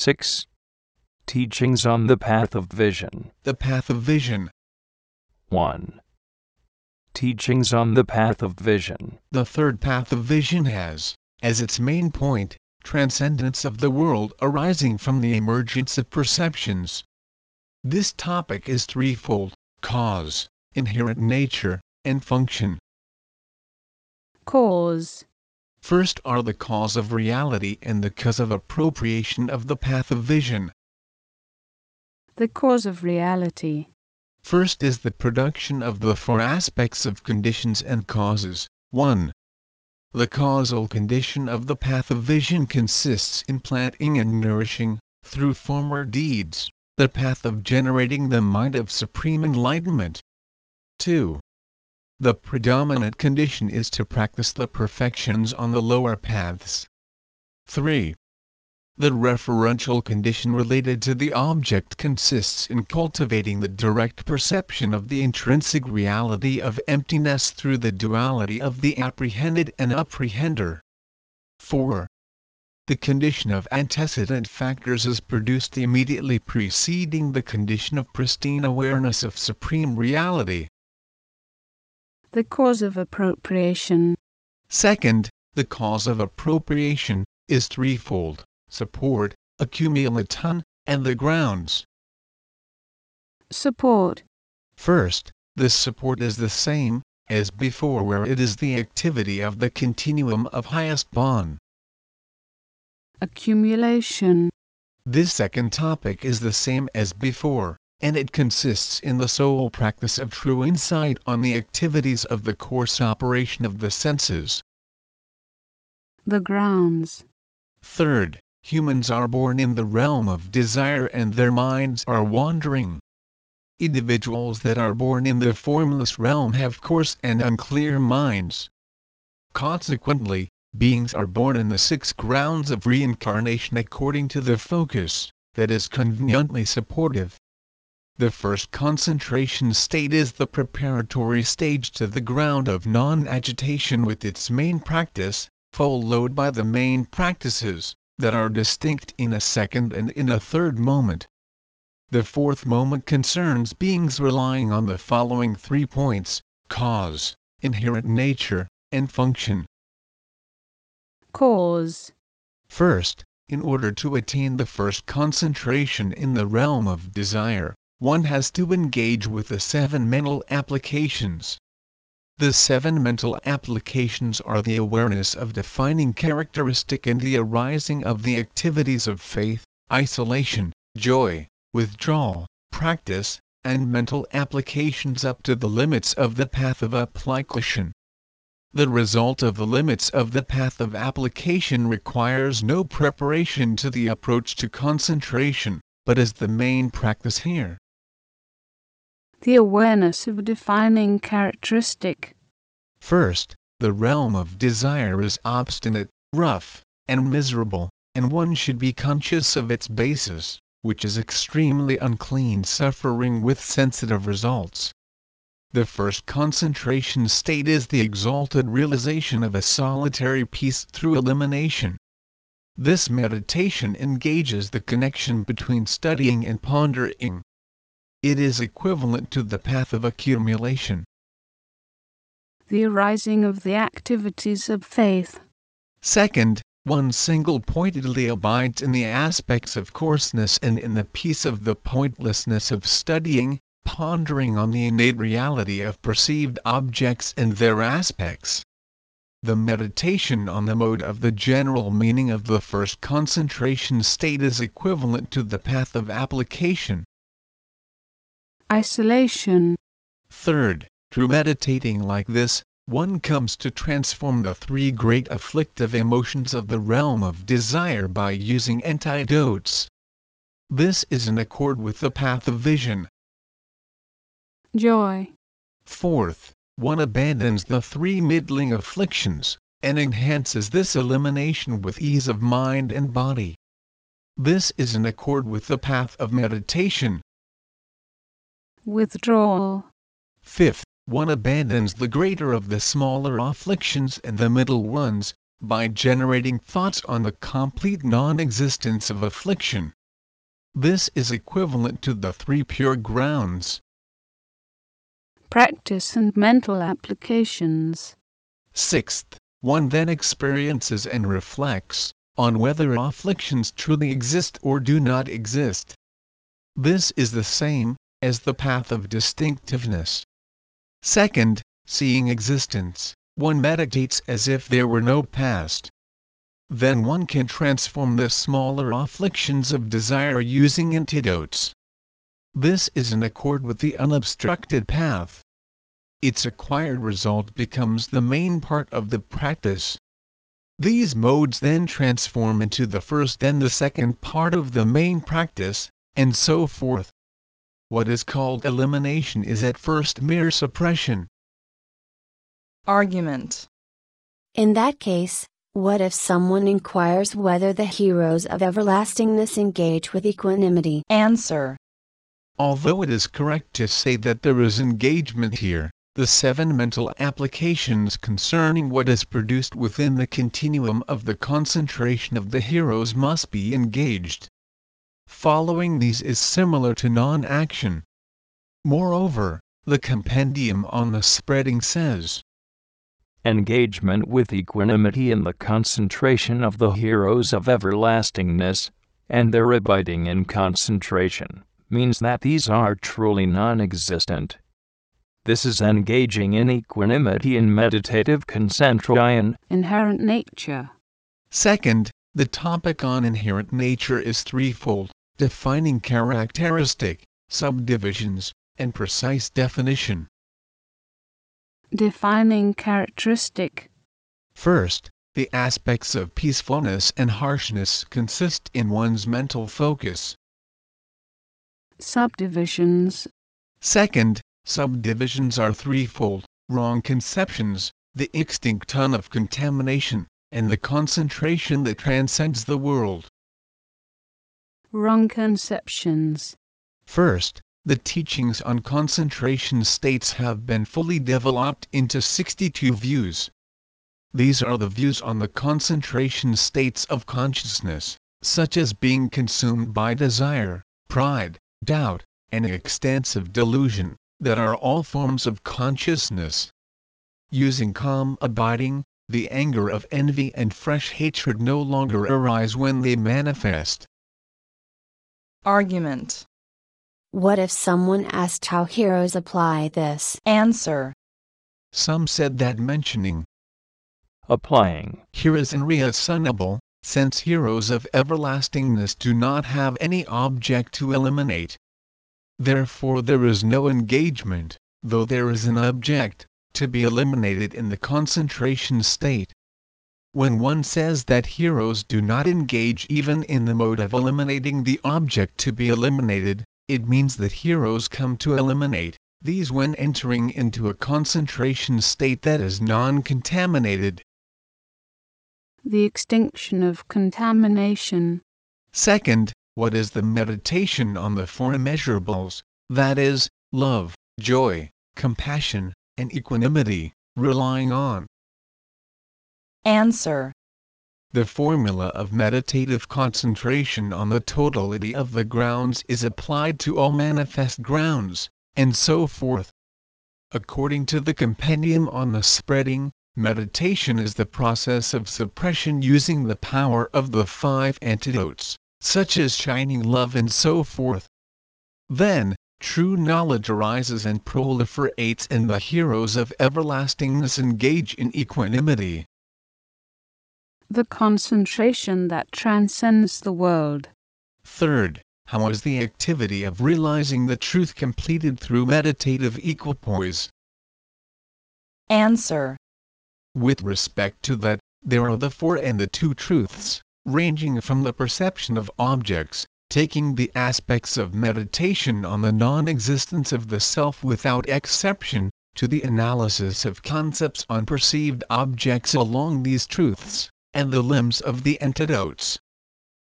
6. Teachings on the Path of Vision. The Path of Vision. 1. Teachings on the Path of Vision. The third path of vision has, as its main point, transcendence of the world arising from the emergence of perceptions. This topic is threefold cause, inherent nature, and function. Cause. First are the cause of reality and the cause of appropriation of the path of vision. The cause of reality. First is the production of the four aspects of conditions and causes. 1. The causal condition of the path of vision consists in planting and nourishing, through former deeds, the path of generating the mind of supreme enlightenment. 2. The predominant condition is to practice the perfections on the lower paths. 3. The referential condition related to the object consists in cultivating the direct perception of the intrinsic reality of emptiness through the duality of the apprehended and apprehender. 4. The condition of antecedent factors is produced immediately preceding the condition of pristine awareness of supreme reality. The cause of appropriation. Second, the cause of appropriation is threefold support, accumulaton, and the grounds. Support. First, this support is the same as before where it is the activity of the continuum of highest bond. Accumulation. This second topic is the same as before, and it consists in the sole practice of true insight on the activities of the coarse operation of the senses. The grounds. Third, humans are born in the realm of desire and their minds are wandering. Individuals that are born in the formless realm have coarse and unclear minds. Consequently, beings are born in the six grounds of reincarnation according to the focus that is conveniently supportive. The first concentration state is the preparatory stage to the ground of non agitation with its main practice, followed by the main practices that are distinct in a second and in a third moment. The fourth moment concerns beings relying on the following three points cause, inherent nature, and function. Cause. First, in order to attain the first concentration in the realm of desire, one has to engage with the seven mental applications. The seven mental applications are the awareness of defining characteristic and the arising of the activities of faith, isolation, joy, withdrawal, practice, and mental applications up to the limits of the path of application. The result of the limits of the path of application requires no preparation to the approach to concentration, but is the main practice here. The awareness of a defining characteristic. First, the realm of desire is obstinate, rough, and miserable, and one should be conscious of its basis, which is extremely unclean suffering with sensitive results. The first concentration state is the exalted realization of a solitary peace through elimination. This meditation engages the connection between studying and pondering. It is equivalent to the path of accumulation. The arising of the activities of faith. Second, one single pointedly abides in the aspects of coarseness and in the peace of the pointlessness of studying, pondering on the innate reality of perceived objects and their aspects. The meditation on the mode of the general meaning of the first concentration state is equivalent to the path of application. Isolation. Third, through meditating like this, one comes to transform the three great afflictive emotions of the realm of desire by using antidotes. This is in accord with the path of vision. Joy. Fourth, one abandons the three middling afflictions, and enhances this elimination with ease of mind and body. This is in accord with the path of meditation. Withdrawal. Fifth, one abandons the greater of the smaller afflictions and the middle ones, by generating thoughts on the complete non-existence of affliction. This is equivalent to the three pure grounds. Practice and mental applications. Sixth, one then experiences and reflects on whether afflictions truly exist or do not exist. This is the same as the path of distinctiveness. Second, seeing existence, one meditates as if there were no past. Then one can transform the smaller afflictions of desire using antidotes. This is in accord with the unobstructed path. Its acquired result becomes the main part of the practice. These modes then transform into the first and the second part of the main practice, and so forth. What is called elimination is at first mere suppression. Argument. In that case, what if someone inquires whether the heroes of everlastingness engage with equanimity? Answer. Although it is correct to say that there is engagement here, the seven mental applications concerning what is produced within the continuum of the concentration of the heroes must be engaged. Following these is similar to non-action. Moreover, the compendium on the spreading says, Engagement with equanimity in the concentration of the heroes of everlastingness, and their abiding in concentration, means that these are truly non existent. This is engaging in equanimity in meditative concentration. Inherent nature. Second, the topic on inherent nature is threefold defining characteristic, subdivisions, and precise definition. Defining characteristic. First, the aspects of peacefulness and harshness consist in one's mental focus. Subdivisions. Second, subdivisions are threefold wrong conceptions, the extinct ton of contamination, and the concentration that transcends the world. Wrong conceptions. First, the teachings on concentration states have been fully developed into 62 views. These are the views on the concentration states of consciousness, such as being consumed by desire, pride, doubt, and extensive delusion, that are all forms of consciousness. Using calm abiding, the anger of envy and fresh hatred no longer arise when they manifest. Argument. What if someone asked how heroes apply this? Answer. Some said that mentioning Applying. heroes here is unreasonable, since heroes of everlastingness do not have any object to eliminate. Therefore there is no engagement, though there is an object, to be eliminated in the concentration state. When one says that heroes do not engage even in the mode of eliminating the object to be eliminated, it means that heroes come to eliminate these when entering into a concentration state that is non-contaminated. The extinction of contamination. Second, what is the meditation on the four immeasurables, that is, love, joy, compassion, and equanimity, relying on? Answer. The formula of meditative concentration on the totality of the grounds is applied to all manifest grounds, and so forth. According to the compendium on the spreading, meditation is the process of suppression using the power of the five antidotes, such as shining love and so forth. Then, true knowledge arises and proliferates and the heroes of everlastingness engage in equanimity. The concentration that transcends the world. Third, how is the activity of realizing the truth completed through meditative equipoise? Answer. With respect to that, there are the four and the two truths, ranging from the perception of objects, taking the aspects of meditation on the non-existence of the self without exception, to the analysis of concepts on perceived objects along these truths, and the limbs of the antidotes.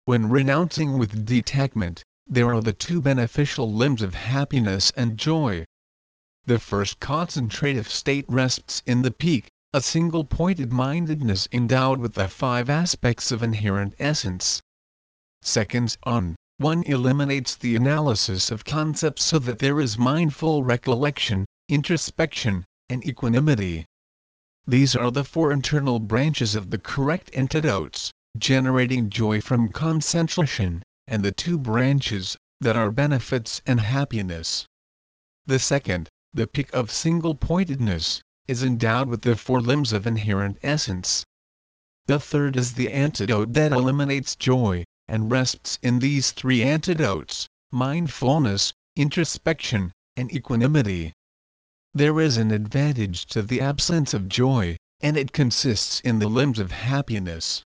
When renouncing with detachment, there are the two beneficial limbs of happiness and joy. The first concentrative state rests in the peak, a single pointed mindedness endowed with the five aspects of inherent essence. Seconds on, one eliminates the analysis of concepts so that there is mindful recollection, introspection, and equanimity. These are the four internal branches of the correct antidotes, generating joy from concentration, and the two branches, that are benefits and happiness. The second, the peak of single pointedness, is endowed with the four limbs of inherent essence. The third is the antidote that eliminates joy, and rests in these three antidotes mindfulness, introspection, and equanimity. There is an advantage to the absence of joy, and it consists in the limbs of happiness.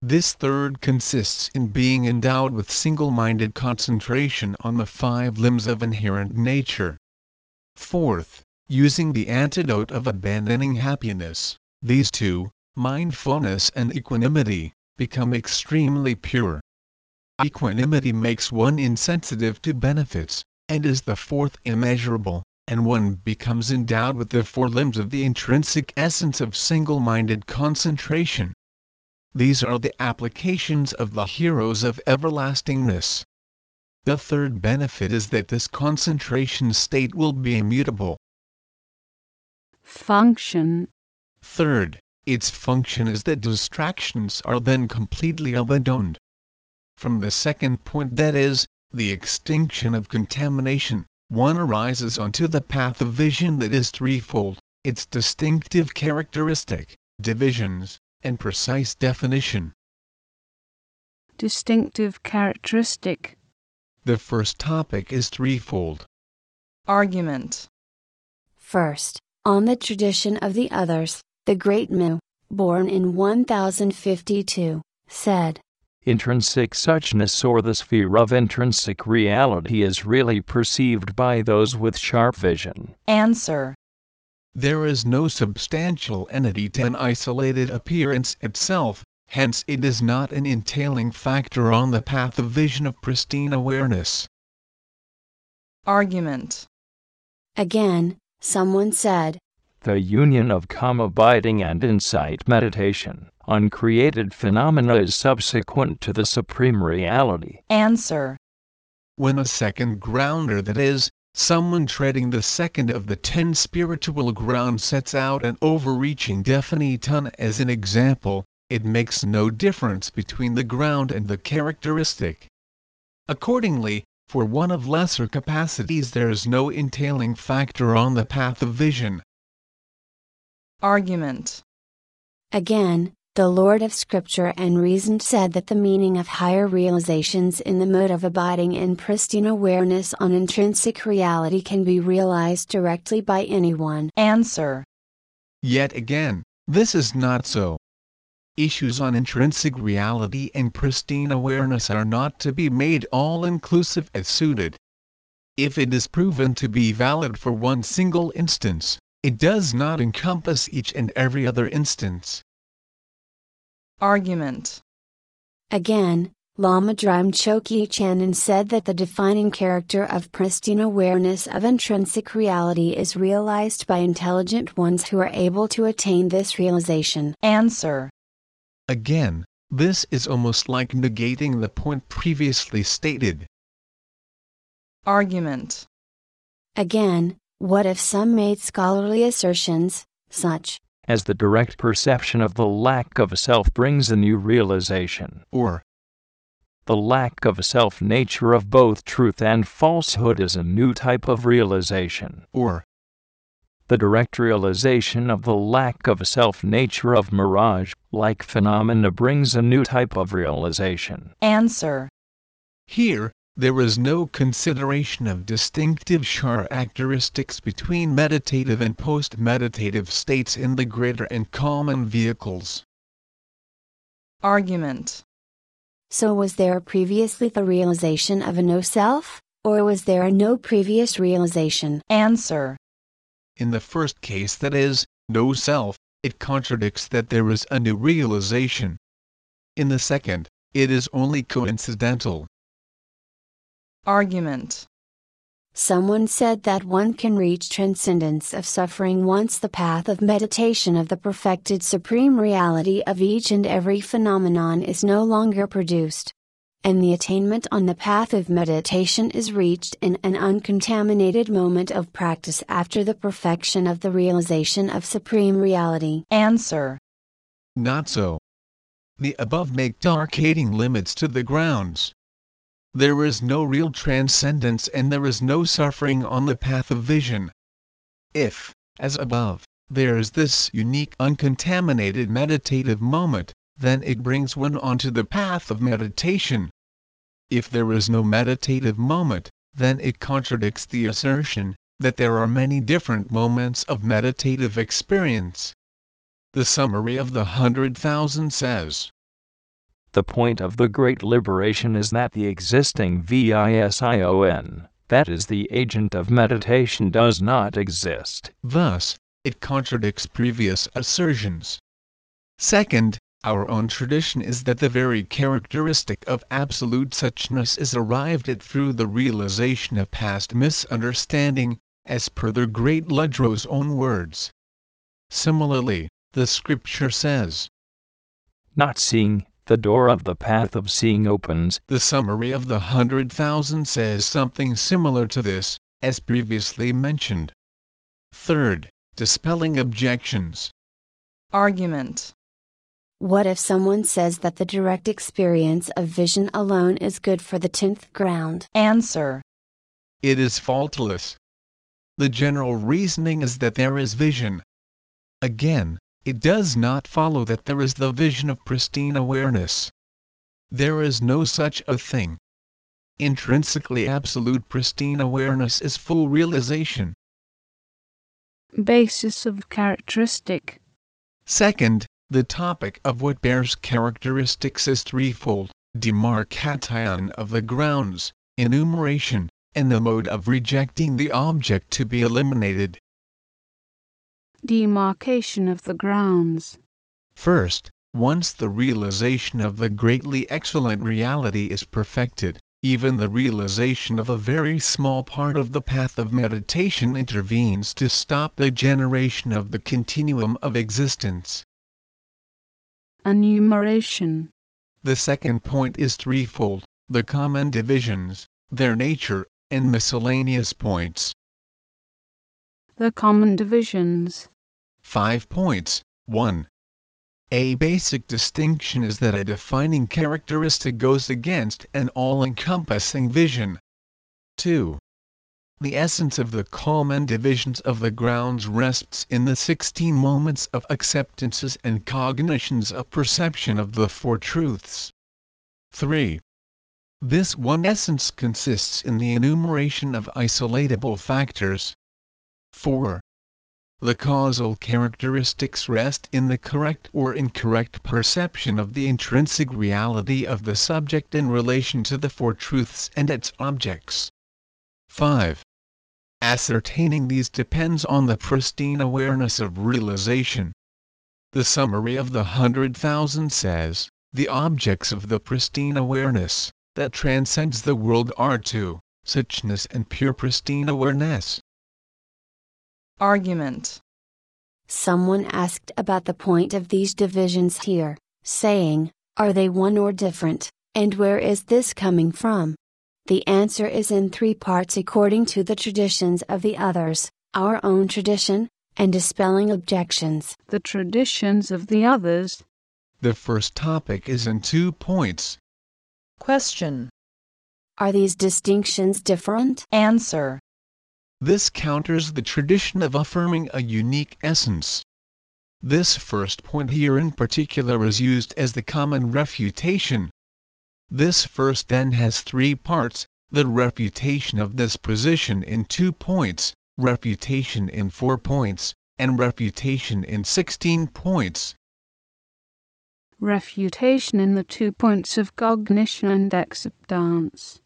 This third consists in being endowed with single minded concentration on the five limbs of inherent nature. Fourth, using the antidote of abandoning happiness, these two, mindfulness and equanimity, become extremely pure. Equanimity makes one insensitive to benefits, and is the fourth immeasurable and one becomes endowed with the four limbs of the intrinsic essence of single minded concentration. These are the applications of the heroes of everlastingness. The third benefit is that this concentration state will be immutable. Function. Third, its function is that distractions are then completely abandoned. From the second point, that is, the extinction of contamination, one arises onto the path of vision that is threefold its distinctive characteristic, divisions, and precise definition. Distinctive characteristic. The first topic is threefold. Argument. First, on the tradition of the others, the great Mu, born in 1052, said, Intrinsic suchness or the sphere of intrinsic reality is really perceived by those with sharp vision. Answer. There is no substantial entity to an isolated appearance itself, hence it is not an entailing factor on the path of vision of pristine awareness. Argument. Again, someone said, The union of calm abiding and insight meditation on created phenomena is subsequent to the supreme reality. Answer. When a second grounder, that is, someone treading the second of the ten spiritual ground, sets out an overreaching definiton as an example, it makes no difference between the ground and the characteristic. Accordingly, for one of lesser capacities, there is no entailing factor on the path of vision. Argument. Again, the Lord of Scripture and Reason said that the meaning of higher realizations in the mode of abiding in pristine awareness on intrinsic reality can be realized directly by anyone. Answer. Yet again, this is not so. Issues on intrinsic reality and pristine awareness are not to be made all inclusive as suited. If it is proven to be valid for one single instance, it does not encompass each and every other instance. Argument. Again, Lama Drymchoki Channon said that the defining character of pristine awareness of intrinsic reality is realized by intelligent ones who are able to attain this realization. Answer. Again, this is almost like negating the point previously stated. Argument. Again, what if some made scholarly assertions, such as the direct perception of the lack of a self brings a new realization, or the lack of a self nature of both truth and falsehood is a new type of realization, or the direct realization of the lack of a self nature of mirage like phenomena brings a new type of realization. Answer. Here, there is no consideration of distinctive characteristics between meditative and post meditative states in the greater and common vehicles. Argument. So, was there previously the realization of a no self, or was there no previous realization? Answer. In the first case, that is, no self, it contradicts that there is a new realization. In the second, it is only coincidental. Argument. Someone said that one can reach transcendence of suffering once the path of meditation of the perfected supreme reality of each and every phenomenon is no longer produced. And the attainment on the path of meditation is reached in an uncontaminated moment of practice after the perfection of the realization of supreme reality. Answer. Not so. The above make darkating limits to the grounds. There is no real transcendence and there is no suffering on the path of vision. If, as above, there is this unique uncontaminated meditative moment, then it brings one onto the path of meditation. If there is no meditative moment, then it contradicts the assertion that there are many different moments of meditative experience. The summary of the hundred thousand says The point of the great liberation is that the existing VISION, that is the agent of meditation, does not exist. Thus, it contradicts previous assertions. Second, our own tradition is that the very characteristic of absolute suchness is arrived at through the realization of past misunderstanding, as per the great Lodro's own words. Similarly, the scripture says, Not seeing, the door of the path of seeing opens. The summary of the hundred thousand says something similar to this, as previously mentioned. Third, dispelling objections. Argument. What if someone says that the direct experience of vision alone is good for the tenth ground? Answer. It is faultless. The general reasoning is that there is vision. Again, it does not follow that there is the vision of pristine awareness. There is no such a thing. Intrinsically absolute pristine awareness is full realization. Basis of characteristic. Second, the topic of what bears characteristics is threefold demarcation of the grounds, enumeration, and the mode of rejecting the object to be eliminated. Demarcation of the grounds. First, once the realization of the greatly excellent reality is perfected, even the realization of a very small part of the path of meditation intervenes to stop the generation of the continuum of existence. Enumeration. The second point is threefold the common divisions, their nature, and miscellaneous points. The common divisions. Five points. 1. A basic distinction is that a defining characteristic goes against an all encompassing vision. 2. The essence of the common divisions of the grounds rests in the 16 moments of acceptances and cognitions of perception of the Four Truths. 3. This one essence consists in the enumeration of isolatable factors. 4. The causal characteristics rest in the correct or incorrect perception of the intrinsic reality of the subject in relation to the Four Truths and its objects. 5. Ascertaining these depends on the pristine awareness of realization. The summary of the hundred thousand says, the objects of the pristine awareness, that transcends the world are two, suchness and pure pristine awareness. Argument. Someone asked about the point of these divisions here, saying, Are they one or different, and where is this coming from? The answer is in three parts according to the traditions of the others, our own tradition, and dispelling objections. The traditions of the others. The first topic is in two points. Question. Are these distinctions different? Answer. This counters the tradition of affirming a unique essence. This first point here in particular is used as the common refutation. This first then has three parts, the refutation of this position in two points, refutation in four points, and refutation in sixteen points. Refutation in the two points of cognition and acceptance.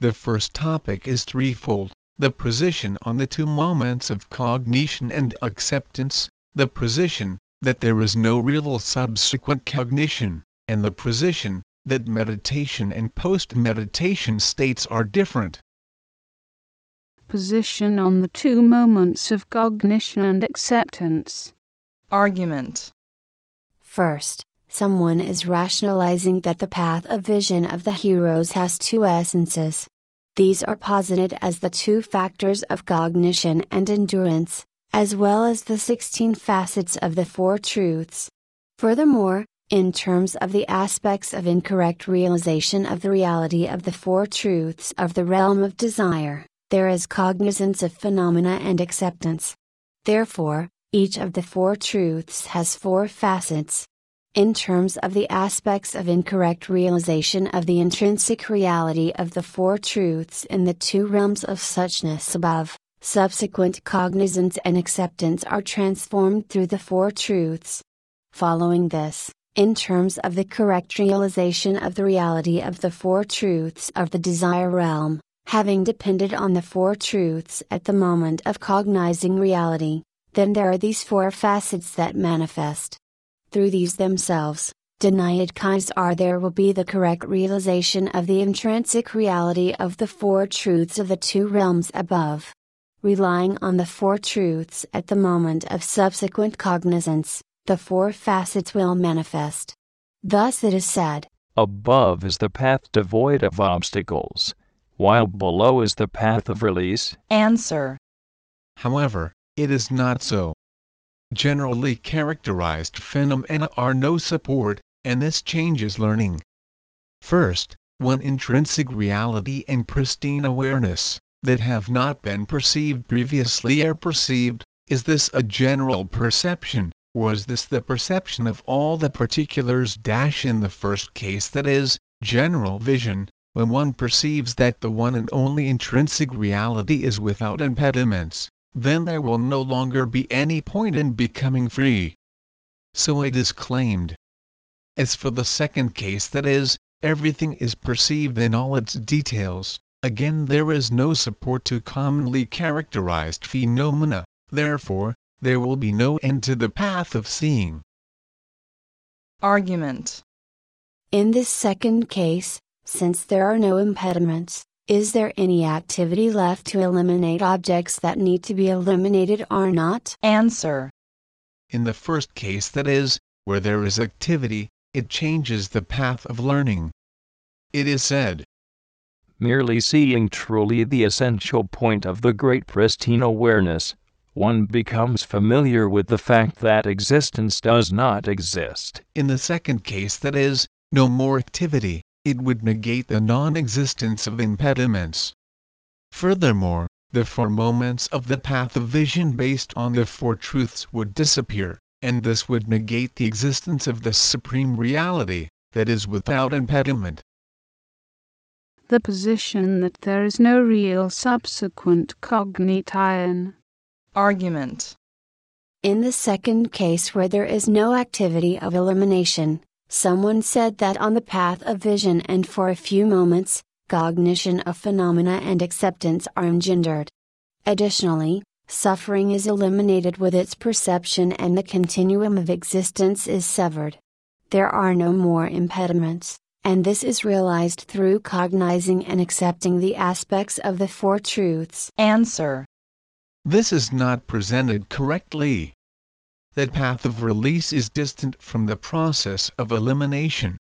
The first topic is threefold the position on the two moments of cognition and acceptance, the position that there is no real subsequent cognition, and the position that meditation and post meditation states are different. position on the two moments of cognition and acceptance. Argument. First, someone is rationalizing that the path of vision of the heroes has two essences. These are posited as the two factors of cognition and endurance, as well as the 16 facets of the Four Truths. Furthermore, in terms of the aspects of incorrect realization of the reality of the Four Truths of the realm of desire, there is cognizance of phenomena and acceptance. Therefore, each of the Four Truths has four facets. In terms of the aspects of incorrect realization of the intrinsic reality of the Four Truths in the two realms of suchness above, subsequent cognizance and acceptance are transformed through the Four Truths. Following this, in terms of the correct realization of the reality of the Four Truths of the desire realm, having depended on the Four Truths at the moment of cognizing reality, then there are these four facets that manifest. Through these themselves, denied kinds are there will be the correct realization of the intrinsic reality of the Four Truths of the two realms above. Relying on the Four Truths at the moment of subsequent cognizance, the four facets will manifest. Thus it is said Above is the path devoid of obstacles, while below is the path of release. Answer. However, it is not so. Generally characterized phenomena are no support, and this changes learning. First, when intrinsic reality and pristine awareness, that have not been perceived previously are perceived, is this a general perception, was this the perception of all the particulars dash in the first case that is, general vision, when one perceives that the one and only intrinsic reality is without impediments, then there will no longer be any point in becoming free. So it is claimed. As for the second case that is, everything is perceived in all its details, again there is no support to commonly characterized phenomena, therefore, there will be no end to the path of seeing. Argument. In this second case, since there are no impediments, is there any activity left to eliminate objects that need to be eliminated or not? Answer. In the first case that is, where there is activity, it changes the path of learning. It is said, Merely seeing truly the essential point of the great pristine awareness, one becomes familiar with the fact that existence does not exist. In the second case that is, no more activity, it would negate the non-existence of impediments. Furthermore, the four moments of the path of vision based on the four truths would disappear, and this would negate the existence of the supreme reality, that is without impediment. The position that there is no real subsequent cognition Argument. In the second case where there is no activity of elimination, someone said that on the path of vision and for a few moments, cognition of phenomena and acceptance are engendered. Additionally, suffering is eliminated with its perception and the continuum of existence is severed. There are no more impediments, and this is realized through cognizing and accepting the aspects of the Four Truths. Answer. This is not presented correctly. That path of release is distant from the process of elimination.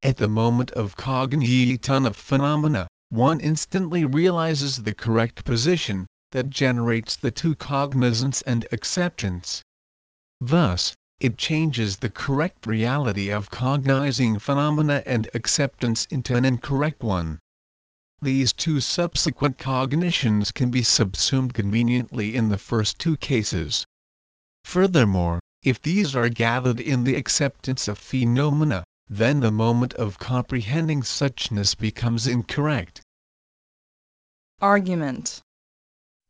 At the moment of cognition of phenomena, one instantly realizes the correct position that generates the two cognizance and acceptance. Thus, it changes the correct reality of cognizing phenomena and acceptance into an incorrect one. These two subsequent cognitions can be subsumed conveniently in the first two cases. Furthermore, if these are gathered in the acceptance of phenomena, then the moment of comprehending suchness becomes incorrect. Argument.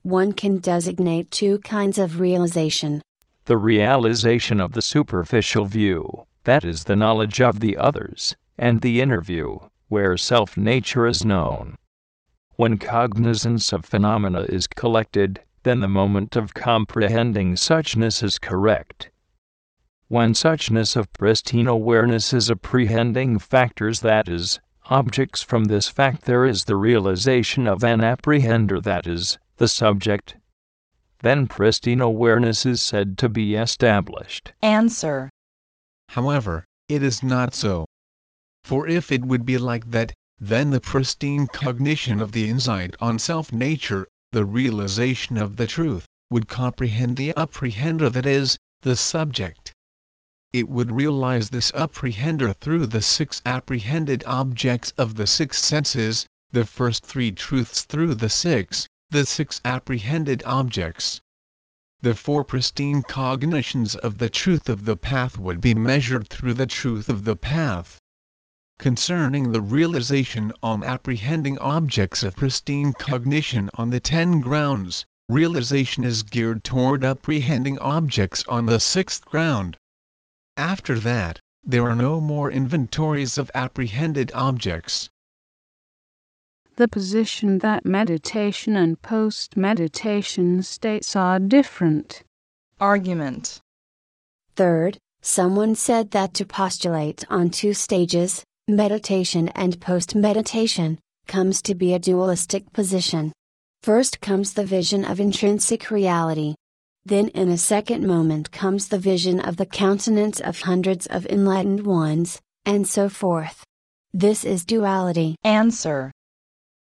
One can designate two kinds of realization. The realization of the superficial view, that is the knowledge of the others, and the inner view, where self nature is known. When cognizance of phenomena is collected, then the moment of comprehending suchness is correct. When suchness of pristine awareness is apprehending factors, that is, objects from this fact, there is the realization of an apprehender, that is, the subject. Then pristine awareness is said to be established. Answer. However, it is not so. For if it would be like that, then the pristine cognition of the insight on self nature, the realization of the truth, would comprehend the apprehender that is, the subject. It would realize this apprehender through the six apprehended objects of the six senses, the first three truths through the six, the six apprehended objects. The four pristine cognitions of the truth of the path would be measured through the truth of the path. Concerning the realization on apprehending objects of pristine cognition on the ten grounds, realization is geared toward apprehending objects on the sixth ground. After that, there are no more inventories of apprehended objects. The position that meditation and post meditation states are different. Argument. Third, someone said that to postulate on two stages, meditation and post meditation, comes to be a dualistic position. First comes the vision of intrinsic reality. Then, in a second moment, comes the vision of the countenance of hundreds of enlightened ones, and so forth. This is duality. Answer.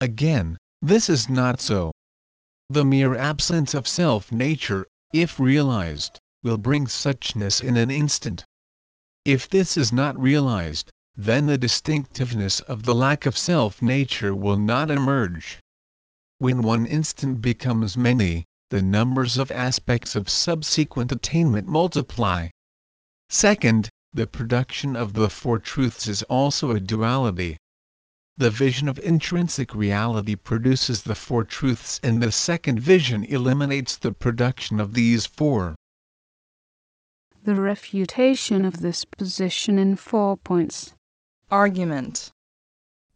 Again, this is not so. The mere absence of self nature, if realized, will bring suchness in an instant. If this is not realized, then the distinctiveness of the lack of self nature will not emerge. When one instant becomes many, the numbers of aspects of subsequent attainment multiply. Second, the production of the Four Truths is also a duality. The vision of intrinsic reality produces the Four Truths, and the second vision eliminates the production of these four. The refutation of this position in four points. Argument.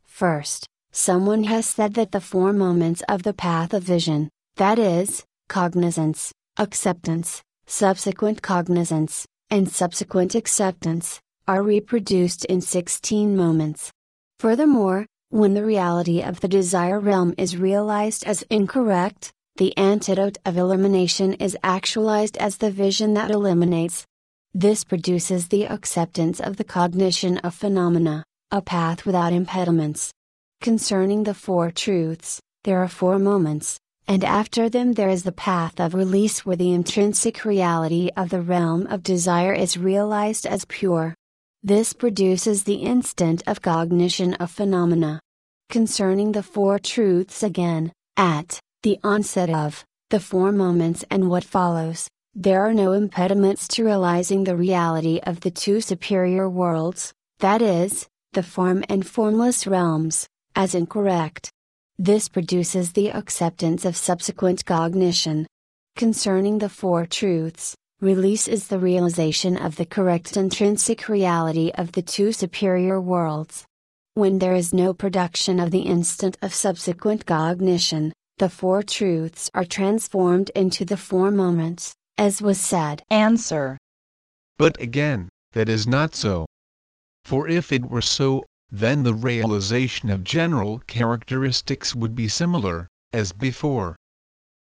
First, someone has said that the four moments of the path of vision, that is, cognizance, acceptance, subsequent cognizance, and subsequent acceptance, are reproduced in 16 moments. Furthermore, when the reality of the desire realm is realized as incorrect, the antidote of elimination is actualized as the vision that eliminates. This produces the acceptance of the cognition of phenomena, a path without impediments. Concerning the Four Truths, there are four moments, and after them there is the path of release where the intrinsic reality of the realm of desire is realized as pure. This produces the instant of cognition of phenomena. Concerning the Four Truths again, at the onset of the four moments and what follows, there are no impediments to realizing the reality of the two superior worlds, that is, the form and formless realms as incorrect. This produces the acceptance of subsequent cognition. Concerning the Four Truths, release is the realization of the correct intrinsic reality of the two superior worlds. When there is no production of the instant of subsequent cognition, the Four Truths are transformed into the Four Moments, as was said. Answer. But again, that is not so. For if it were so, then the realization of general characteristics would be similar, as before.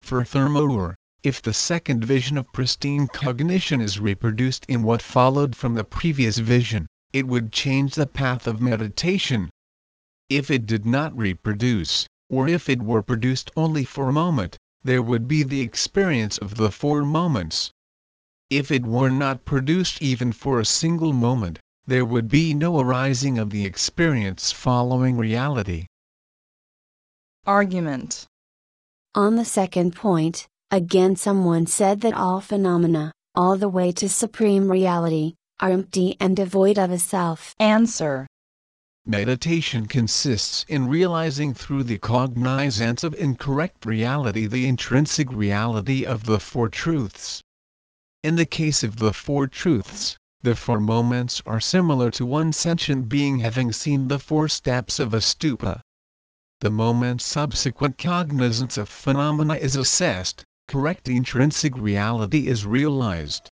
Furthermore, if the second vision of pristine cognition is reproduced in what followed from the previous vision, it would change the path of meditation. If it did not reproduce, or if it were produced only for a moment, there would be the experience of the four moments. If it were not produced even for a single moment, there would be no arising of the experience following reality. Argument. On the second point, again someone said that all phenomena, all the way to supreme reality, are empty and devoid of a self. Answer. Meditation consists in realizing through the cognizance of incorrect reality the intrinsic reality of the Four Truths. In the case of the Four Truths, the four moments are similar to one sentient being having seen the four steps of a stupa. The moment subsequent cognizance of phenomena is assessed, correct intrinsic reality is realized.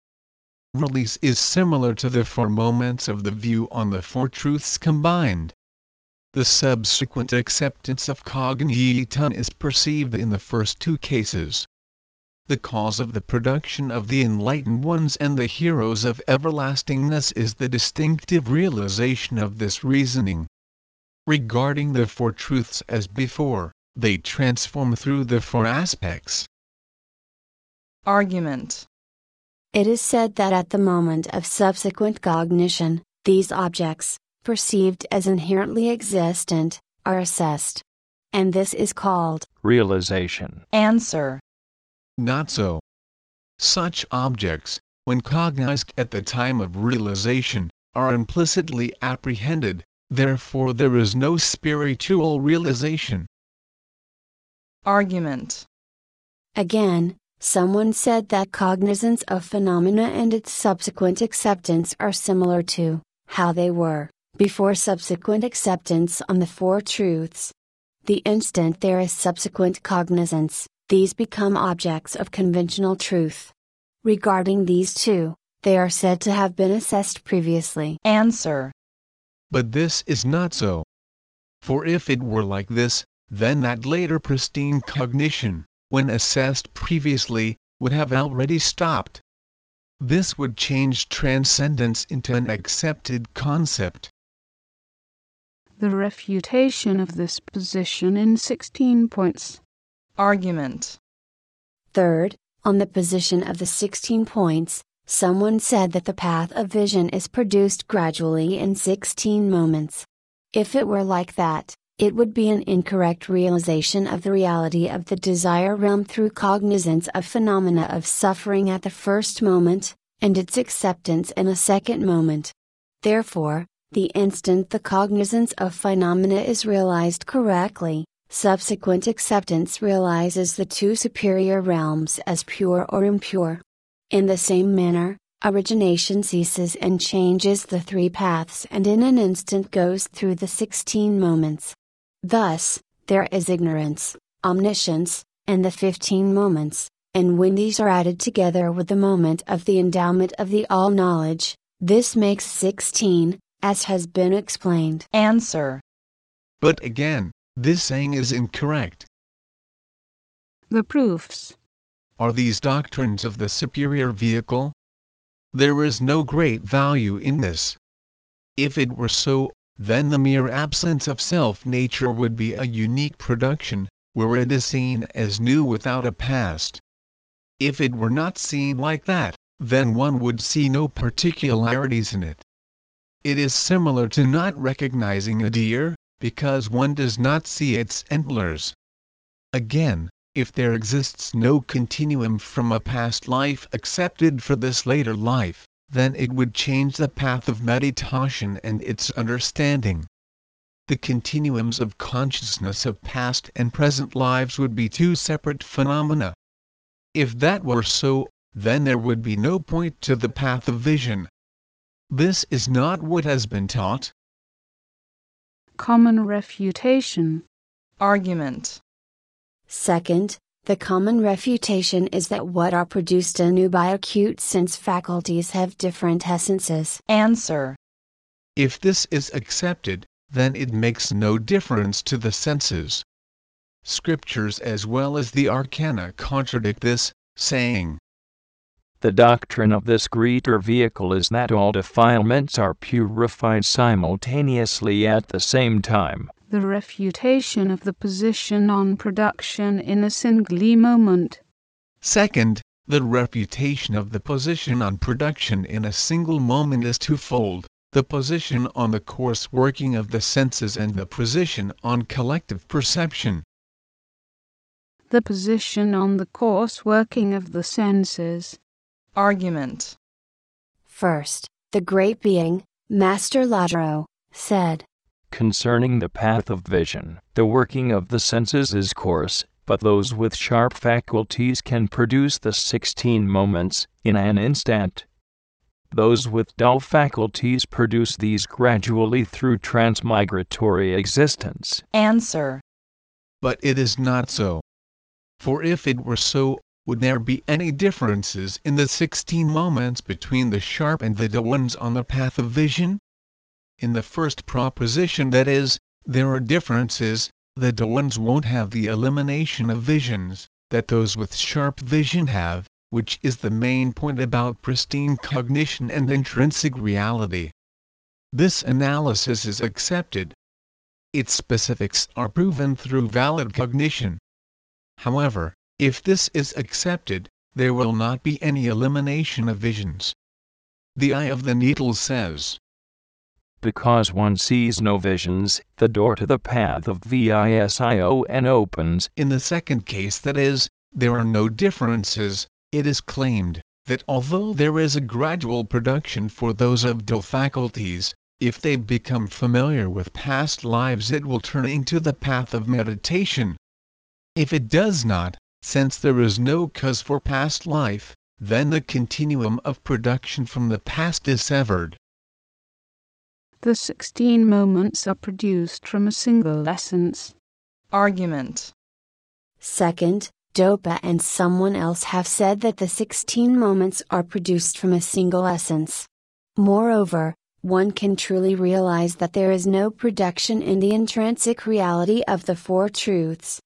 Release is similar to the four moments of the view on the four truths combined. the subsequent acceptance of cognition is perceived in the first two cases. The cause of the production of the enlightened ones and the heroes of everlastingness is the distinctive realization of this reasoning. Regarding the four truths as before, they transform through the four aspects. Argument. It is said that at the moment of subsequent cognition, these objects, perceived as inherently existent, are assessed. And this is called realization. Answer. Not so. Such objects, when cognized at the time of realization, are implicitly apprehended, therefore there is no spiritual realization. Argument. Again, someone said that cognizance of phenomena and its subsequent acceptance are similar to how they were before subsequent acceptance on the Four Truths. The instant there is subsequent cognizance, these become objects of conventional truth. Regarding these two, they are said to have been assessed previously. Answer. But this is not so. For if it were like this, then that later pristine cognition, when assessed previously, would have already stopped. This would change transcendence into an accepted concept. The refutation of this position in 16 points. Argument. Third, on the position of the 16 points, someone said that the path of vision is produced gradually in 16 moments. If it were like that, it would be an incorrect realization of the reality of the desire realm through cognizance of phenomena of suffering at the first moment, and its acceptance in a second moment. Therefore, the instant the cognizance of phenomena is realized correctly, subsequent acceptance realizes the two superior realms as pure or impure. In the same manner, origination ceases and changes the three paths and in an instant goes through the 16 moments. Thus, there is ignorance, omniscience, and the 15 moments, and when these are added together with the moment of the endowment of the all knowledge, this makes 16, as has been explained. Answer. But again, this saying is incorrect. The proofs. Are these doctrines of the superior vehicle? There is no great value in this. If it were so, then the mere absence of self nature would be a unique production, where it is seen as new without a past. If it were not seen like that, then one would see no particularities in it. It is similar to not recognizing a deer, because one does not see its antlers. Again, if there exists no continuum from a past life accepted for this later life, then it would change the path of meditation and its understanding. The continuums of consciousness of past and present lives would be two separate phenomena. If that were so, then there would be no point to the path of vision. This is not what has been taught. Common refutation. Argument. Second, the common refutation is that what are produced anew by acute sense faculties have different essences. Answer. If this is accepted, then it makes no difference to the senses. Scriptures as well as the arcana contradict this, saying, The doctrine of this greater vehicle is that all defilements are purified simultaneously at the same time. The refutation of the position on production in a single moment. Second, the refutation of the position on production in a single moment is twofold the position on the coarse working of the senses and the position on collective perception. The position on the coarse working of the senses. Argument. First, the great being, Master Lajaro, said, Concerning the path of vision, the working of the senses is coarse, but those with sharp faculties can produce the 16 moments in an instant. Those with dull faculties produce these gradually through transmigratory existence. Answer. But it is not so. For if it were so, would there be any differences in the 16 moments between the sharp and the dull ones on the path of vision? In the first proposition that is, there are differences, the dull ones won't have the elimination of visions, that those with sharp vision have, which is the main point about pristine cognition and intrinsic reality. This analysis is accepted. Its specifics are proven through valid cognition. However, if this is accepted, there will not be any elimination of visions. The eye of the needle says, Because one sees no visions, the door to the path of Vision opens. In the second case, that is, there are no differences, it is claimed that although there is a gradual production for those of dull faculties, if they become familiar with past lives, it will turn into the path of meditation. If it does not, since there is no cause for past life, then the continuum of production from the past is severed. The 16 moments are produced from a single essence. Argument. Second, Dopa and someone else have said that the 16 moments are produced from a single essence. Moreover, one can truly realize that there is no production in the intrinsic reality of the Four Truths.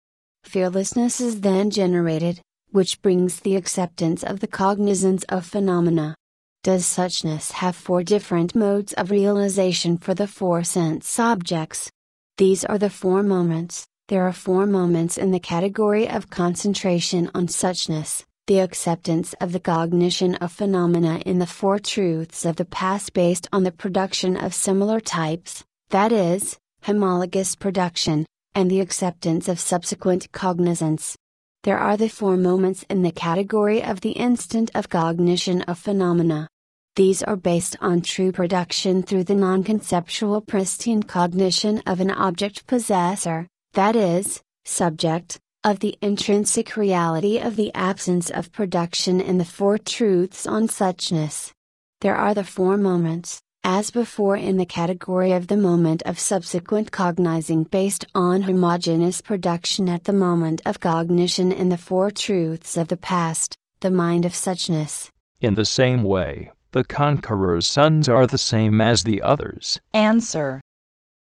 Fearlessness is then generated, which brings the acceptance of the cognizance of phenomena. Does suchness have four different modes of realization for the four sense objects? These are the four moments. There are four moments in the category of concentration on suchness, the acceptance of the cognition of phenomena in the four truths of the past based on the production of similar types, that is, homologous production, and the acceptance of subsequent cognizance. There are the four moments in the category of the instant of cognition of phenomena. These are based on true production through the non conceptual pristine cognition of an object possessor, that is, subject, of the intrinsic reality of the absence of production in the Four Truths on Suchness. There are the four moments, as before in the category of the moment of subsequent cognizing based on homogeneous production at the moment of cognition in the Four Truths of the past, the mind of suchness. In the same way, the conqueror's sons are the same as the others. Answer.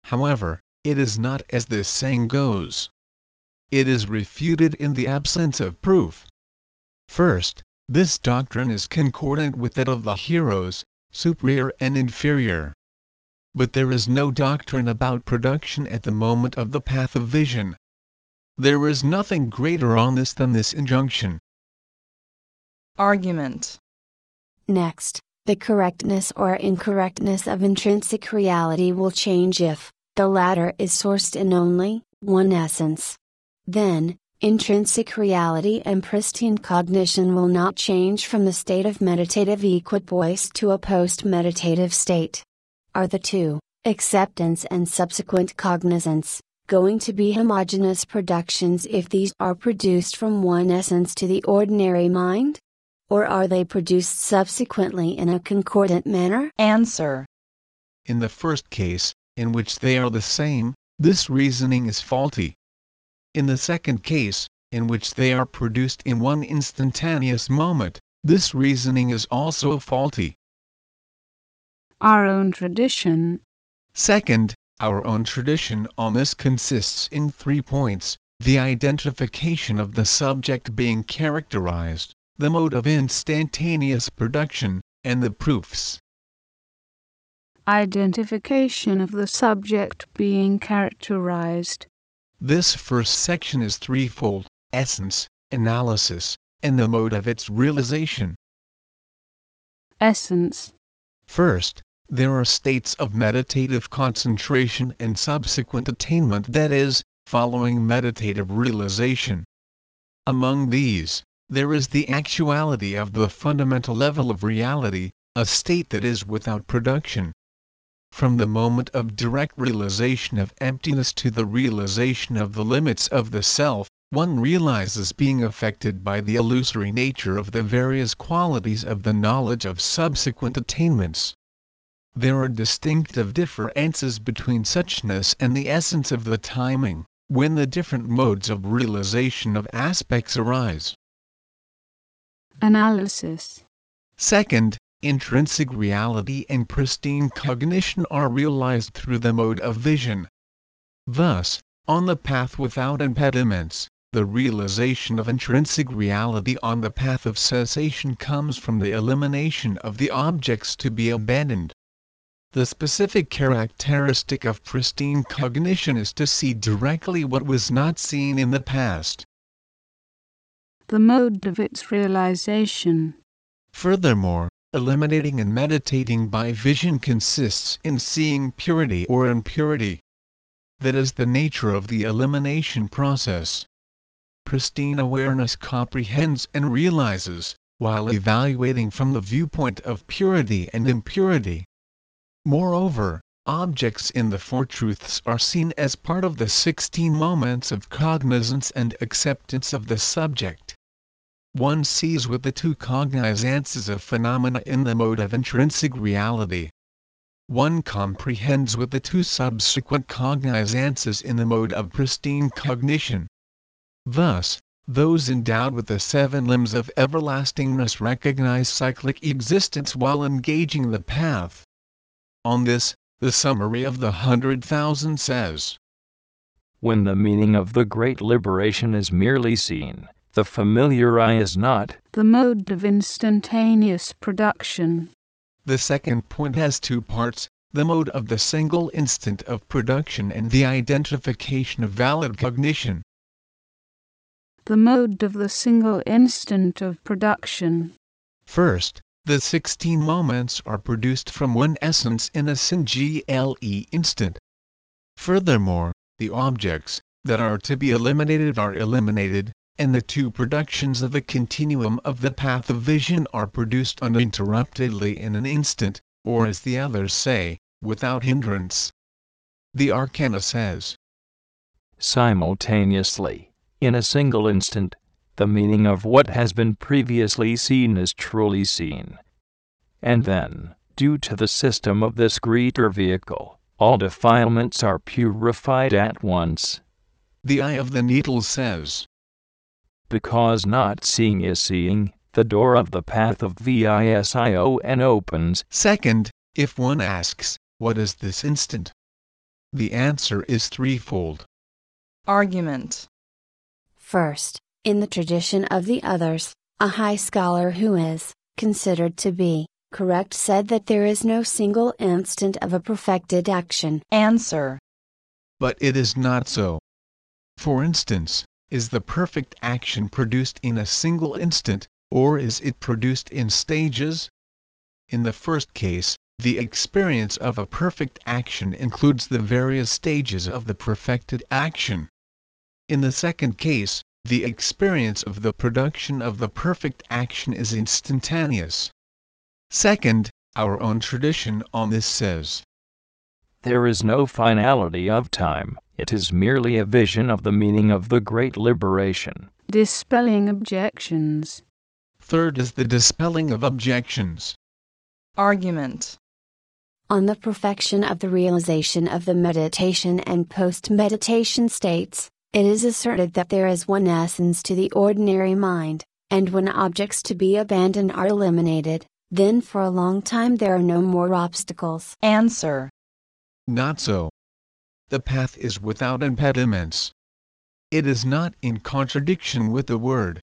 However, it is not as this saying goes. It is refuted in the absence of proof. First, this doctrine is concordant with that of the heroes, superior and inferior. But there is no doctrine about production at the moment of the path of vision. There is nothing greater on this than this injunction. Argument. Next, the correctness or incorrectness of intrinsic reality will change if the latter is sourced in only one essence. Then, intrinsic reality and pristine cognition will not change from the state of meditative equipoise to a post meditative state. Are the two, acceptance and subsequent cognizance, going to be homogeneous productions if these are produced from one essence to the ordinary mind? Or are they produced subsequently in a concordant manner? Answer. In the first case, in which they are the same, this reasoning is faulty. In the second case, in which they are produced in one instantaneous moment, this reasoning is also faulty. Our own tradition. Second, our own tradition on this consists in three points the identification of the subject being characterized, the mode of instantaneous production, and the proofs. Identification of the subject being characterized. This first section is threefold essence, analysis, and the mode of its realization. Essence. First, there are states of meditative concentration and subsequent attainment, that is, following meditative realization. Among these, there is the actuality of the fundamental level of reality, a state that is without production. From the moment of direct realization of emptiness to the realization of the limits of the self, one realizes being affected by the illusory nature of the various qualities of the knowledge of subsequent attainments. There are distinctive differences between suchness and the essence of the timing, when the different modes of realization of aspects arise. Analysis. Second, intrinsic reality and pristine cognition are realized through the mode of vision. Thus, on the path without impediments, the realization of intrinsic reality on the path of cessation comes from the elimination of the objects to be abandoned. The specific characteristic of pristine cognition is to see directly what was not seen in the past. The mode of its realization. Furthermore, eliminating and meditating by vision consists in seeing purity or impurity. That is the nature of the elimination process. Pristine awareness comprehends and realizes, while evaluating from the viewpoint of purity and impurity. Moreover, objects in the Four Truths are seen as part of the 16 moments of cognizance and acceptance of the subject. One sees with the two cognizances of phenomena in the mode of intrinsic reality one comprehends with the two subsequent cognizances in the mode of pristine cognition. Thus, those endowed with the seven limbs of everlastingness recognize cyclic existence while engaging the path. On this, the summary of the hundred thousand says When the meaning of the great liberation is merely seen, the familiar eye is not the mode of instantaneous production. The second point has two parts the mode of the single instant of production and the identification of valid cognition. The mode of the single instant of production. First, the 16 moments are produced from one essence in a single instant. Furthermore, the objects that are to be eliminated are eliminated, and the two productions of the continuum of the path of vision are produced uninterruptedly in an instant, or as the others say, without hindrance. The Arcana says simultaneously, in a single instant, the meaning of what has been previously seen is truly seen. And then, due to the system of this greater vehicle, all defilements are purified at once. The Eye of the Needle says because not seeing is seeing, the door of the path of VISION opens. Second, if one asks, what is this instant? The answer is threefold. Argument. First, in the tradition of the others, a high scholar who is considered to be correct said that there is no single instant of a perfected action. Answer. But it is not so. For instance, is the perfect action produced in a single instant, or is it produced in stages? In the first case, the experience of a perfect action includes the various stages of the perfected action. In the second case, the experience of the production of the perfect action is instantaneous. Second, our own tradition on this says There is no finality of time, it is merely a vision of the meaning of the great liberation. Dispelling objections. Third is the dispelling of objections. Argument. On the perfection of the realization of the meditation and post meditation states, it is asserted that there is one essence to the ordinary mind, and when objects to be abandoned are eliminated, then for a long time there are no more obstacles. Answer. Not so the path is without impediments. It is not in contradiction with the word.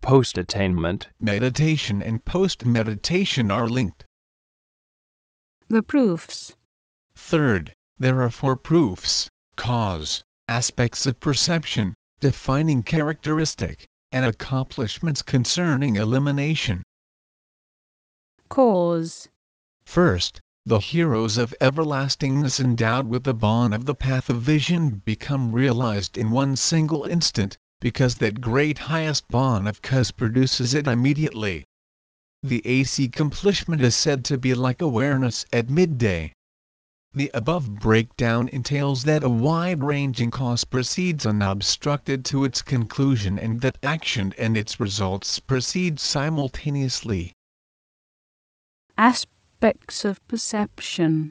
Post attainment, meditation, and post meditation are linked. The proofs. Third, there are four proofs cause, aspects of perception, defining characteristic, and accomplishments concerning elimination. Cause. First, the heroes of everlastingness endowed with the bond of the path of vision become realized in one single instant, because that great highest bond of cause produces it immediately. The AC accomplishment is said to be like awareness at midday. The above breakdown entails that a wide-ranging cause proceeds unobstructed to its conclusion and that action and its results proceed simultaneously. Aspect aspects of perception.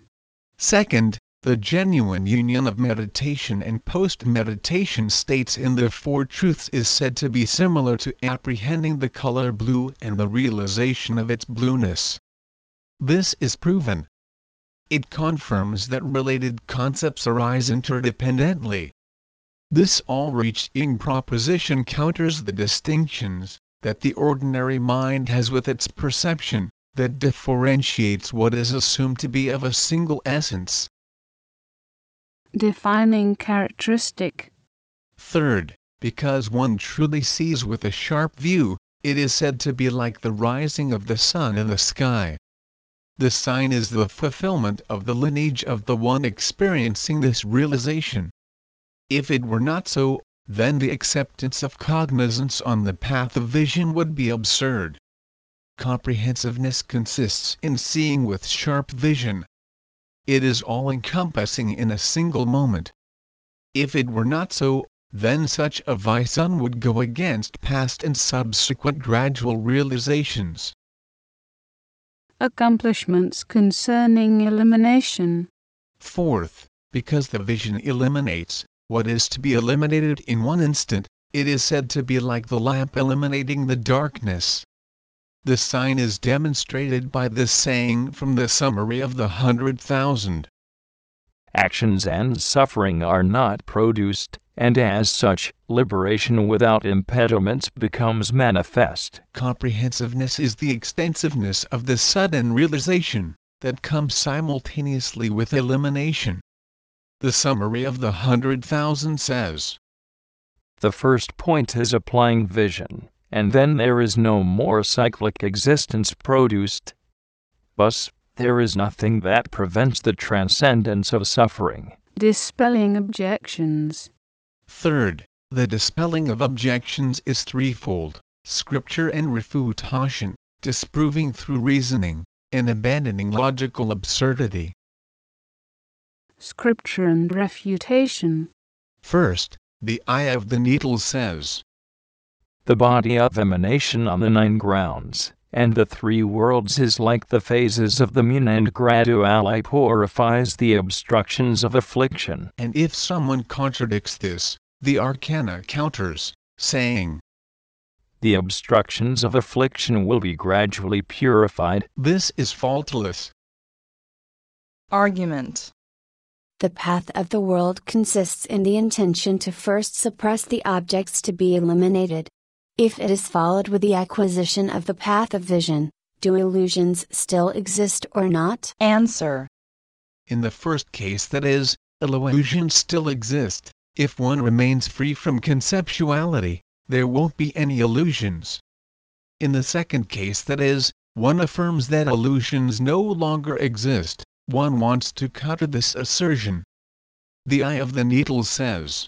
Second, the genuine union of meditation and post meditation states in the Four Truths is said to be similar to apprehending the color blue and the realization of its blueness. This is proven. it confirms that related concepts arise interdependently. This all-reaching proposition counters the distinctions that the ordinary mind has with its perception, that differentiates what is assumed to be of a single essence. Defining characteristic. Third, because one truly sees with a sharp view, it is said to be like the rising of the sun in the sky. The sign is the fulfillment of the lineage of the one experiencing this realization. If it were not so, then the acceptance of cognizance on the path of vision would be absurd. Comprehensiveness consists in seeing with sharp vision. It is all encompassing in a single moment. If it were not so, then such a vision would go against past and subsequent gradual realizations. Accomplishments concerning elimination. Fourth, because the vision eliminates, what is to be eliminated in one instant, it is said to be like the lamp eliminating the darkness. The sign is demonstrated by this saying from the summary of the hundred thousand. Actions and suffering are not produced, and as such, liberation without impediments becomes manifest. Comprehensiveness is the extensiveness of the sudden realization that comes simultaneously with elimination. The summary of the hundred thousand says The first point is applying vision, and then there is no more cyclic existence produced. Thus, there is nothing that prevents the transcendence of suffering. Dispelling objections. Third, the dispelling of objections is threefold scripture and refutation, disproving through reasoning, and abandoning logical absurdity. Scripture and refutation. First, the eye of the needle says, The body of emanation on the nine grounds, and the three worlds is like the phases of the moon and gradually purifies the obstructions of affliction. and if someone contradicts this, the arcana counters, saying, The obstructions of affliction will be gradually purified. This is faultless. Argument. The path of the world consists in the intention to first suppress the objects to be eliminated. If it is followed with the acquisition of the path of vision, do illusions still exist or not? Answer. In the first case, that is, illusions still exist. If one remains free from conceptuality, there won't be any illusions. In the second case, that is, one affirms that illusions no longer exist, one wants to counter this assertion. The eye of the needle says,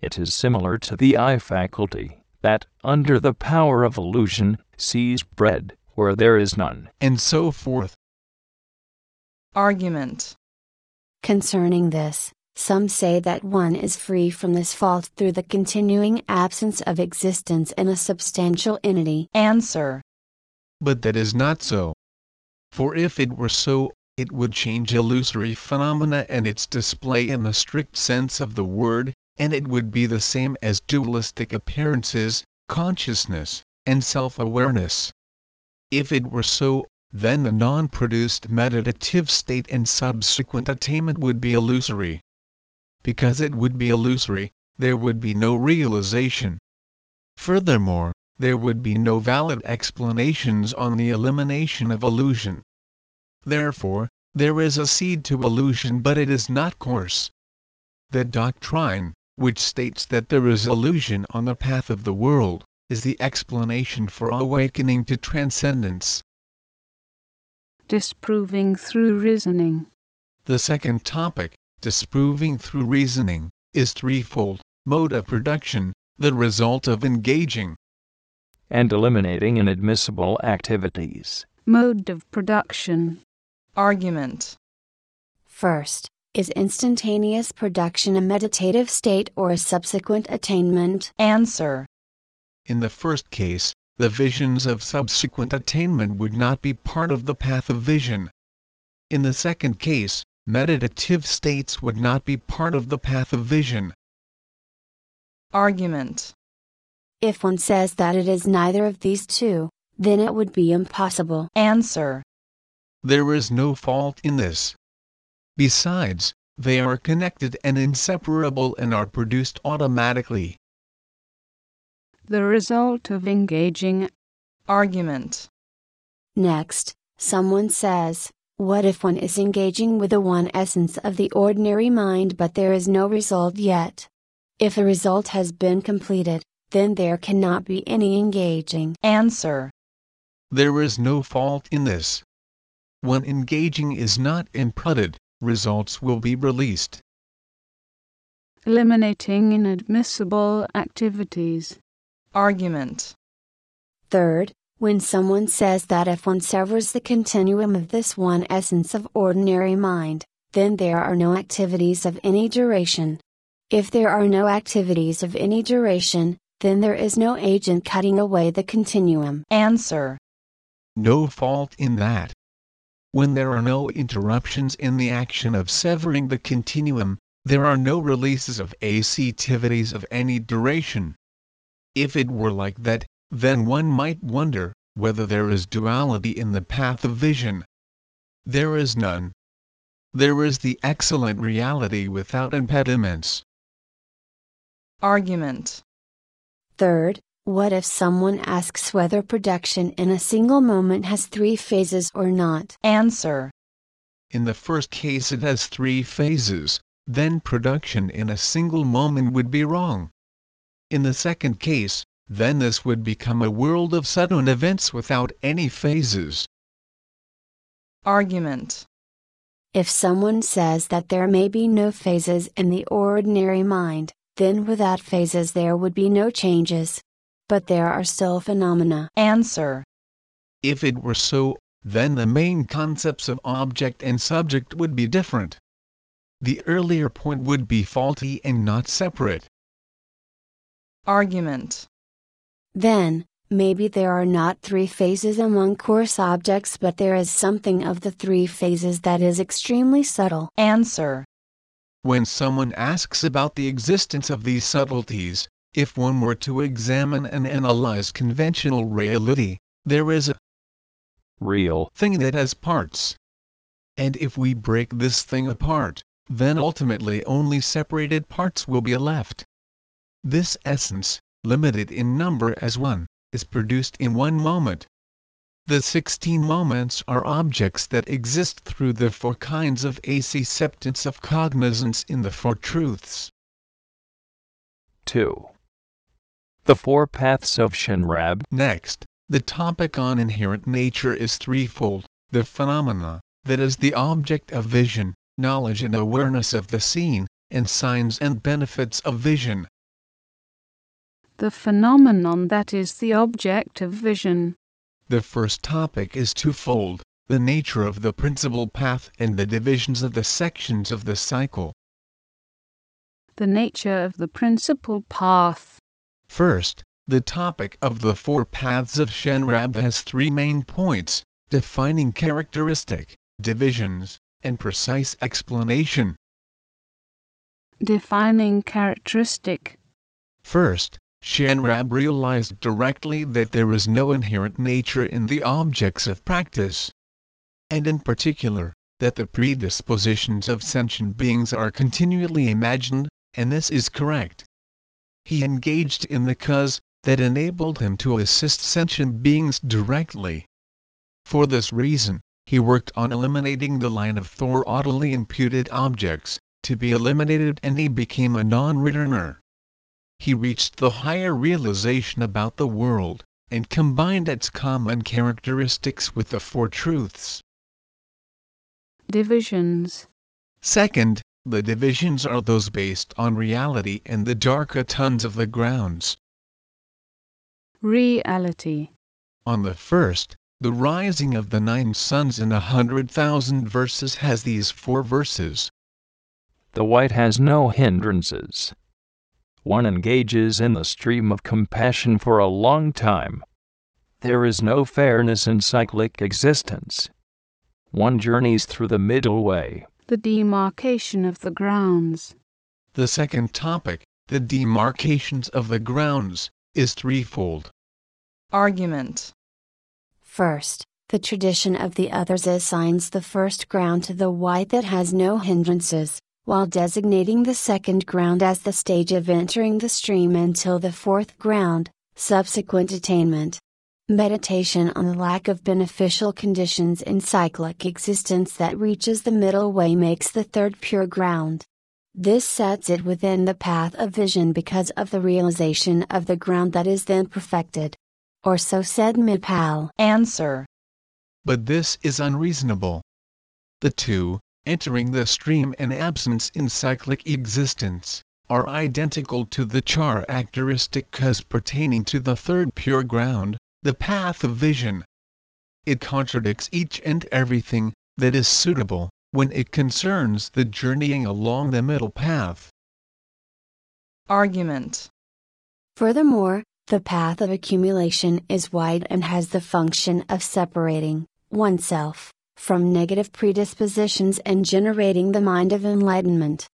It is similar to the eye faculty, that, under the power of illusion, sees bread where there is none. and so forth. Argument. Concerning this, some say that one is free from this fault through the continuing absence of existence in a substantial entity. Answer. But that is not so. For if it were so, it would change illusory phenomena and its display in the strict sense of the word, and it would be the same as dualistic appearances, consciousness, and self awareness. If it were so, then the non produced meditative state and subsequent attainment would be illusory. Because it would be illusory, there would be no realization. Furthermore, there would be no valid explanations on the elimination of illusion. Therefore, there is a seed to illusion, but it is not coarse. The doctrine, which states that there is illusion on the path of the world, is the explanation for awakening to transcendence. Disproving through reasoning. The second topic, disproving through reasoning, is threefold mode of production, the result of engaging, and eliminating inadmissible activities. Mode of production. Argument. First, is instantaneous production a meditative state or a subsequent attainment? Answer. In the first case, the visions of subsequent attainment would not be part of the path of vision. In the second case, meditative states would not be part of the path of vision. Argument. If one says that it is neither of these two, then it would be impossible. Answer. there is no fault in this. Besides, they are connected and inseparable and are produced automatically. The result of engaging argument, Next, someone says, What if one is engaging with the one essence of the ordinary mind but there is no result yet? If a result has been completed, then there cannot be any engaging. answer, There is no fault in this. When engaging is not inputted, results will be released. eliminating inadmissible activities. argument, Third, when someone says that if one severs the continuum of this one essence of ordinary mind, then there are no activities of any duration. If there are no activities of any duration, then there is no agent cutting away the continuum. answer, No fault in that. When there are no interruptions in the action of severing the continuum, there are no releases of activities of any duration. If it were like that, then one might wonder whether there is duality in the path of vision. There is none. There is the excellent reality without impediments. argument, Third, what if someone asks whether production in a single moment has three phases or not? answer, In the first case it has three phases, then production in a single moment would be wrong. In the second case, then this would become a world of sudden events without any phases. argument, If someone says that there may be no phases in the ordinary mind, then without phases there would be no changes. But there are still phenomena. answer, If it were so, then the main concepts of object and subject would be different. The earlier point would be faulty and not separate. argument, Then, maybe there are not three phases among coarse objects, but there is something of the three phases that is extremely subtle. answer, When someone asks about the existence of these subtleties, if one were to examine and analyze conventional reality, there is a real, thing that has parts. And if we break this thing apart, then ultimately only separated parts will be left. This essence, limited in number as one, is produced in one moment. The 16 moments are objects that exist through the four kinds of acceptance of cognizance in the Four Truths. 2. The Four Paths of Shenrab, Next, the topic on inherent nature is threefold the phenomena, that is the object of vision, knowledge and awareness of the seen, and signs and benefits of vision. The phenomenon that is the object of vision. The first topic is twofold the nature of the principal path and the divisions of the sections of the cycle. The nature of the principal path. First, the topic of the four paths of Shenrab has three main points defining characteristic, divisions, and precise explanation. Defining characteristic. First, Shenrab realized directly that there is no inherent nature in the objects of practice. And in particular, that the predispositions of sentient beings are continually imagined, and this is correct. He engaged in the cause that enabled him to assist sentient beings directly. For this reason, he worked on eliminating the line of Thor thoroughtly imputed objects, to be eliminated and he became a non-returner he reached the higher realization about the world, and combined its common characteristics with the Four Truths. Divisions. Second, the divisions are those based on reality and the darker tons of the grounds. Reality. On the first, the rising of the nine suns in a hundred thousand verses has these four verses. the white has no hindrances. One engages in the stream of compassion for a long time. There is no fairness in cyclic existence. One journeys through the middle way. The demarcation of the grounds. The second topic, the demarcations of the grounds, is threefold. argument, First, The tradition of the others assigns the first ground to the white that has no hindrances, while designating the second ground as the stage of entering the stream until the fourth ground, subsequent attainment. Meditation on the lack of beneficial conditions in cyclic existence that reaches the middle way makes the third pure ground. This sets it within the path of vision because of the realization of the ground that is then perfected. Or so said Mipal. Answer. But this is unreasonable. The two, entering the stream and absence in cyclic existence, are identical to the char characteristic cause pertaining to the third pure ground, the path of vision. It contradicts each and everything that is suitable when it concerns the journeying along the middle path. Argument. Furthermore, the path of accumulation is wide and has the function of separating oneself from negative predispositions and generating the mind of enlightenment.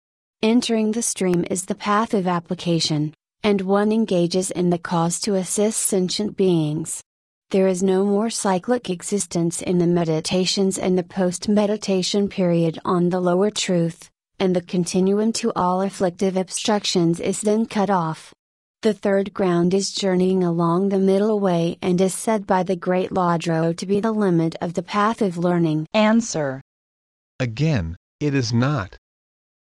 Entering the stream is the path of application, and one engages in the cause to assist sentient beings. There is no more cyclic existence in the meditations and the post meditation period on the lower truth, and the continuum to all afflictive obstructions is then cut off. The third ground is journeying along the middle way and is said by the great Lodro to be the limit of the path of learning. Answer. Again, it is not.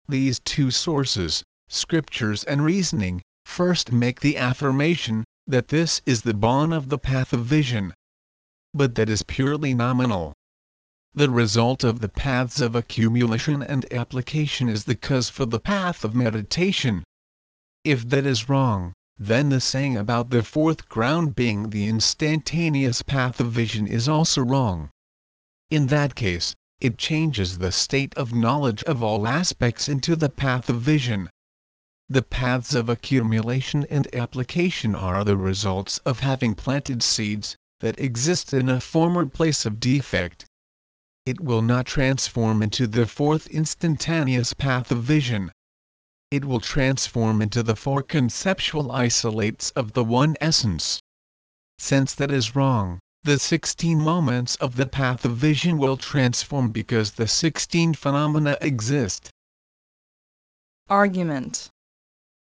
These two sources, scriptures and reasoning, first make the affirmation that this is the bond of the path of vision. But that is purely nominal. The result of the paths of accumulation and application is the cause for the path of meditation. If that is wrong, then the saying about the fourth ground being the instantaneous path of vision is also wrong. In that case, it changes the state of knowledge of all aspects into the path of vision. The paths of accumulation and application are the results of having planted seeds that exist in a former place of defect. It will not transform into the fourth instantaneous path of vision it will transform into the four conceptual isolates of the one essence. Since that is wrong, the 16 moments of the path of vision will transform because the 16 phenomena exist. Argument.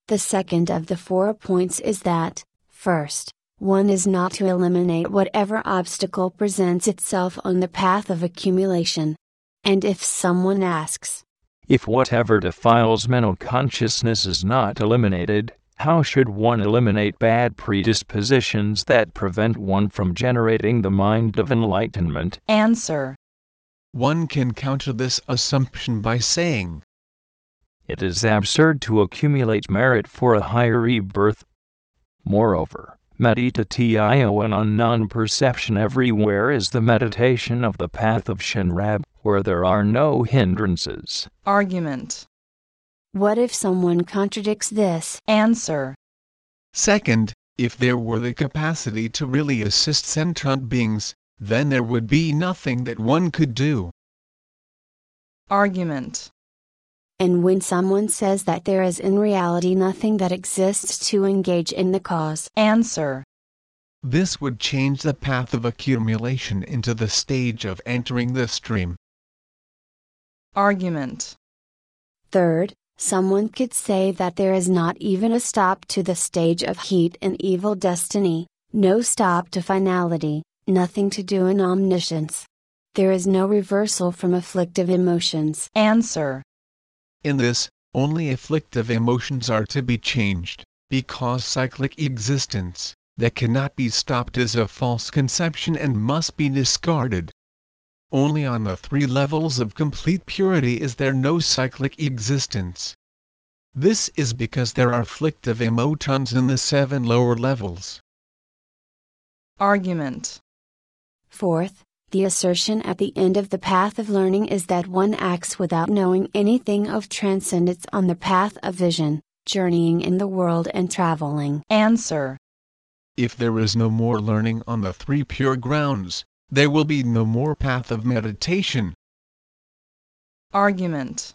The second of the four points is that, first, one is not to eliminate whatever obstacle presents itself on the path of accumulation. And if someone asks, if whatever defiles mental consciousness is not eliminated, how should one eliminate bad predispositions that prevent one from generating the mind of enlightenment? Answer. One can counter this assumption by saying, It is absurd to accumulate merit for a higher rebirth. Moreover, meditatio on non perception everywhere is the meditation of the path of Shenrab where there are no hindrances. Argument. What if someone contradicts this? Answer. Second, if there were the capacity to really assist sentient beings, then there would be nothing that one could do. Argument. And when someone says that there is in reality nothing that exists to engage in the cause, Answer. This would change the path of accumulation into the stage of entering the stream. Argument. Third, someone could say that there is not even a stop to the stage of heat and evil destiny, no stop to finality, nothing to do in omniscience. There is no reversal from afflictive emotions. Answer. In this, only afflictive emotions are to be changed, because cyclic existence, that cannot be stopped is a false conception and must be discarded. Only on the three levels of complete purity is there no cyclic existence. This is because there are afflictive emotions in the seven lower levels. Argument. Fourth, the assertion at the end of the path of learning is that one acts without knowing anything of transcendence on the path of vision, journeying in the world and traveling. Answer. If there is no more learning on the three pure grounds, there will be no more path of meditation. Argument.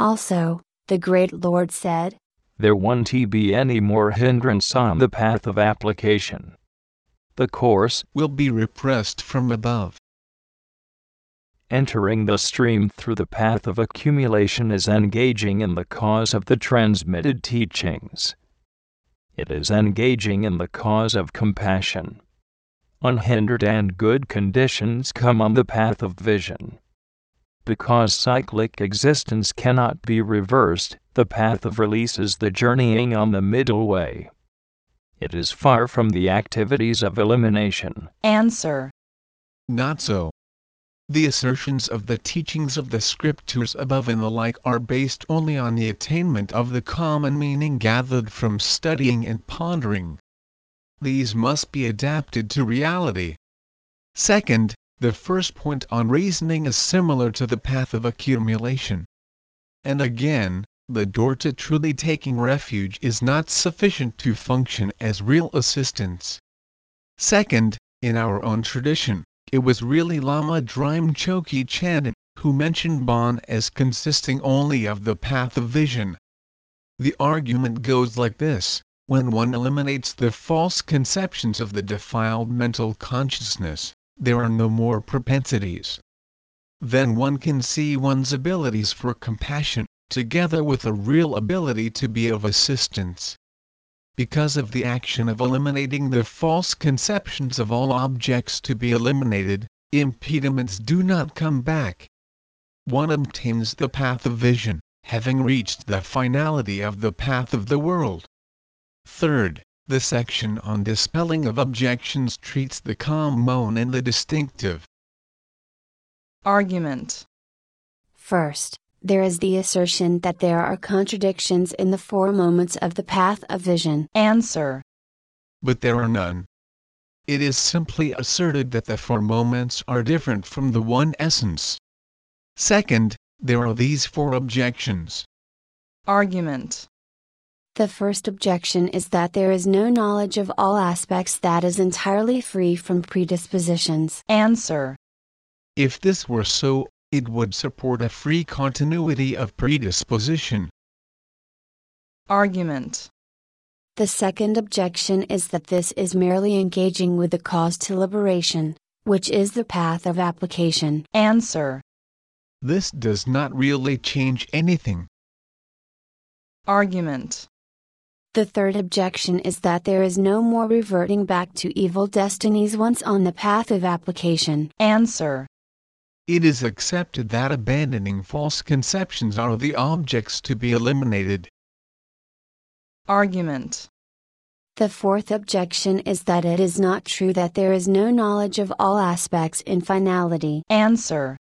Also, the great Lord said, There won't be any more hindrance on the path of application. The course will be repressed from above. Entering the stream through the path of accumulation is engaging in the cause of the transmitted teachings. It is engaging in the cause of compassion. Unhindered and good conditions come on the path of vision. Because cyclic existence cannot be reversed, the path of release is the journeying on the middle way. It is far from the activities of elimination. Answer. Not so. The assertions of the teachings of the scriptures above and the like are based only on the attainment of the common meaning gathered from studying and pondering. These must be adapted to reality. Second, the first point on reasoning is similar to the path of accumulation. And again, the door to truly taking refuge is not sufficient to function as real assistance. Second, in our own tradition, it was really Lama Drime Chandan who mentioned Bon as consisting only of the path of vision. The argument goes like this when one eliminates the false conceptions of the defiled mental consciousness, there are no more propensities. Then one can see one's abilities for compassion, together with a real ability to be of assistance. Because of the action of eliminating the false conceptions of all objects to be eliminated, impediments do not come back. One obtains the path of vision, having reached the finality of the path of the world. Third, the section on dispelling of objections treats the common and the distinctive. Argument. First, there is the assertion that there are contradictions in the four moments of the path of vision. Answer. But there are none. It is simply asserted that the four moments are different from the one essence. Second, there are these four objections. Argument. The first objection is that there is no knowledge of all aspects that is entirely free from predispositions. Answer. If this were so, it would support a free continuity of predisposition. Argument. The second objection is that this is merely engaging with the cause to liberation, which is the path of application. Answer. This does not really change anything. Argument. The third objection is that there is no more reverting back to evil destinies once on the path of application. Answer. It is accepted that abandoning false conceptions are the objects to be eliminated. Argument. The fourth objection is that it is not true that there is no knowledge of all aspects in finality. Answer.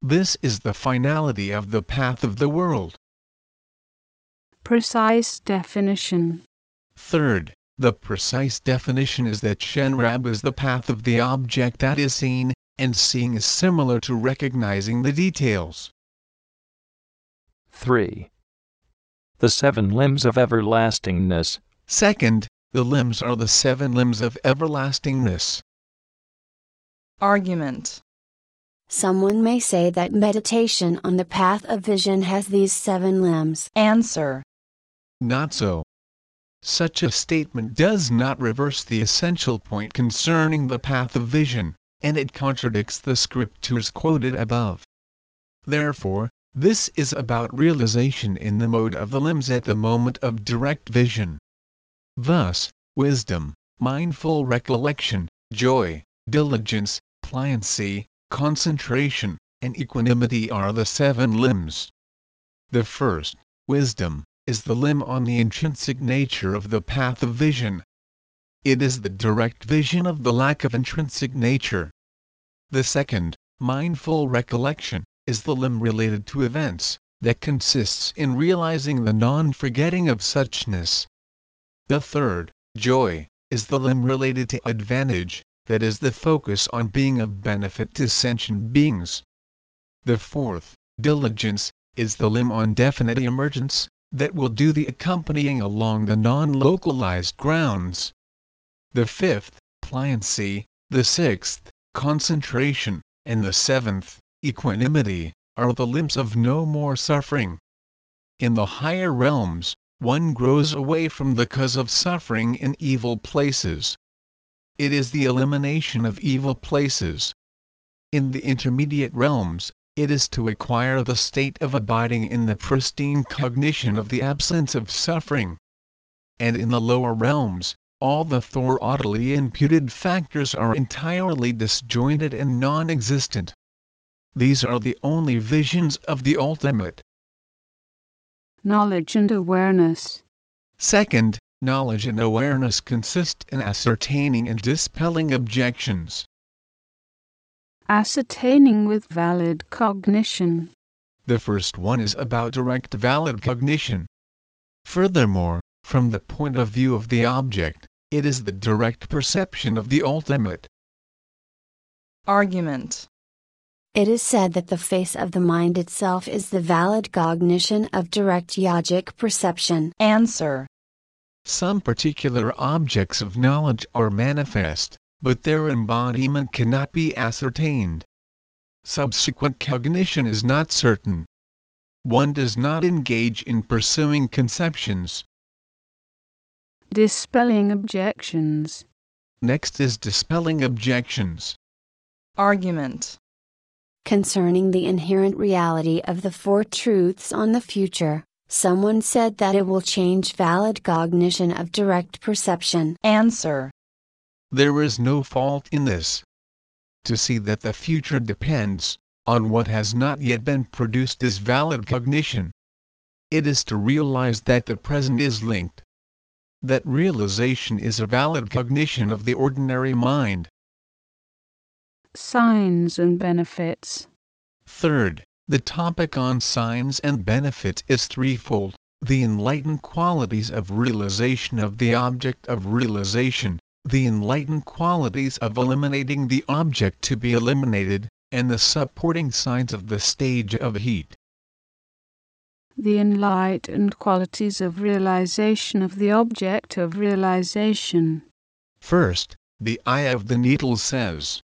This is the finality of the path of the world. Precise definition. Third, the precise definition is that Shenrab is the path of the object that is seen, and seeing is similar to recognizing the details. 3. The seven limbs of everlastingness. Second, the limbs are the seven limbs of everlastingness. Argument. Someone may say that meditation on the path of vision has these seven limbs. Answer. Not so. Such a statement does not reverse the essential point concerning the path of vision, and it contradicts the scriptures quoted above. Therefore, this is about realization in the mode of the limbs at the moment of direct vision. Thus, wisdom, mindful recollection, joy, diligence, pliancy, concentration, and equanimity are the seven limbs. The first, wisdom, is the limb on the intrinsic nature of the path of vision. It is the direct vision of the lack of intrinsic nature. The second, mindful recollection, is the limb related to events, that consists in realizing the non forgetting of suchness. The third, joy, is the limb related to advantage, that is the focus on being of benefit to sentient beings. The fourth, diligence, is the limb on definite emergence, that will do the accompanying along the non localized grounds. The fifth, pliancy, the sixth, concentration, and the seventh, equanimity, are the limbs of no more suffering. In the higher realms, one grows away from the cause of suffering in evil places. it is the elimination of evil places. In the intermediate realms, it is to acquire the state of abiding in the pristine cognition of the absence of suffering. And in the lower realms, all the thought-oddly imputed factors are entirely disjointed and non-existent. These are the only visions of the ultimate. Knowledge and awareness. Second, knowledge and awareness consist in ascertaining and dispelling objections. Ascertaining with valid cognition. The first one is about direct valid cognition. Furthermore, from the point of view of the object, it is the direct perception of the ultimate. Argument. It is said that the face of the mind itself is the valid cognition of direct yogic perception. Answer. Some particular objects of knowledge are manifest, but their embodiment cannot be ascertained. Subsequent cognition is not certain. One does not engage in pursuing conceptions. Dispelling objections. Next is dispelling objections. Argument. Concerning the inherent reality of the Four Truths on the future, someone said that it will change valid cognition of direct perception. Answer. There is no fault in this. To see that the future depends on what has not yet been produced is valid cognition. It is to realize that the present is linked. That realization is a valid cognition of the ordinary mind. Signs and benefits. Third, the topic on signs and benefits is threefold the enlightened qualities of realization of the object of realization, the enlightened qualities of eliminating the object to be eliminated, and the supporting signs of the stage of heat. The enlightened qualities of realization of the object of realization. First, the eye of the needle says,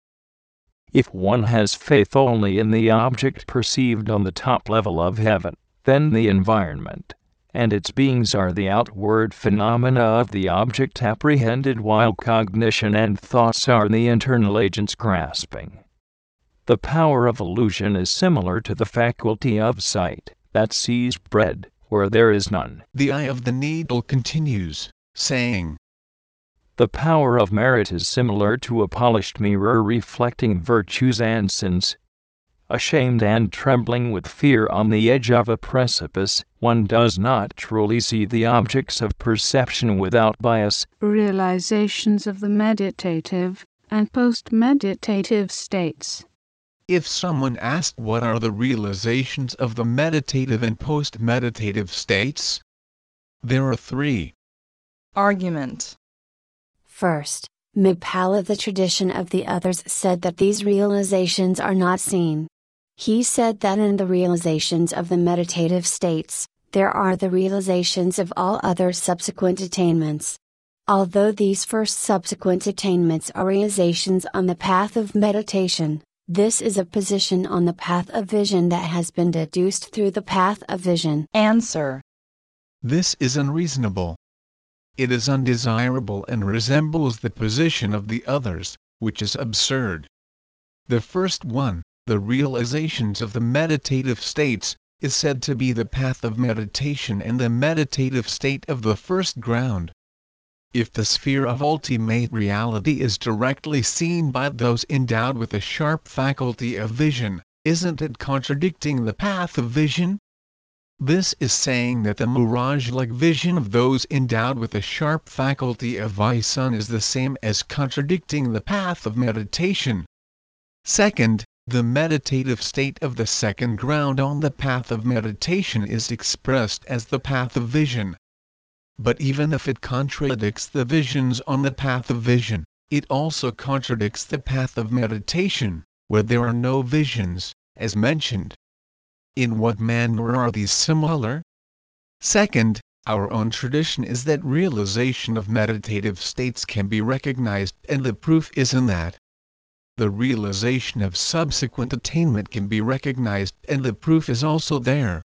If one has faith only in the object perceived on the top level of heaven, then the environment and its beings are the outward phenomena of the object apprehended while cognition and thoughts are the internal agents grasping. The power of illusion is similar to the faculty of sight that sees bread where there is none. The eye of the needle continues, saying, The power of merit is similar to a polished mirror reflecting virtues and sins. Ashamed and trembling with fear on the edge of a precipice, one does not truly see the objects of perception without bias. Realizations of the meditative and post meditative states. If someone asked what are the realizations of the meditative and post meditative states, there are three. Argument. First, Mipala, the tradition of the others, said that these realizations are not seen. He said that in the realizations of the meditative states, there are the realizations of all other subsequent attainments. Although these first subsequent attainments are realizations on the path of meditation, this is a position on the path of vision that has been deduced through the path of vision. Answer. This is unreasonable. It is undesirable and resembles the position of the others, which is absurd. The first one, the realizations of the meditative states, is said to be the path of meditation and the meditative state of the first ground. If the sphere of ultimate reality is directly seen by those endowed with a sharp faculty of vision, isn't it contradicting the path of vision? This is saying that the mirage-like vision of those endowed with a sharp faculty of vision is the same as contradicting the path of meditation. Second, the meditative state of the second ground on the path of meditation is expressed as the path of vision. But even if it contradicts the visions on the path of vision, it also contradicts the path of meditation, where there are no visions, as mentioned. In what manner are these similar? Second, our own tradition is that realization of meditative states can be recognized, and the proof is in that. The realization of subsequent attainment can be recognized, and the proof is also there.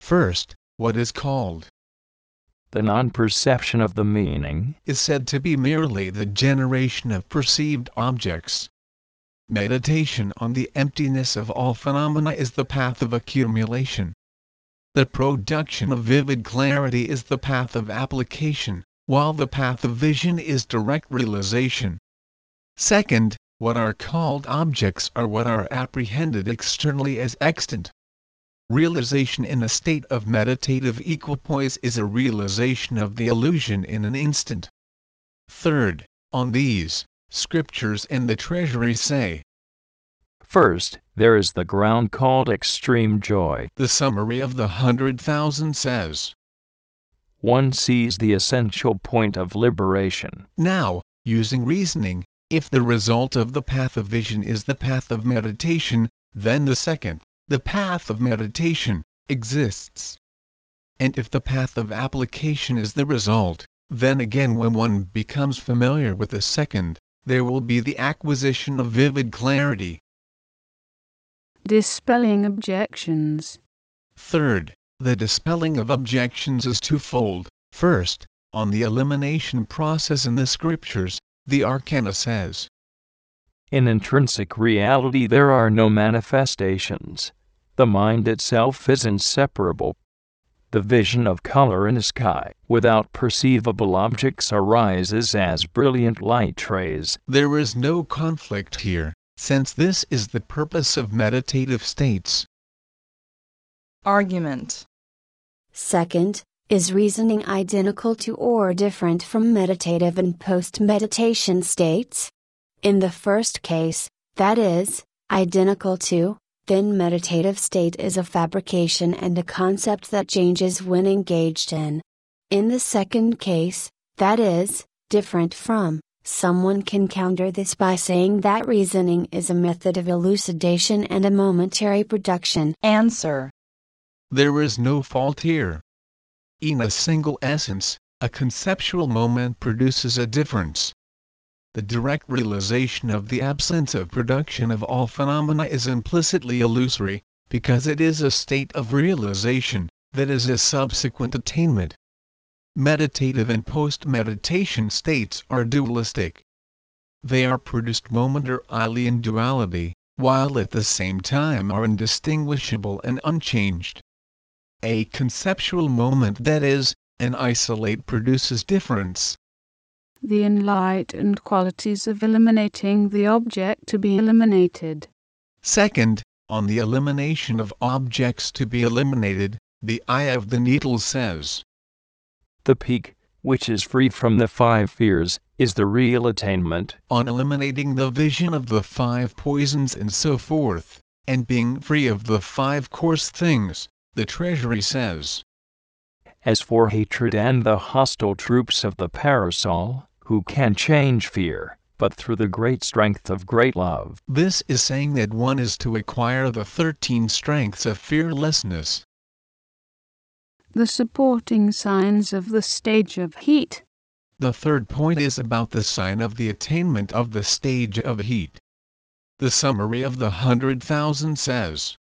First, what is called The non perception of the meaning is said to be merely the generation of perceived objects. Meditation on the emptiness of all phenomena is the path of accumulation. The production of vivid clarity is the path of application, while the path of vision is direct realization. Second, what are called objects are what are apprehended externally as extant. Realization in a state of meditative equipoise is a realization of the illusion in an instant. Third, on these, scriptures and the treasury say. First, there is the ground called extreme joy. The summary of the hundred thousand says. One sees the essential point of liberation. Now, using reasoning, if the result of the path of vision is the path of meditation, then the second, the path of meditation, exists. And if the path of application is the result, then again when one becomes familiar with the second, there will be the acquisition of vivid clarity. Dispelling objections. Third, the dispelling of objections is twofold. First, on the elimination process in the scriptures, the Arcana says, In intrinsic reality, there are no manifestations. The mind itself is inseparable. The vision of color in a sky without perceivable objects arises as brilliant light rays. There is no conflict here, since this is the purpose of meditative states. Argument. Second, is reasoning identical to or different from meditative and post meditation states? In the first case, that is, identical to, then meditative state is a fabrication and a concept that changes when engaged in. In the second case, that is, different from, someone can counter this by saying that reasoning is a method of elucidation and a momentary production. Answer. There is no fault here. In a single essence, a conceptual moment produces a difference. The direct realization of the absence of production of all phenomena is implicitly illusory, because it is a state of realization, that is a subsequent attainment. Meditative and post-meditation states are dualistic. They are produced momentarily in duality, while at the same time are indistinguishable and unchanged. A conceptual moment that is, an isolate produces difference. The enlightened qualities of eliminating the object to be eliminated. Second, on the elimination of objects to be eliminated, the eye of the needle says, The peak, which is free from the five fears, is the real attainment. on eliminating the vision of the five poisons and so forth, and being free of the five coarse things, the treasury says, As for hatred and the hostile troops of the parasol, who can change fear, but through the great strength of great love. This is saying that one is to acquire the 13 strengths of fearlessness. The supporting signs of the stage of heat. The third point is about the sign of the attainment of the stage of heat. The summary of the hundred thousand says,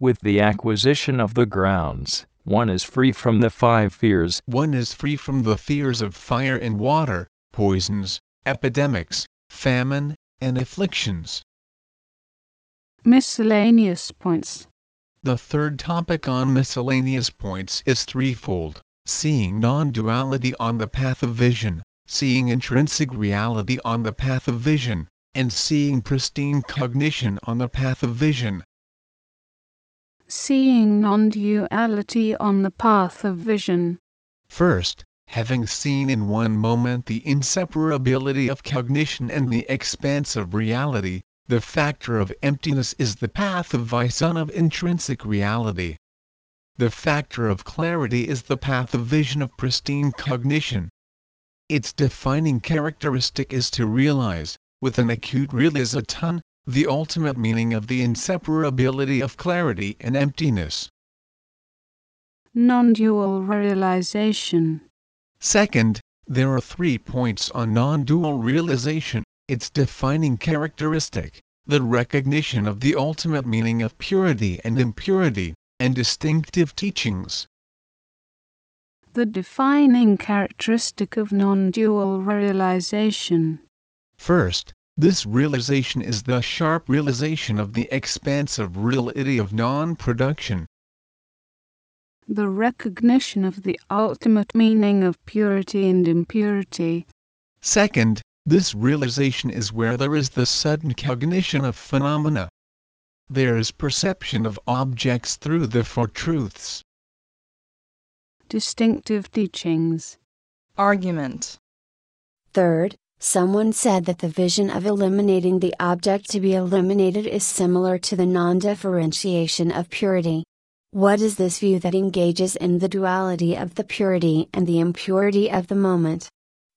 With the acquisition of the grounds, one is free from the five fears. One is free from the fears of fire and water, poisons, epidemics, famine, and afflictions. Miscellaneous points. The third topic on miscellaneous points is threefold seeing non duality on the path of vision, seeing intrinsic reality on the path of vision, and seeing pristine cognition on the path of vision. Seeing non duality on the path of vision. First, having seen in one moment the inseparability of cognition and the expanse of reality, the factor of emptiness is the path of vision of intrinsic reality. The factor of clarity is the path of vision of pristine cognition. Its defining characteristic is to realize, with an acute realization, the ultimate meaning of the inseparability of clarity and emptiness. Non dual realization. Second, there are three points on non dual realization its defining characteristic, the recognition of the ultimate meaning of purity and impurity, and distinctive teachings. the defining characteristic of non dual realization? First, this realization is the sharp realization of the expansive reality of non production. The recognition of the ultimate meaning of purity and impurity. Second, this realization is where there is the sudden cognition of phenomena. There is perception of objects through the Four Truths. Distinctive teachings. argument, Third, someone said that the vision of eliminating the object to be eliminated is similar to the non differentiation of purity. What is this view that engages in the duality of the purity and the impurity of the moment?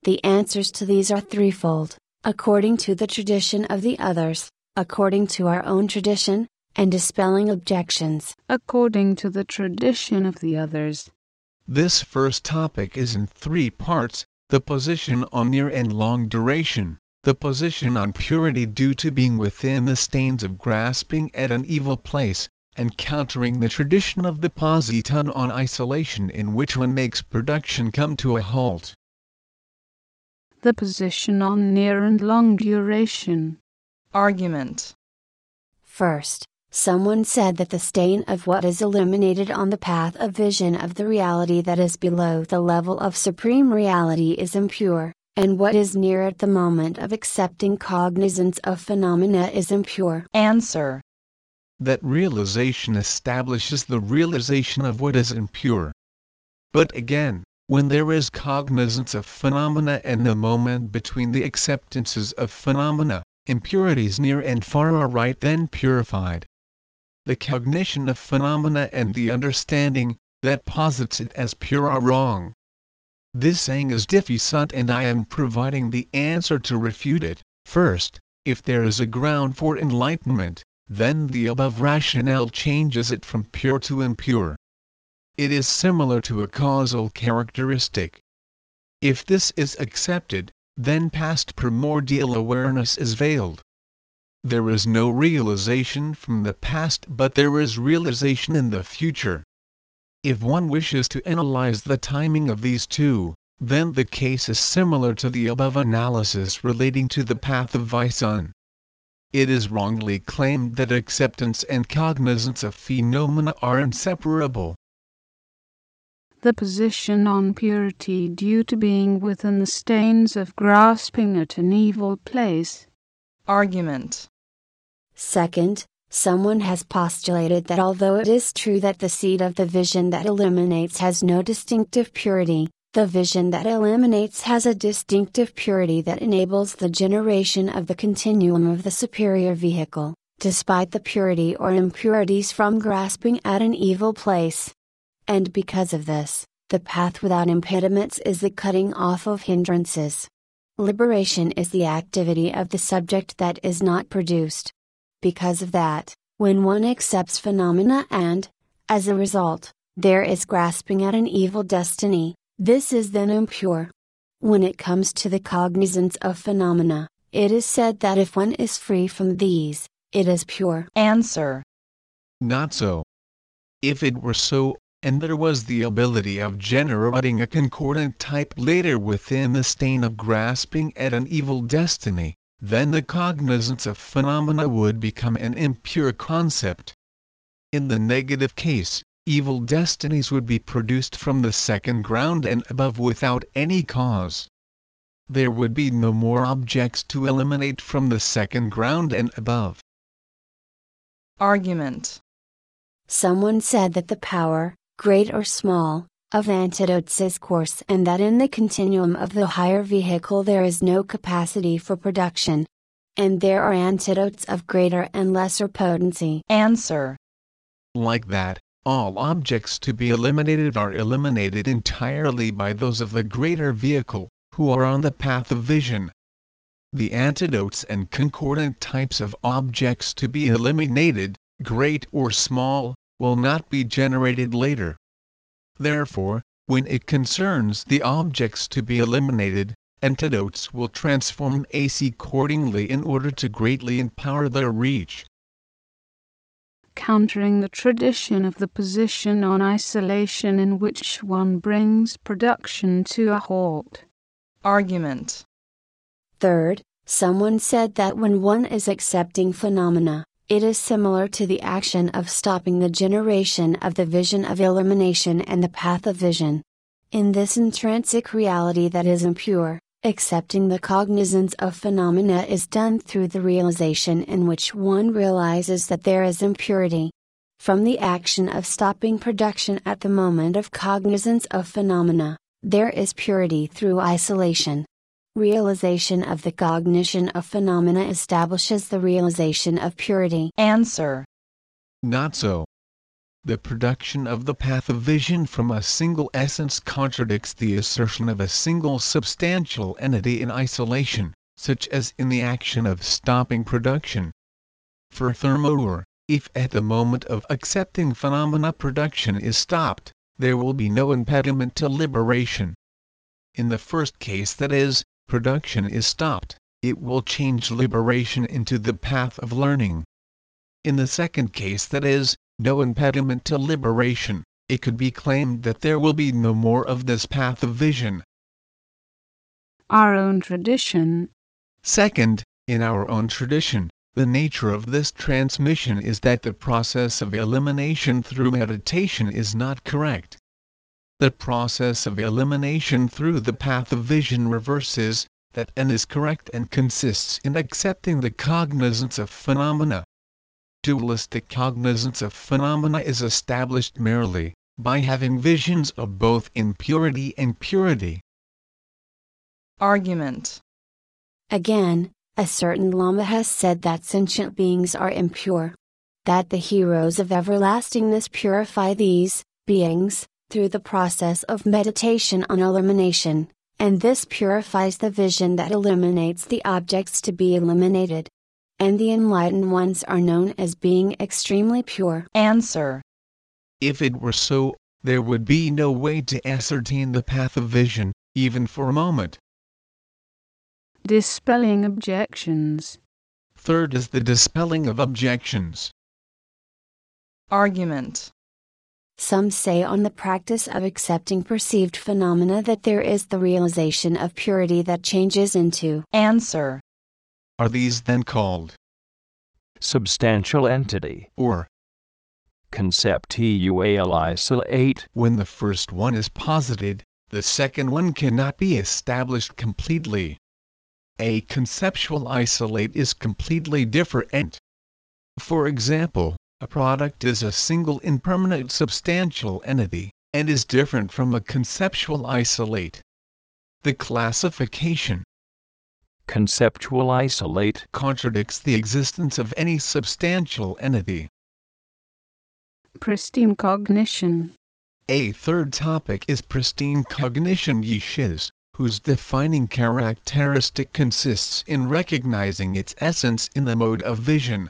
The answers to these are threefold, according to the tradition of the others, according to our own tradition, and dispelling objections. According to the tradition of the others. This first topic is in three parts the position on near and long duration, the position on purity due to being within the stains of grasping at an evil place, and countering the tradition of the Positano on isolation in which one makes production come to a halt. The position on near and long duration. argument, First, someone said that the stain of what is eliminated on the path of vision of the reality that is below the level of supreme reality is impure, and what is near at the moment of accepting cognizance of phenomena is impure. answer, That realization establishes the realization of what is impure. But again, when there is cognizance of phenomena and the moment between the acceptances of phenomena, impurities near and far are right then purified. The cognition of phenomena and the understanding that posits it as pure are wrong. This saying is diffusant and I am providing the answer to refute it. First, if there is a ground for enlightenment, then the above rationale changes it from pure to impure. It is similar to a causal characteristic. If this is accepted, then past primordial awareness is veiled. There is no realization from the past but there is realization in the future. If one wishes to analyze the timing of these two, then the case is similar to the above analysis relating to the path of Visun. It is wrongly claimed that acceptance and cognizance of phenomena are inseparable. The position on purity due to being within the stains of grasping at an evil place. argument, Second, someone has postulated that although it is true that the seed of the vision that illuminates has no distinctive purity, the vision that illuminates has a distinctive purity that enables the generation of the continuum of the superior vehicle, despite the purity or impurities from grasping at an evil place. And because of this, the path without impediments is the cutting off of hindrances. Liberation is the activity of the subject that is not produced. Because of that, when one accepts phenomena and, as a result, there is grasping at an evil destiny, this is then impure. When it comes to the cognizance of phenomena, it is said that if one is free from these, it is pure. answer, Not so. If it were so, and there was the ability of generating a concordant type later within the stain of grasping at an evil destiny, then the cognizance of phenomena would become an impure concept. In the negative case, evil destinies would be produced from the second ground and above without any cause. There would be no more objects to eliminate from the second ground and above. argument, Someone said that the power, great or small, of antidotes is coarse and that in the continuum of the higher vehicle there is no capacity for production. And there are antidotes of greater and lesser potency. answer, Like that, all objects to be eliminated are eliminated entirely by those of the greater vehicle, who are on the path of vision. The antidotes and concordant types of objects to be eliminated, great or small, will not be generated later. Therefore, when it concerns the objects to be eliminated, antidotes will transform AC accordingly in order to greatly empower their reach. countering the tradition of the position on isolation in which one brings production to a halt. Argument. Third, someone said that when one is accepting phenomena, it is similar to the action of stopping the generation of the vision of illumination and the path of vision. In this intrinsic reality that is impure, accepting the cognizance of phenomena is done through the realization in which one realizes that there is impurity. From the action of stopping production at the moment of cognizance of phenomena, there is purity through isolation. Realization of the cognition of phenomena establishes the realization of purity. Answer. Not so. The production of the path of vision from a single essence contradicts the assertion of a single substantial entity in isolation, such as in the action of stopping production. Furthermore, if at the moment of accepting phenomena production is stopped, there will be no impediment to liberation. In the first case that is, production is stopped, it will change liberation into the path of learning. In the second case that is, no impediment to liberation, it could be claimed that there will be no more of this path of vision. Our own tradition. Second, in our own tradition, the nature of this transmission is that the process of elimination through meditation is not correct. The process of elimination through the path of vision reverses that and is correct and consists in accepting the cognizance of phenomena. Dualistic cognizance of phenomena is established merely by having visions of both impurity and purity. Argument. Again, a certain Lama has said that sentient beings are impure. That the heroes of everlastingness purify these beings, through the process of meditation on elimination, and this purifies the vision that eliminates the objects to be eliminated. And the enlightened ones are known as being extremely pure. Answer. If it were so, there would be no way to ascertain the path of vision, even for a moment. Dispelling objections. Third is the dispelling of objections. Argument. Some say on the practice of accepting perceived phenomena that there is the realization of purity that changes into Answer. Are these then called substantial entity, or conceptual isolate? when the first one is posited, the second one cannot be established completely. A conceptual isolate is completely different. For example, a product is a single impermanent substantial entity, and is different from a conceptual isolate. The classification Conceptual isolate, contradicts the existence of any substantial entity. Pristine cognition. A third topic is pristine cognition yishiz, whose defining characteristic consists in recognizing its essence in the mode of vision.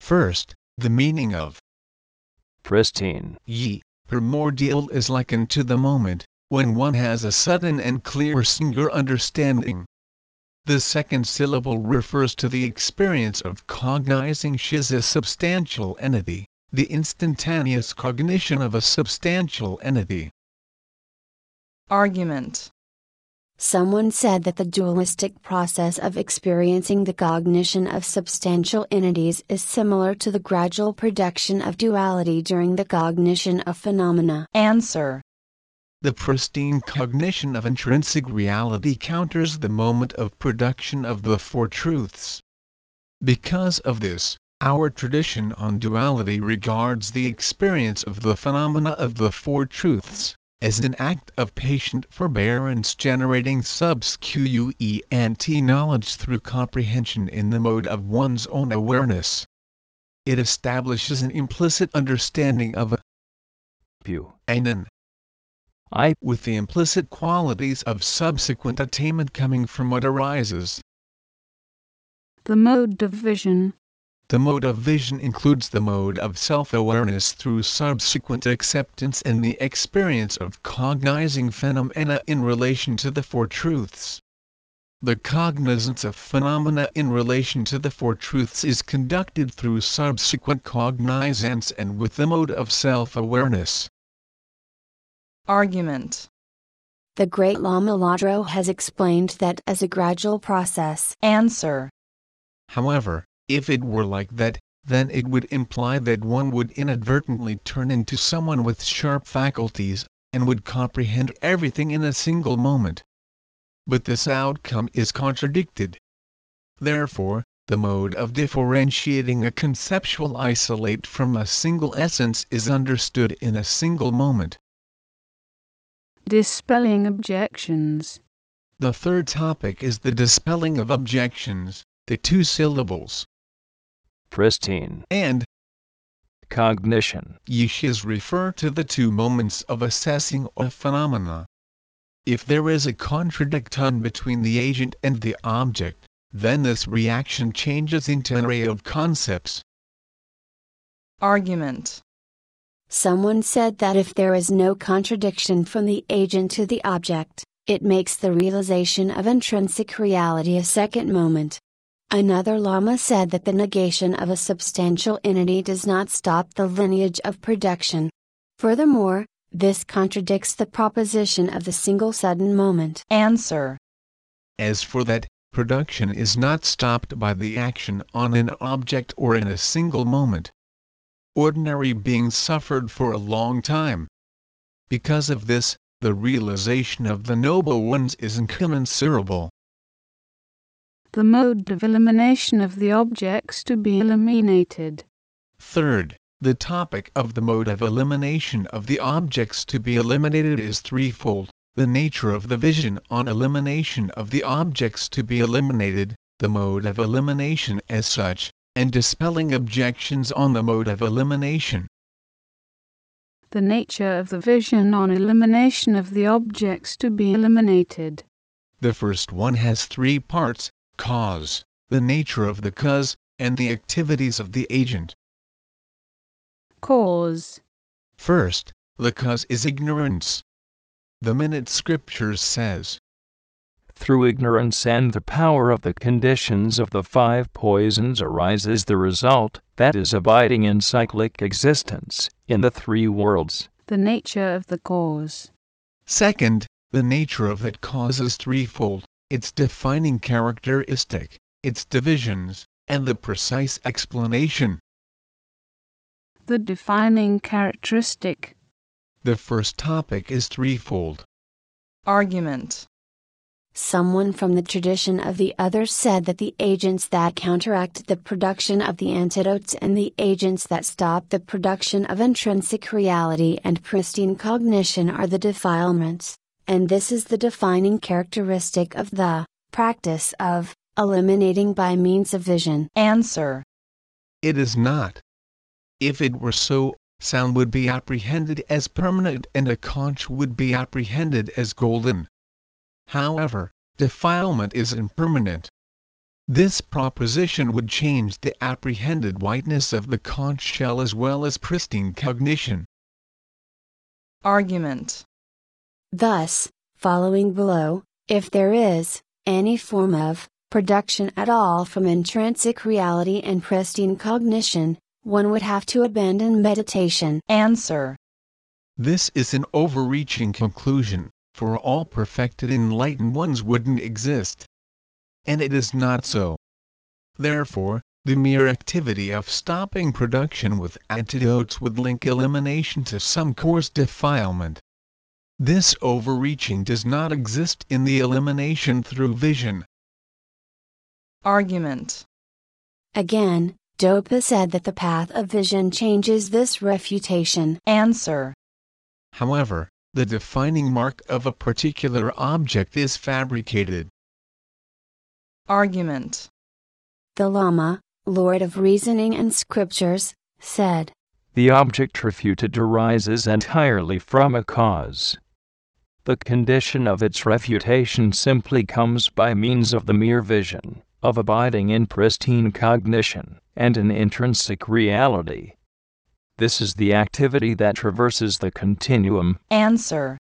First, the meaning of pristine, yi, primordial is likened to the moment, when one has a sudden and clear singular understanding. The second syllable refers to the experience of cognizing shiz a substantial entity, the instantaneous cognition of a substantial entity. Argument. Someone said that the dualistic process of experiencing the cognition of substantial entities is similar to the gradual production of duality during the cognition of phenomena. Answer. The pristine cognition of intrinsic reality counters the moment of production of the Four Truths. Because of this, our tradition on duality regards the experience of the phenomena of the Four Truths as an act of patient forbearance generating subsque knowledge through comprehension in the mode of one's own awareness. It establishes an implicit understanding of a pu, and an I, with the implicit qualities of subsequent attainment coming from what arises. The mode of vision. The mode of vision includes the mode of self-awareness through subsequent acceptance and the experience of cognizing phenomena in relation to the Four Truths. The cognizance of phenomena in relation to the Four Truths is conducted through subsequent cognizance and with the mode of self-awareness. Argument. The great Lama Lodro has explained that as a gradual process. Answer. However, if it were like that, then it would imply that one would inadvertently turn into someone with sharp faculties, and would comprehend everything in a single moment. But this outcome is contradicted. Therefore, the mode of differentiating a conceptual isolate from a single essence is understood in a single moment. Dispelling objections. The third topic is the dispelling of objections, the two syllables, pristine, and cognition. yeshas refer to the two moments of assessing a phenomena. If there is a contradiction between the agent and the object, then this reaction changes into an array of concepts. Argument. Someone said that if there is no contradiction from the agent to the object, it makes the realization of intrinsic reality a second moment. Another Lama said that the negation of a substantial entity does not stop the lineage of production. Furthermore, this contradicts the proposition of the single sudden moment. Answer. As for that, production is not stopped by the action on an object or in a single moment. Ordinary beings suffered for a long time. Because of this, the realization of the noble ones is incommensurable. The mode of elimination of the objects to be eliminated. Third, the topic of the mode of elimination of the objects to be eliminated is threefold the nature of the vision on elimination of the objects to be eliminated, the mode of elimination as such, and dispelling objections on the mode of elimination. The nature of the vision on elimination of the objects to be eliminated. The first one has three parts cause, the nature of the cause, and the activities of the agent. Cause. First, the cause is ignorance. The minute scripture says, Through ignorance and the power of the conditions of the five poisons arises the result, that is abiding in cyclic existence, in the three worlds. The nature of the cause. Second, the nature of that cause is threefold its defining characteristic, its divisions, and the precise explanation. The defining characteristic. The first topic is threefold. Argument. Someone from the tradition of the others said that the agents that counteract the production of the antidotes and the agents that stop the production of intrinsic reality and pristine cognition are the defilements, and this is the defining characteristic of the practice of eliminating by means of vision. Answer. It is not. If it were so, sound would be apprehended as permanent and a conch would be apprehended as golden. However, defilement is impermanent. This proposition would change the apprehended whiteness of the conch shell as well as pristine cognition. Argument. Thus, following below, if there is any form of production at all from intrinsic reality and pristine cognition, one would have to abandon meditation. Answer. This is an overreaching conclusion, for all perfected enlightened ones wouldn't exist. And it is not so. Therefore, the mere activity of stopping production with antidotes would link elimination to some coarse defilement. This overreaching does not exist in the elimination through vision. Argument. Again, Dopa said that the path of vision changes this refutation. Answer. However, the defining mark of a particular object is fabricated. Argument. The Lama, Lord of Reasoning and Scriptures, said, The object refuted arises entirely from a cause. The condition of its refutation simply comes by means of the mere vision, of abiding in pristine cognition, and in intrinsic reality. This is the activity that traverses the continuum. Answer.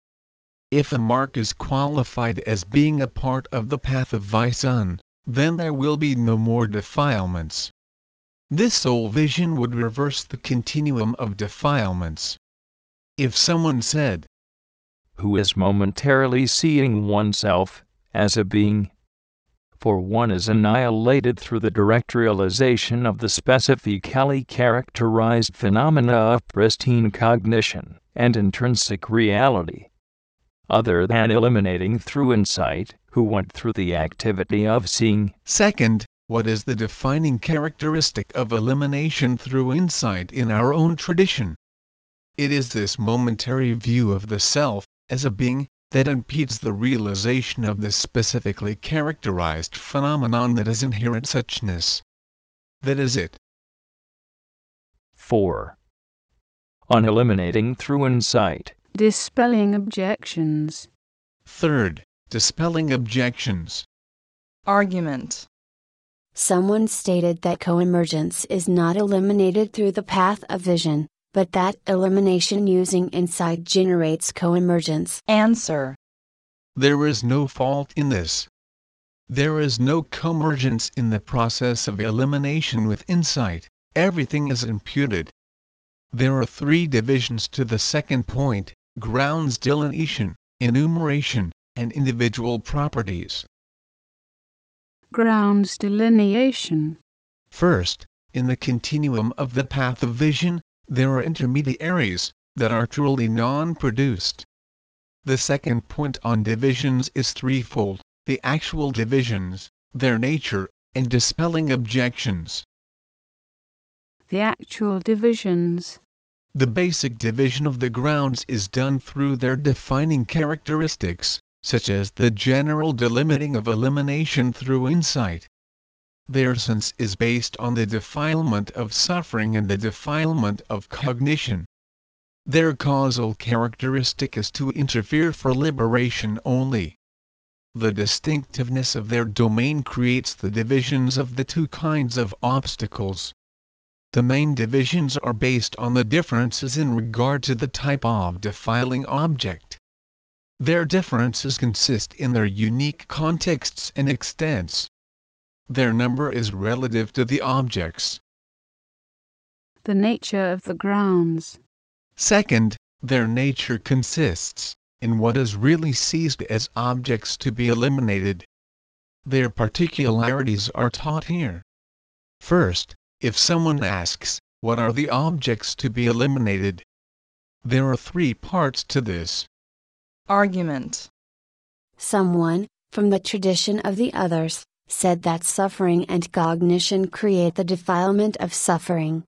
If a mark is qualified as being a part of the path of Visun, then there will be no more defilements. This soul vision would reverse the continuum of defilements. If someone said, Who is momentarily seeing oneself as a being? For one is annihilated through the direct realization of the specifically characterized phenomena of pristine cognition and intrinsic reality other than eliminating through insight, who went through the activity of seeing. Second, what is the defining characteristic of elimination through insight in our own tradition? It is this momentary view of the self, as a being, that impedes the realization of the specifically characterized phenomenon that is inherent suchness. That is it. 4. On eliminating through insight, dispelling objections. Third, dispelling objections. Argument. Someone stated that coemergence is not eliminated through the path of vision, but that elimination using insight generates co-emergence. Answer. There is no fault in this. There is no co-emergence in the process of elimination with insight, everything is imputed. There are three divisions to the second point grounds delineation, enumeration, and individual properties. Grounds delineation. First, in the continuum of the path of vision, there are intermediaries that are truly non produced. The second point on divisions is threefold the actual divisions, their nature, and dispelling objections. The actual divisions. The basic division of the grounds is done through their defining characteristics, such as the general delimiting of elimination through insight. Their sense is based on the defilement of suffering and the defilement of cognition. Their causal characteristic is to interfere for liberation only. The distinctiveness of their domain creates the divisions of the two kinds of obstacles. The main divisions are based on the differences in regard to the type of defiling object. Their differences consist in their unique contexts and extents. Their number is relative to the objects. The nature of the grounds. Second, their nature consists in what is really seized as objects to be eliminated. Their particularities are taught here. First, if someone asks, what are the objects to be eliminated? There are three parts to this. Argument. Someone, from the tradition of the others, said that suffering and cognition create the defilement of suffering.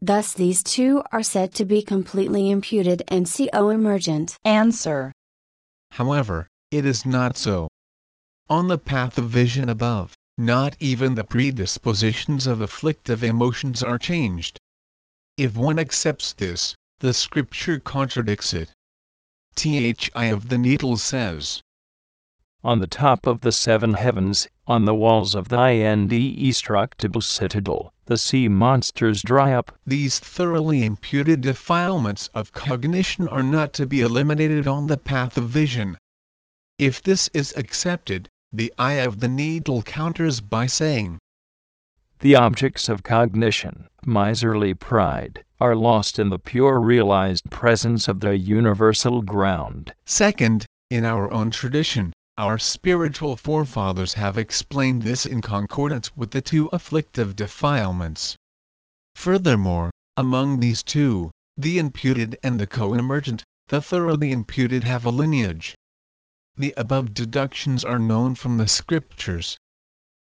Thus, these two are said to be completely imputed and co emergent. Answer. However, it is not so. On the path of vision above, not even the predispositions of afflictive emotions are changed. If one accepts this, the scripture contradicts it. The Eye of the Needle says, On the top of the seven heavens, on the walls of thy indestructible citadel, the sea monsters dry up. These thoroughly imputed defilements of cognition are not to be eliminated on the path of vision. If this is accepted, the eye of the needle counters by saying, The objects of cognition, miserly pride, are lost in the pure realized presence of the universal ground. Second, in our own tradition, our spiritual forefathers have explained this in concordance with the two afflictive defilements. Furthermore, among these two, the imputed and the co-emergent, the thoroughly imputed have a lineage, the above deductions are known from the scriptures.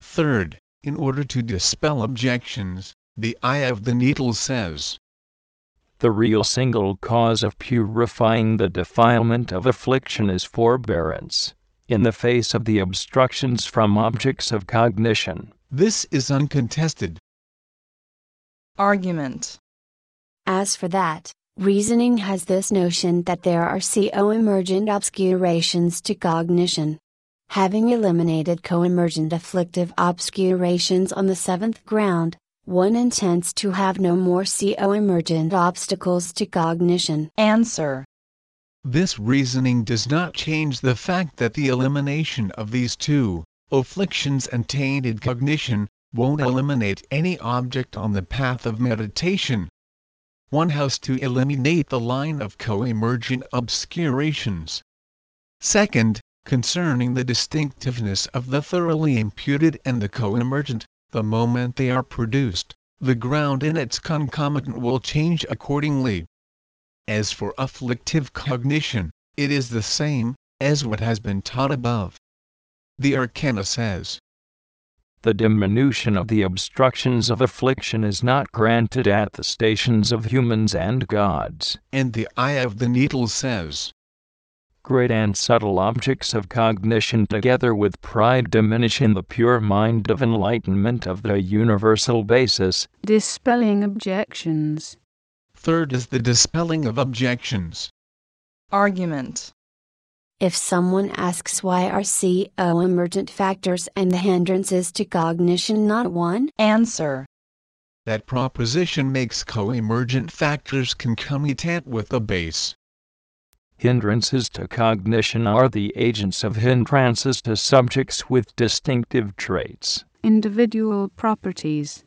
Third, in order to dispel objections, the eye of the needle says, The real single cause of purifying the defilement of affliction is forbearance, in the face of the obstructions from objects of cognition. This is uncontested. Argument. As for that, Reasoning has this notion that there are co-emergent obscurations to cognition. Having eliminated co-emergent afflictive obscurations on the seventh ground, one intends to have no more co-emergent obstacles to cognition. Answer. This reasoning does not change the fact that the elimination of these two, afflictions and tainted cognition, won't eliminate any object on the path of meditation. One has to eliminate the line of co-emergent obscurations. Second, concerning the distinctiveness of the thoroughly imputed and the co-emergent, the moment they are produced, the ground in its concomitant will change accordingly. As for afflictive cognition, it is the same, as what has been taught above. The Arcana says, The diminution of the obstructions of affliction is not granted at the stations of humans and gods. and the Eye of the Needle says, Great and subtle objects of cognition together with pride diminish in the pure mind of enlightenment of the universal basis. dispelling objections, Third is the dispelling of objections. argument, If someone asks why are CO emergent factors and the hindrances to cognition not one, answer, That proposition makes co-emergent factors concomitant with the base. Hindrances to cognition are the agents of hindrances to subjects with distinctive traits. individual properties,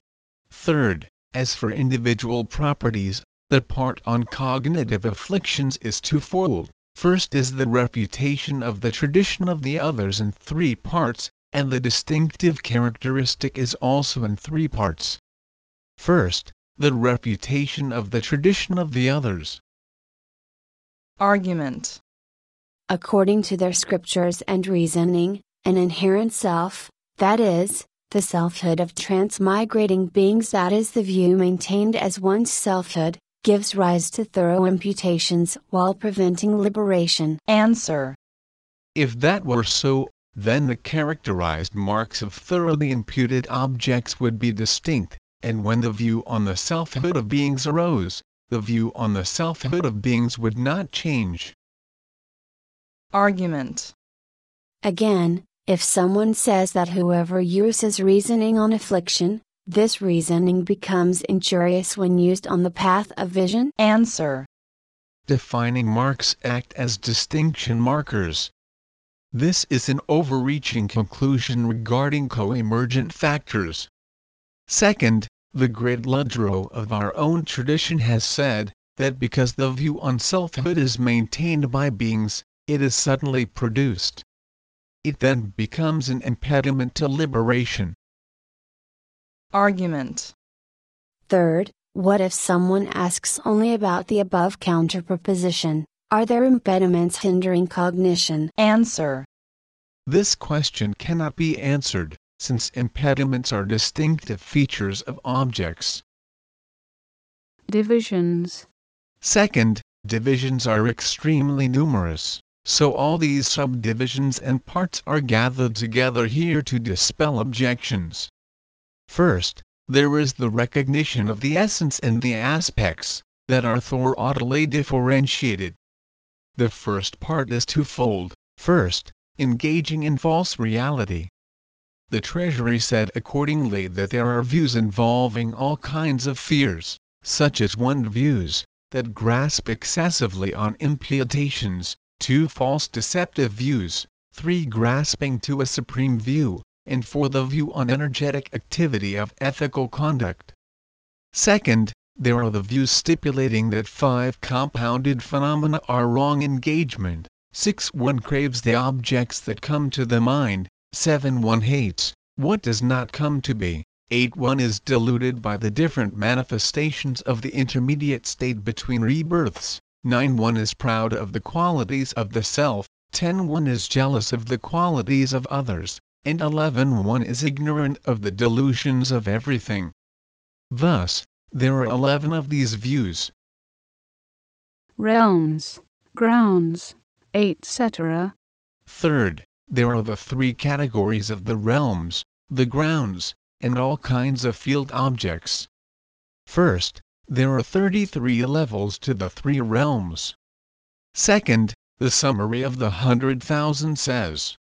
Third, as for individual properties, the part on cognitive afflictions is twofold. First is the reputation of the tradition of the others in three parts, and the distinctive characteristic is also in three parts. First, the reputation of the tradition of the others. argument, according to their scriptures and reasoning, an inherent self, that is, the selfhood of transmigrating beings, that is, the view maintained as one's selfhood, gives rise to thorough imputations while preventing liberation. answer, If that were so, then the characterized marks of thoroughly imputed objects would be distinct, and when the view on the selfhood of beings arose, the view on the selfhood of beings would not change. argument, Again, if someone says that whoever uses reasoning on affliction, this reasoning becomes injurious when used on the path of vision, answer, Defining marks act as distinction markers. This is an overreaching conclusion regarding co-emergent factors. Second, the great Lodro of our own tradition has said, that because the view on selfhood is maintained by beings, it is suddenly produced. It then becomes an impediment to liberation. Argument, Third, what if someone asks only about the above counter proposition? Are there impediments hindering cognition? answer, This question cannot be answered, since impediments are distinctive features of objects. divisions, Second, divisions are extremely numerous, so all these subdivisions and parts are gathered together here to dispel objections. First, there is the recognition of the essence and the aspects that are thoroughly differentiated. The first part is twofold. First, engaging in false reality. The Treasury said accordingly that there are views involving all kinds of fears, such as one views, that grasp excessively on imputations, two false deceptive views, three grasping to a supreme view, and for the view on energetic activity of ethical conduct. Second, there are the views stipulating that five compounded phenomena are wrong engagement, 6 one craves the objects that come to the mind, 7 one hates what does not come to be, 8 one is deluded by the different manifestations of the intermediate state between rebirths, 9 one is proud of the qualities of the self, ten one is jealous of the qualities of others, and 11 one is ignorant of the delusions of everything. Thus, there are 11 of these views. realms, grounds, etc. Third, there are the three categories of the realms, the grounds, and all kinds of field objects. First, there are 33 levels to the three realms. Second, the summary of the hundred thousand says,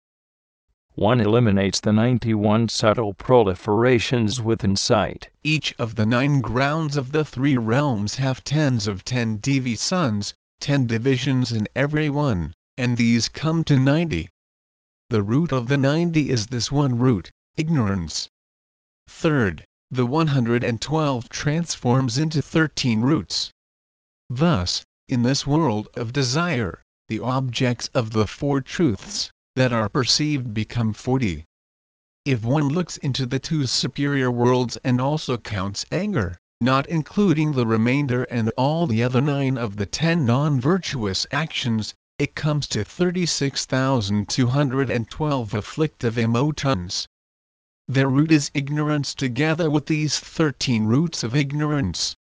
One eliminates the 91 subtle proliferations within sight. each of the nine grounds of the three realms have tens of ten Devi suns, ten divisions in every one, and these come to ninety. The root of the ninety is this one root, ignorance. Third, the 112 transforms into 13 roots. Thus, in this world of desire, the objects of the four truths that are perceived become 40. If one looks into the two superior worlds and also counts anger, not including the remainder and all the other nine of the ten non-virtuous actions, it comes to 36,212 afflictive emotions. Their root is ignorance together with these 13 roots of ignorance.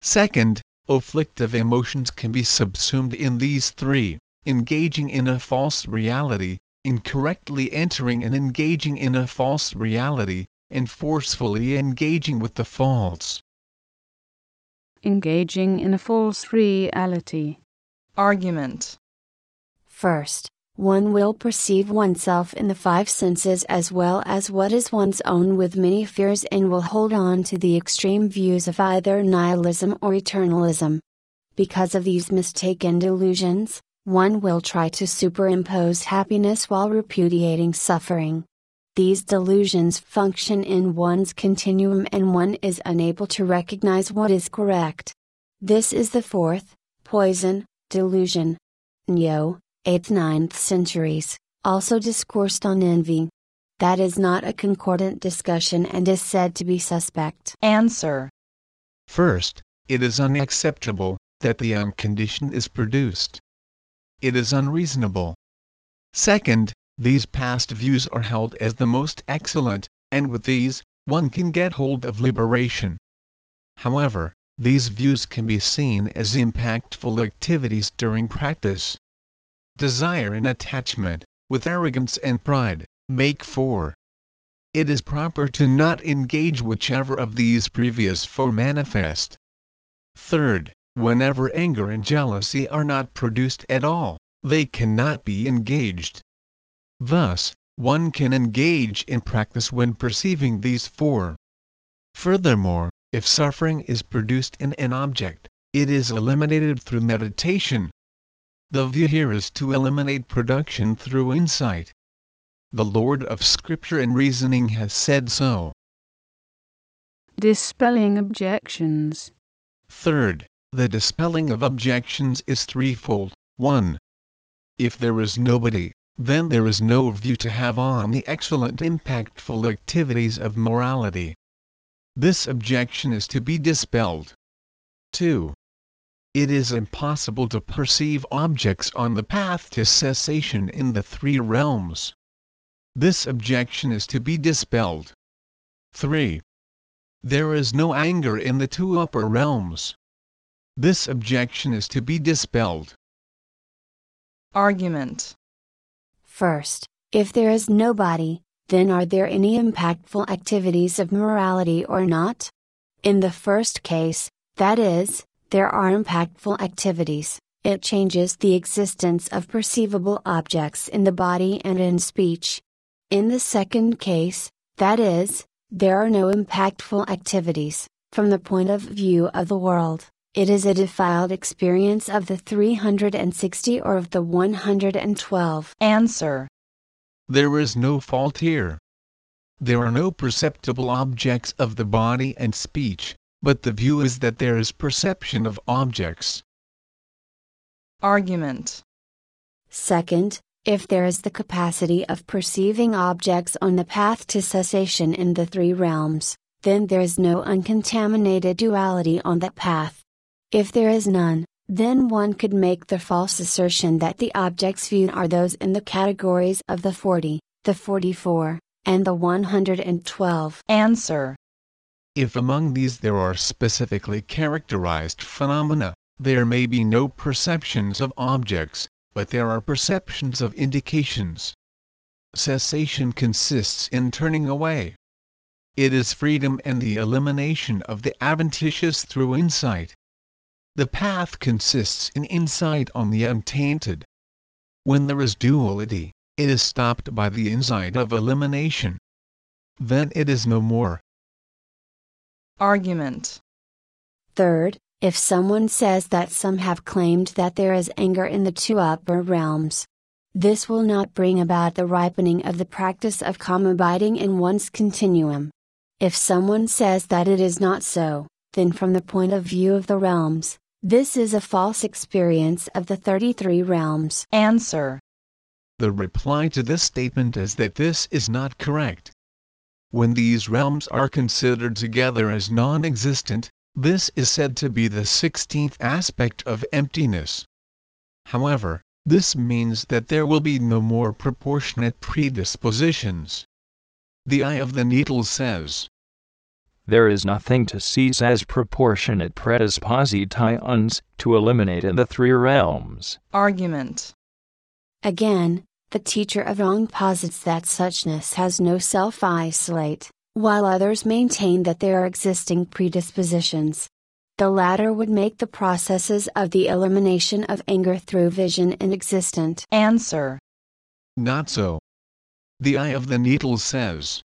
Second, afflictive emotions can be subsumed in these three, engaging in a false reality, incorrectly entering and engaging in a false reality, and forcefully engaging with the false. Engaging in a false reality. Argument. First, one will perceive oneself in the five senses as well as what is one's own with many fears and will hold on to the extreme views of either nihilism or eternalism. Because of these mistaken delusions, one will try to superimpose happiness while repudiating suffering. These delusions function in one's continuum and one is unable to recognize what is correct. This is the fourth, poison, delusion. Nyo, 8th 9th centuries, also discoursed on envy. That is not a concordant discussion and is said to be suspect. Answer. First, it is unacceptable that the unconditioned is produced. It is unreasonable. Second, these past views are held as the most excellent, and with these, one can get hold of liberation. However, these views can be seen as impactful activities during practice desire and attachment, with arrogance and pride, make four. It is proper to not engage whichever of these previous four manifest. Third, whenever anger and jealousy are not produced at all, they cannot be engaged. Thus, one can engage in practice when perceiving these four. Furthermore, if suffering is produced in an object, it is eliminated through meditation, the view here is to eliminate production through insight. The Lord of Scripture and reasoning has said so. Dispelling objections. Third, the dispelling of objections is threefold. 1. If there is nobody, then there is no view to have on the excellent impactful activities of morality. This objection is to be dispelled. 2 it is impossible to perceive objects on the path to cessation in the three realms. This objection is to be dispelled. 3. There is no anger in the two upper realms. This objection is to be dispelled. Argument. First, if there is nobody, then are there any impactful activities of morality or not? In the first case, that is, there are impactful activities, it changes the existence of perceivable objects in the body and in speech. In the second case, that is, there are no impactful activities, from the point of view of the world, it is a defiled experience of the 360 or of the 112. Answer. There is no fault here. There are no perceptible objects of the body and speech, but the view is that there is perception of objects. Argument. Second, if there is the capacity of perceiving objects on the path to cessation in the three realms, then there is no uncontaminated duality on that path. If there is none, then one could make the false assertion that the objects viewed are those in the categories of the 40, the 44, and the 112. Answer. If among these there are specifically characterized phenomena, there may be no perceptions of objects, but there are perceptions of indications. Cessation consists in turning away. It is freedom and the elimination of the adventitious through insight. The path consists in insight on the untainted. When there is duality, it is stopped by the insight of elimination. Then it is no more. Argument. Third, If someone says that some have claimed that there is anger in the two upper realms, this will not bring about the ripening of the practice of calm abiding in one's continuum. If someone says that it is not so, then from the point of view of the realms, this is a false experience of the 33 realms. Answer. The reply to this statement is that this is not correct. When these realms are considered together as non existent, this is said to be the 16th aspect of emptiness. However, this means that there will be no more proportionate predispositions. The eye of the needle says, There is nothing to seize as proportionate predispositions to eliminate in the three realms. Argument. Again, the teacher of wrong posits that suchness has no self isolate while others maintain that there are existing predispositions. The latter would make the processes of the elimination of anger through vision inexistent. Answer. Not so. The eye of the needle says,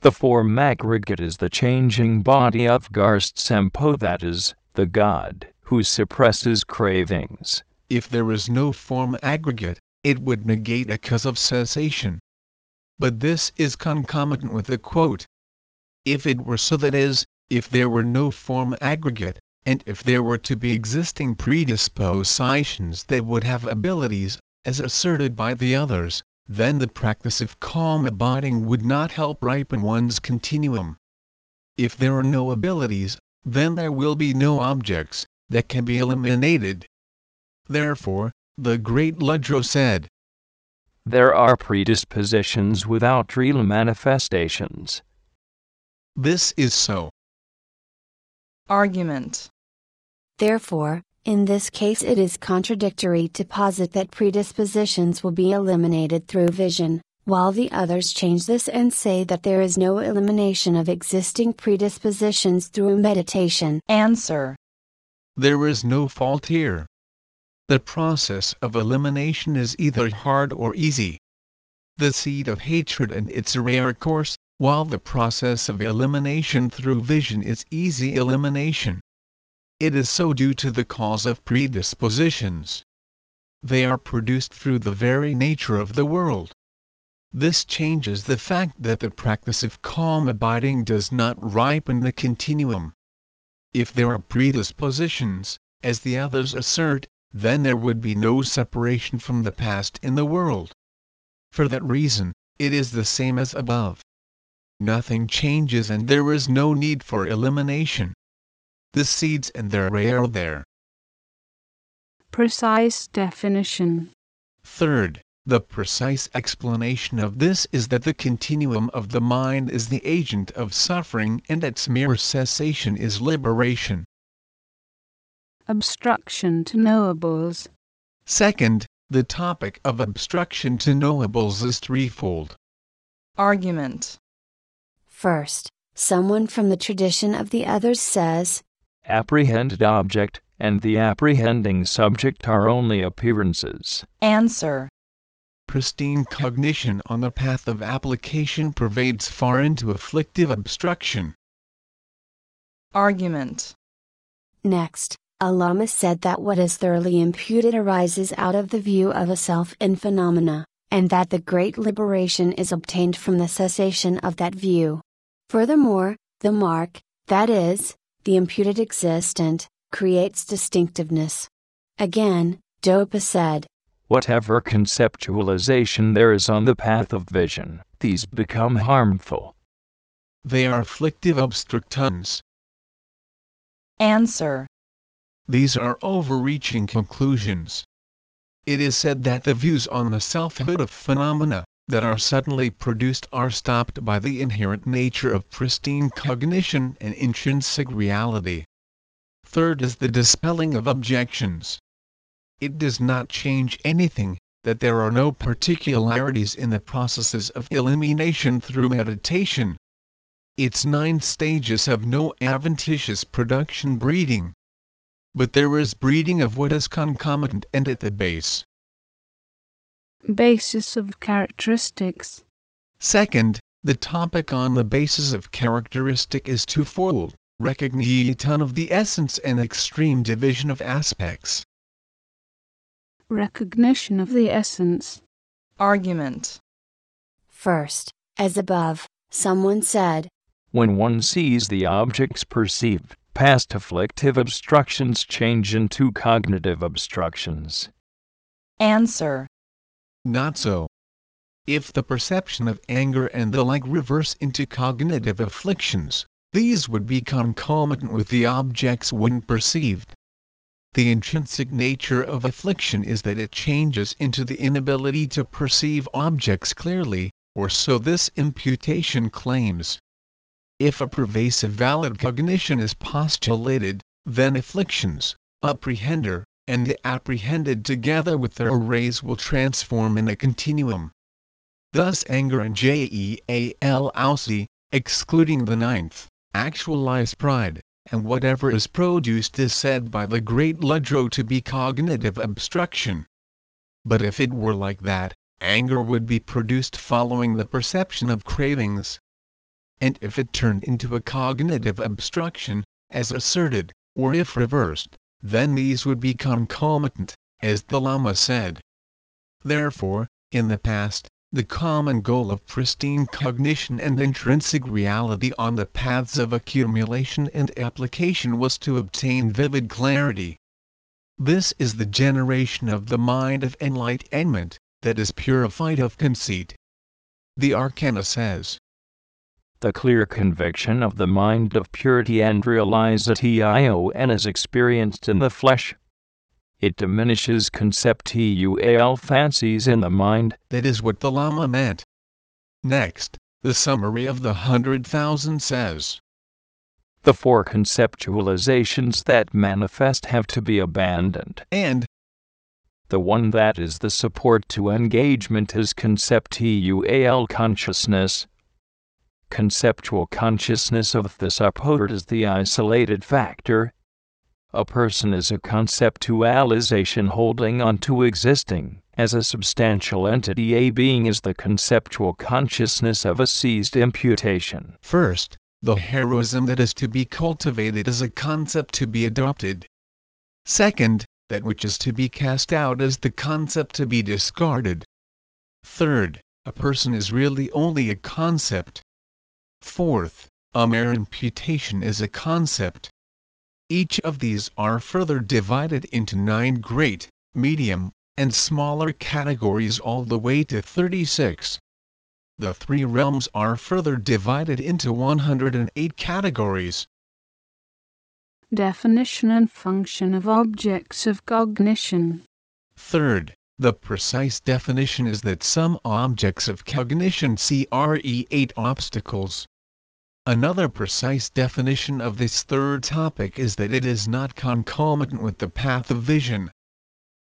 The form aggregate is the changing body of Garst Sempo, that is, the God, who suppresses cravings. If there is no form aggregate, it would negate a cause of cessation but this is concomitant with the quote. If it were so that is, if there were no form aggregate, and if there were to be existing predispositions that would have abilities, as asserted by the others, then the practice of calm abiding would not help ripen one's continuum. If there are no abilities, then there will be no objects that can be eliminated. Therefore, the great Lodro said, there are predispositions without real manifestations. This is so. Argument. Therefore, in this case it is contradictory to posit that predispositions will be eliminated through vision, while the others change this and say that there is no elimination of existing predispositions through meditation. Answer. There is no fault here. The process of elimination is either hard or easy. The seed of hatred and its rare course, while the process of elimination through vision is easy elimination. It is so due to the cause of predispositions. They are produced through the very nature of the world. This changes the fact that the practice of calm abiding does not ripen the continuum. If there are predispositions, as the others assert, then there would be no separation from the past in the world. For that reason, it is the same as above. Nothing changes and there is no need for elimination. The seeds and their ray are there. Precise definition. Third, the precise explanation of this is that the continuum of the mind is the agent of suffering and its mere cessation is liberation obstruction to knowables. Second, the topic of obstruction to knowables is threefold. Argument. First, someone from the tradition of the others says, Apprehended object and the apprehending subject are only appearances. Answer. Pristine cognition on the path of application pervades far into afflictive obstruction. Argument. Next, a Lama said that what is thoroughly imputed arises out of the view of a self in phenomena, and that the great liberation is obtained from the cessation of that view. Furthermore, the mark, that is, the imputed existent, creates distinctiveness. Again, Dopa said, Whatever conceptualization there is on the path of vision, these become harmful. They are afflictive obstructans. Answer. These are overreaching conclusions. It is said that the views on the selfhood of phenomena that are suddenly produced are stopped by the inherent nature of pristine cognition and intrinsic reality. Third is the dispelling of objections. It does not change anything that there are no particularities in the processes of elimination through meditation. Its nine stages have no adventitious production breeding but there is breeding of what is concomitant and at the base. Basis of characteristics. Second, the topic on the basis of characteristic is twofold. recognition of the essence and extreme division of aspects. recognition of the essence, argument, First, as above, someone said, When one sees the objects perceived, past afflictive obstructions change into cognitive obstructions. answer, Not so. If the perception of anger and the like reverse into cognitive afflictions, these would be concomitant with the objects when perceived. The intrinsic nature of affliction is that it changes into the inability to perceive objects clearly, or so this imputation claims. If a pervasive valid cognition is postulated, then afflictions, apprehender, and the apprehended together with their arrays will transform in a continuum. Thus anger and JEAL ausi, excluding the ninth, actualize pride, and whatever is produced is said by the great Lodro to be cognitive obstruction. But if it were like that, anger would be produced following the perception of cravings. And if it turned into a cognitive obstruction, as asserted, or if reversed, then these would be concomitant, as the Lama said. Therefore, in the past, the common goal of pristine cognition and intrinsic reality on the paths of accumulation and application was to obtain vivid clarity. This is the generation of the mind of enlightenment, that is purified of conceit. The Arcana says, The clear conviction of the mind of purity and realization is experienced in the flesh. It diminishes conceptual fancies in the mind. that is what the Lama meant. Next, the summary of the hundred thousand says, The four conceptualizations that manifest have to be abandoned. and, The one that is the support to engagement is conceptual consciousness. Conceptual consciousness of the support is the isolated factor. A person is a conceptualization holding on to existing, as a substantial entity. A being is the conceptual consciousness of a seized imputation. first, the heroism that is to be cultivated is a concept to be adopted. Second, that which is to be cast out is the concept to be discarded. Third, a person is really only a concept. Fourth, a mere imputation is a concept. Each of these are further divided into nine great, medium, and smaller categories all the way to 36. The three realms are further divided into 108 categories. definition and function of objects of cognition, Third, the precise definition is that some objects of cognition CRE 8 obstacles. Another precise definition of this third topic is that it is not concomitant with the path of vision.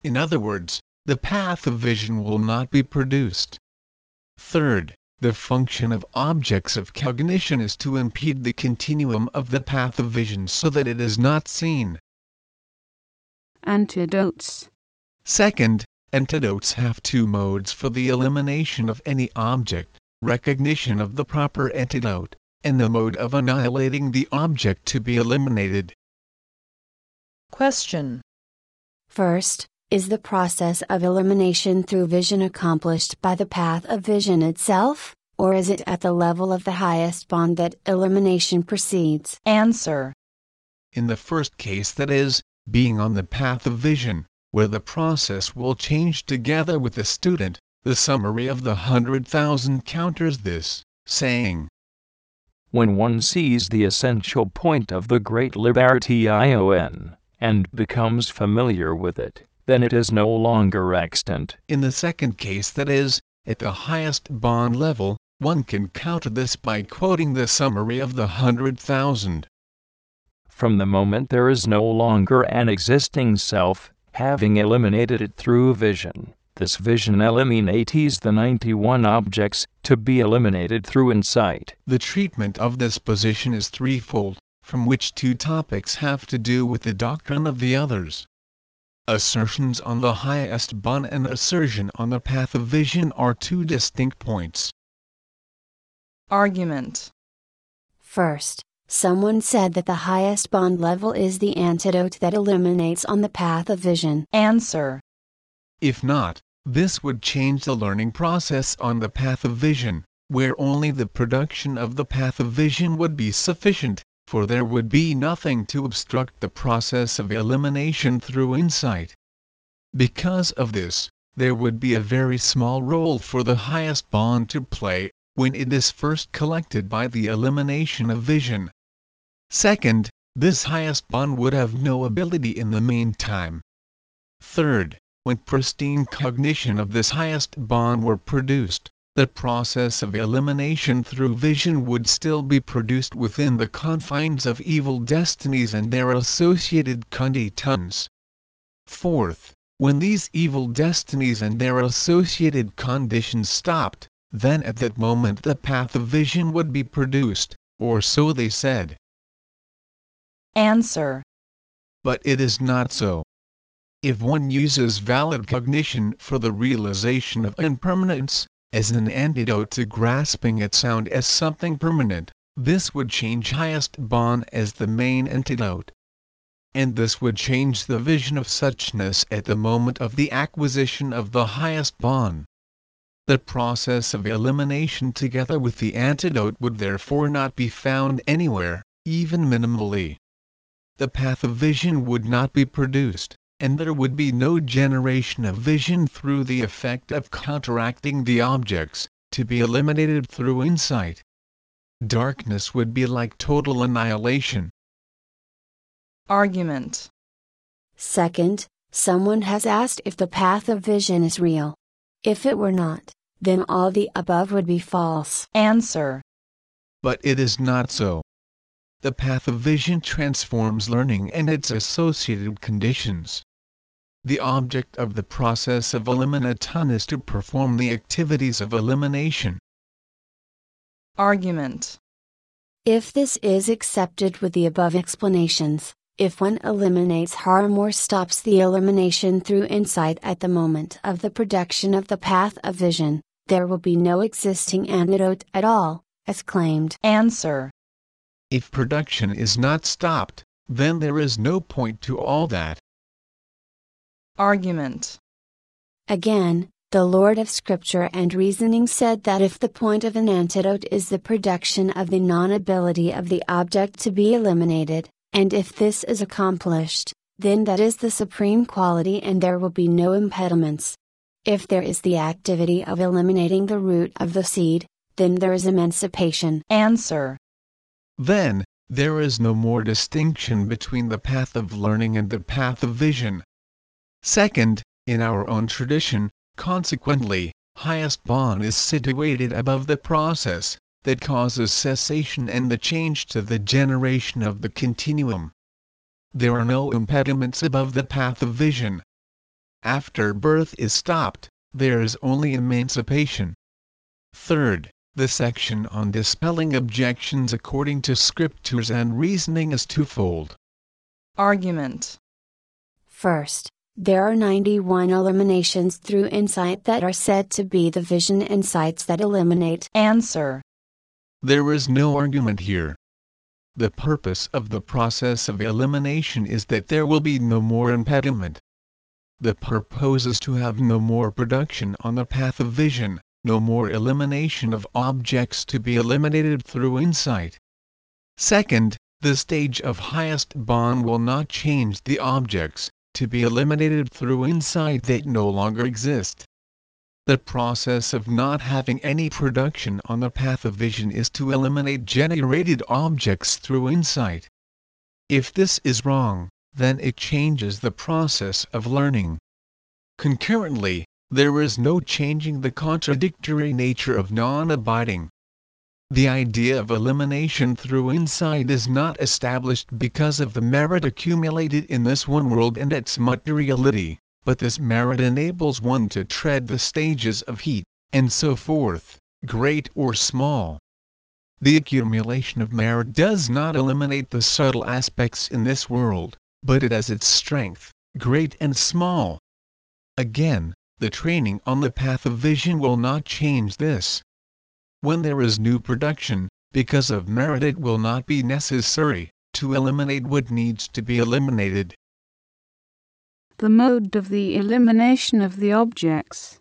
In other words, the path of vision will not be produced. Third, the function of objects of cognition is to impede the continuum of the path of vision so that it is not seen. antidotes, Second, antidotes have two modes for the elimination of any object recognition of the proper antidote, and the mode of annihilating the object to be eliminated. question, First, is the process of elimination through vision accomplished by the path of vision itself, or is it at the level of the highest bond that elimination proceeds? answer, In the first case, that is, being on the path of vision, where the process will change together with the student, the summary of the hundred thousand counters this, saying, When one sees the essential point of the great liberation, and becomes familiar with it, then it is no longer extant. In the second case, that is, at the highest bond level, one can counter this by quoting the summary of the hundred thousand. From the moment there is no longer an existing self, having eliminated it through vision, this vision eliminates the 91 objects to be eliminated through insight. The treatment of this position is threefold, from which two topics have to do with the doctrine of the others. Assertions on the highest bond and assertion on the path of vision are two distinct points. argument, First, Someone said that the highest bond level is the antidote that illuminates on the path of vision. Answer. If not, this would change the learning process on the path of vision, where only the production of the path of vision would be sufficient, for there would be nothing to obstruct the process of elimination through insight. Because of this, there would be a very small role for the highest bond to play, when it is first collected by the elimination of vision. Second, this highest bond would have no ability in the meantime. Third, when pristine cognition of this highest bond were produced, the process of elimination through vision would still be produced within the confines of evil destinies and their associated conditions. Fourth, when these evil destinies and their associated conditions stopped, then at that moment the path of vision would be produced, or so they said. Answer. But it is not so. If one uses valid cognition for the realization of impermanence, as an antidote to grasping at sound as something permanent, this would change highest bond as the main antidote and this would change the vision of suchness at the moment of the acquisition of the highest bond. The process of elimination together with the antidote would therefore not be found anywhere, even minimally. The path of vision would not be produced, and there would be no generation of vision through the effect of counteracting the objects, to be eliminated through insight. Darkness would be like total annihilation, Argument. Second, someone has asked if the path of vision is real. If it were not, then all the above would be false. Answer. But it is not so. The path of vision transforms learning and its associated conditions. The object of the process of elimination is to perform the activities of elimination. Argument. If this is accepted with the above explanations, if one eliminates harm or stops the elimination through insight at the moment of the production of the path of vision, there will be no existing antidote at all, as claimed. Answer. If production is not stopped, then there is no point to all that. Argument. Again, the Lord of Scripture and Reasoning said that if the point of an antidote is the production of the non ability of the object to be eliminated, and if this is accomplished, then that is the supreme quality and there will be no impediments. If there is the activity of eliminating the root of the seed, then there is emancipation. Answer. Then, there is no more distinction between the path of learning and the path of vision. Second, in our own tradition, consequently, highest bond is situated above the process, that causes cessation and the change to the generation of the continuum. There are no impediments above the path of vision. After birth is stopped, there is only emancipation. Third, the section on dispelling objections according to scriptures and reasoning is twofold. Argument. First, there are 91 eliminations through insight that are said to be the vision insights that eliminate. Answer. There is no argument here. The purpose of the process of elimination is that there will be no more impediment. The purpose is to have no more production on the path of vision, no more elimination of objects to be eliminated through insight. Second, the stage of highest bond will not change the objects, to be eliminated through insight that no longer exist. The process of not having any production on the path of vision is to eliminate generated objects through insight. If this is wrong, then it changes the process of learning. Concurrently, there is no changing the contradictory nature of non abiding. The idea of elimination through insight is not established because of the merit accumulated in this one world and its materiality but this merit enables one to tread the stages of heat, and so forth, great or small. The accumulation of merit does not eliminate the subtle aspects in this world, but it has its strength, great and small. Again, the training on the path of vision will not change this. When there is new production, because of merit it will not be necessary to eliminate what needs to be eliminated. The mode of the elimination of the objects.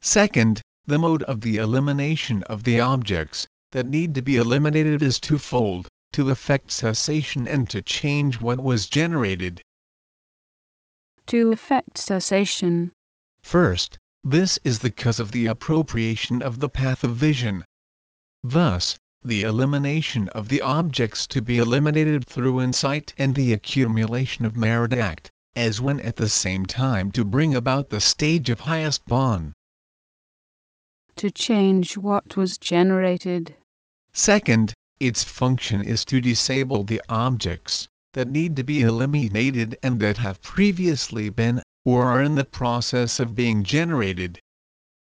Second, the mode of the elimination of the objects that need to be eliminated is twofold to effect cessation and to change what was generated. To effect cessation. First, this is the cause of the appropriation of the path of vision. Thus, the elimination of the objects to be eliminated through insight and the accumulation of merit act, as when at the same time to bring about the stage of highest bond. To change what was generated. Second, its function is to disable the objects that need to be eliminated and that have previously been, or are in the process of being generated.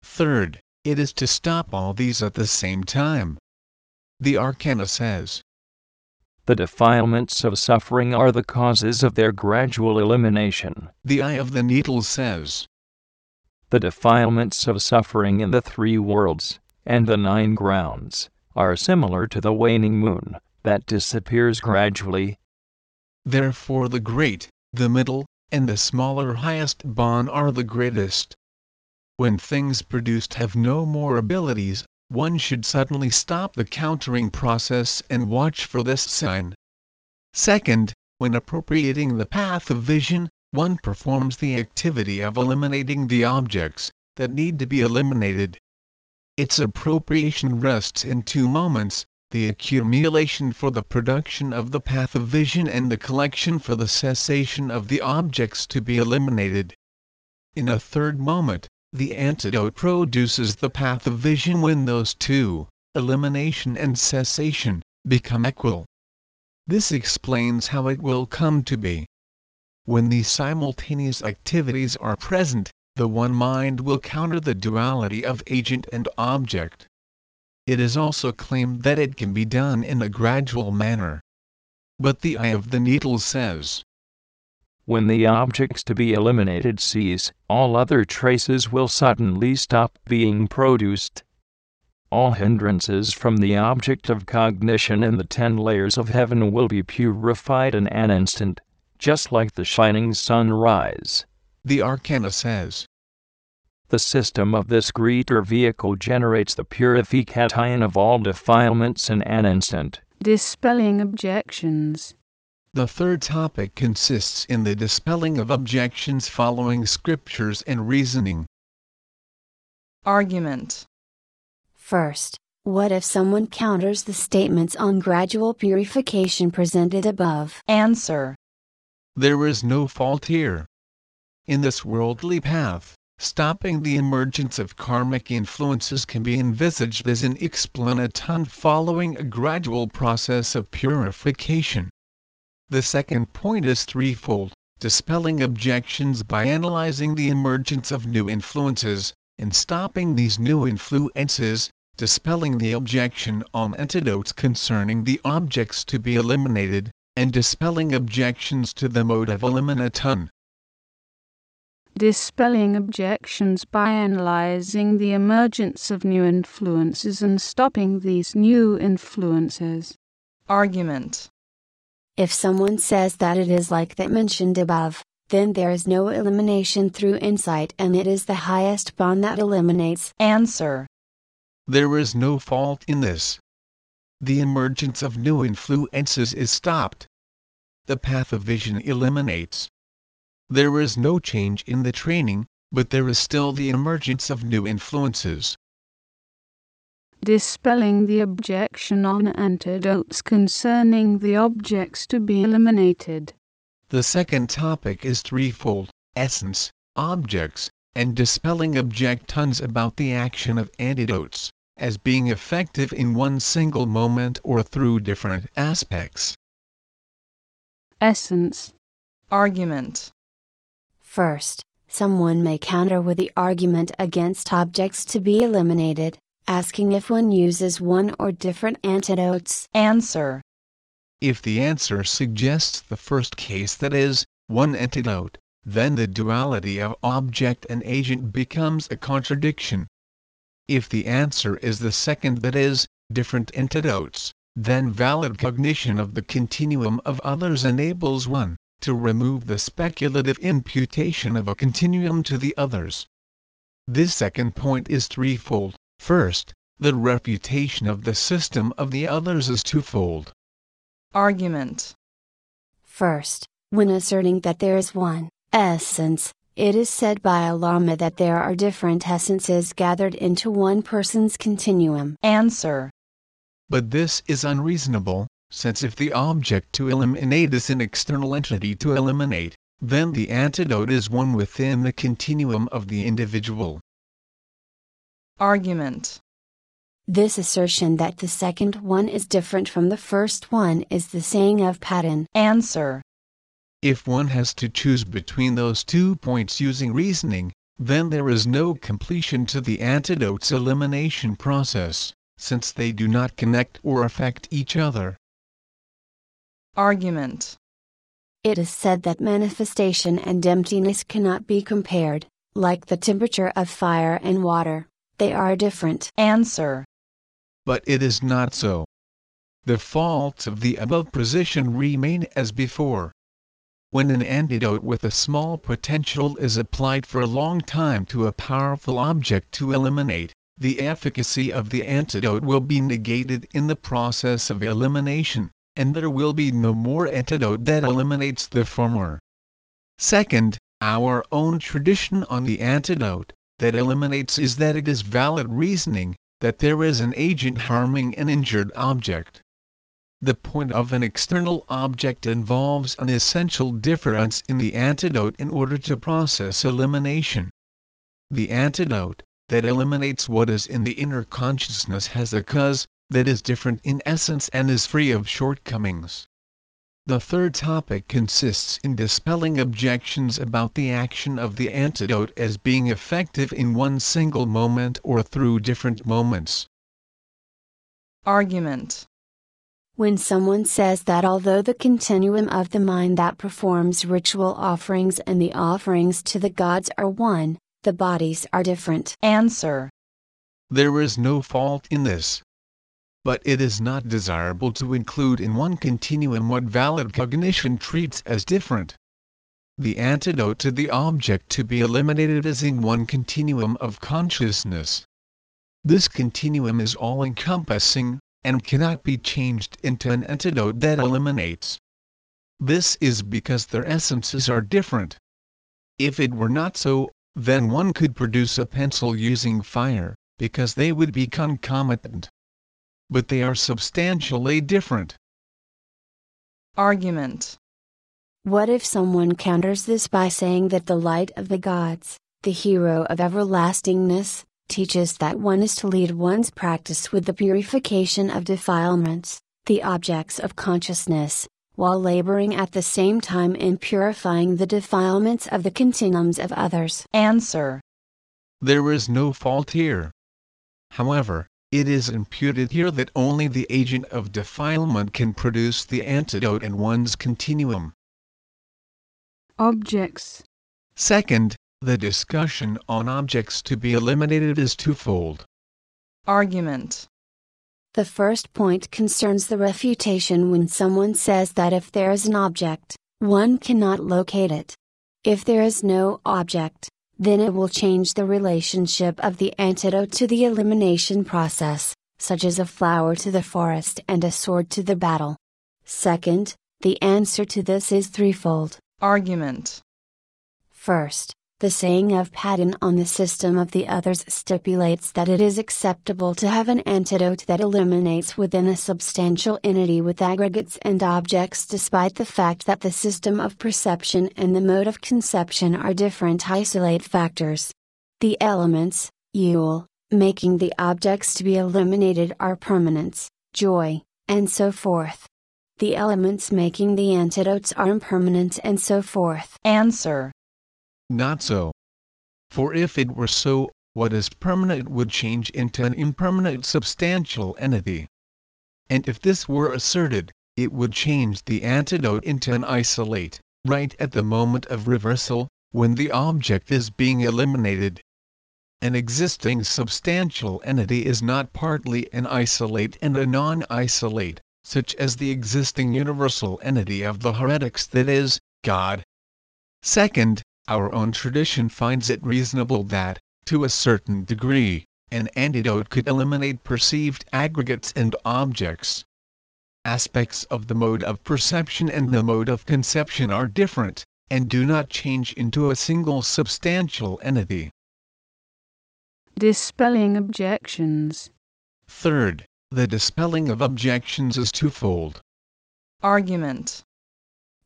Third, it is to stop all these at the same time. The Arcana says, The defilements of suffering are the causes of their gradual elimination. The Eye of the Needle says, The defilements of suffering in the three worlds, and the nine grounds, are similar to the waning moon, that disappears gradually. Therefore the great, the middle, and the smaller highest Bon are the greatest. When things produced have no more abilities, one should suddenly stop the countering process and watch for this sign. Second, when appropriating the path of vision, one performs the activity of eliminating the objects that need to be eliminated. Its appropriation rests in two moments the accumulation for the production of the path of vision and the collection for the cessation of the objects to be eliminated. In a third moment, the antidote produces the path of vision when those two, elimination and cessation, become equal. This explains how it will come to be. When these simultaneous activities are present, the one mind will counter the duality of agent and object. It is also claimed that it can be done in a gradual manner. But the eye of the needle says, when the objects to be eliminated cease, all other traces will suddenly stop being produced. All hindrances from the object of cognition in the ten layers of heaven will be purified in an instant, just like the shining sunrise. The Arcana says. The system of this greater vehicle generates the purification of all defilements in an instant, dispelling objections. The third topic consists in the dispelling of objections following scriptures and reasoning. Argument. First, what if someone counters the statements on gradual purification presented above? Answer. There is no fault here. In this worldly path, stopping the emergence of karmic influences can be envisaged as an explanaton following a gradual process of purification. The second point is threefold dispelling objections by analyzing the emergence of new influences, and stopping these new influences, dispelling the objection on antidotes concerning the objects to be eliminated, and dispelling objections to the mode of eliminaton. Dispelling objections by analyzing the emergence of new influences and stopping these new influences. Argument. If someone says that it is like that mentioned above, then there is no elimination through insight and it is the highest Bon that eliminates. Answer. There is no fault in this. The emergence of new influences is stopped. The path of vision eliminates. There is no change in the training, but there is still the emergence of new influences dispelling the objection on antidotes concerning the objects to be eliminated. The second topic is threefold essence, objects, and dispelling objections about the action of antidotes, as being effective in one single moment or through different aspects. Essence. Argument. First, someone may counter with the argument against objects to be eliminated, asking if one uses one or different antidotes. Answer. If the answer suggests the first case that is, one antidote, then the duality of object and agent becomes a contradiction. If the answer is the second that is, different antidotes, then valid cognition of the continuum of others enables one to remove the speculative imputation of a continuum to the others. This second point is threefold. First, the refutation of the system of the others is twofold. Argument. First, when asserting that there is one essence, it is said by a Lama that there are different essences gathered into one person's continuum. Answer. But this is unreasonable, since if the object to eliminate is an external entity to eliminate, then the antidote is one within the continuum of the individual. Argument. This assertion that the second one is different from the first one is the saying of Patton. Answer. If one has to choose between those two points using reasoning, then there is no completion to the antidote's elimination process, since they do not connect or affect each other. Argument. It is said that manifestation and emptiness cannot be compared, like the temperature of fire and water, they are different. Answer. But it is not so. The faults of the above position remain as before. When an antidote with a small potential is applied for a long time to a powerful object to eliminate, the efficacy of the antidote will be negated in the process of elimination, and there will be no more antidote that eliminates the former. Second, our own tradition on the antidote that eliminates is that it is valid reasoning, that there is an agent harming an injured object. The point of an external object involves an essential difference in the antidote in order to process elimination. The antidote that eliminates what is in the inner consciousness has a cause that is different in essence and is free of shortcomings. The third topic consists in dispelling objections about the action of the antidote as being effective in one single moment or through different moments. Argument. When someone says that although the continuum of the mind that performs ritual offerings and the offerings to the gods are one, the bodies are different. Answer. There is no fault in this. But it is not desirable to include in one continuum what valid cognition treats as different. The antidote to the object to be eliminated is in one continuum of consciousness. This continuum is all encompassing, and cannot be changed into an antidote that eliminates. This is because their essences are different. If it were not so, then one could produce a pencil using fire, because they would be concomitant. But they are substantially different. Argument. What if someone counters this by saying that the light of the gods, the hero of everlastingness, teaches that one is to lead one's practice with the purification of defilements, the objects of consciousness, while laboring at the same time in purifying the defilements of the continuums of others? Answer. There is no fault here. However, it is imputed here that only the agent of defilement can produce the antidote in one's continuum. Objects. Second, the discussion on objects to be eliminated is twofold. Argument. The first point concerns the refutation when someone says that if there is an object, one cannot locate it. If there is no object, then it will change the relationship of the antidote to the elimination process, such as a flower to the forest and a sword to the battle. Second, the answer to this is threefold. Argument. First, the saying of Patton on the system of the others stipulates that it is acceptable to have an antidote that eliminates within a substantial entity with aggregates and objects despite the fact that the system of perception and the mode of conception are different isolate factors. The elements, Yule, making the objects to be eliminated are permanence, joy, and so forth. The elements making the antidotes are impermanent and so forth. Answer. Not so. For if it were so, what is permanent would change into an impermanent substantial entity. And if this were asserted, it would change the antidote into an isolate, right at the moment of reversal, when the object is being eliminated. an existing substantial entity is not partly an isolate and a non-isolate, such as the existing universal entity of the heretics that is, God. Second, our own tradition finds it reasonable that, to a certain degree, an antidote could eliminate perceived aggregates and objects. Aspects of the mode of perception and the mode of conception are different, and do not change into a single substantial entity. Dispelling objections. Third, the dispelling of objections is twofold. Argument.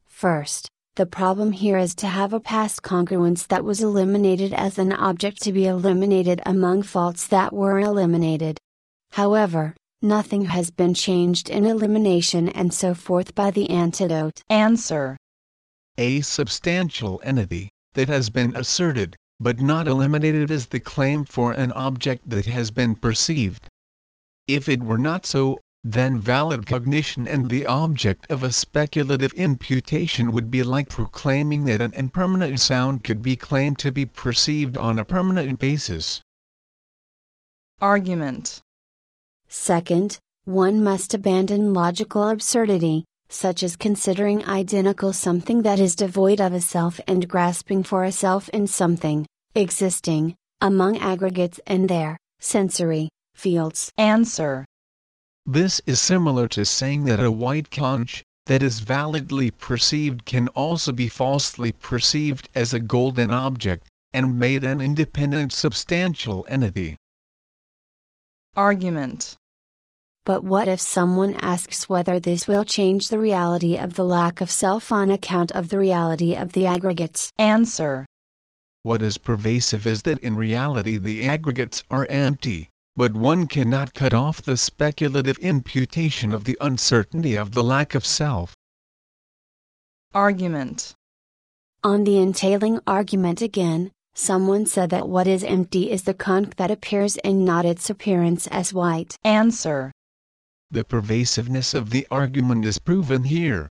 First, the problem here is to have a past congruence that was eliminated as an object to be eliminated among faults that were eliminated. However, nothing has been changed in elimination and so forth by the antidote. Answer. A substantial entity, that has been asserted, but not eliminated is the claim for an object that has been perceived. If it were not so, then valid cognition and the object of a speculative imputation would be like proclaiming that an impermanent sound could be claimed to be perceived on a permanent basis. Argument. Second, one must abandon logical absurdity, such as considering identical something that is devoid of a self and grasping for a self in something, existing, among aggregates and their, sensory, fields. Answer. This is similar to saying that a white conch, that is validly perceived can also be falsely perceived as a golden object, and made an independent substantial entity. Argument. But what if someone asks whether this will change the reality of the lack of self on account of the reality of the aggregates? Answer. What is pervasive is that in reality the aggregates are empty, but one cannot cut off the speculative imputation of the uncertainty of the lack of self. Argument. On the entailing argument again, someone said that what is empty is the conch that appears and not its appearance as white. Answer. The pervasiveness of the argument is proven here.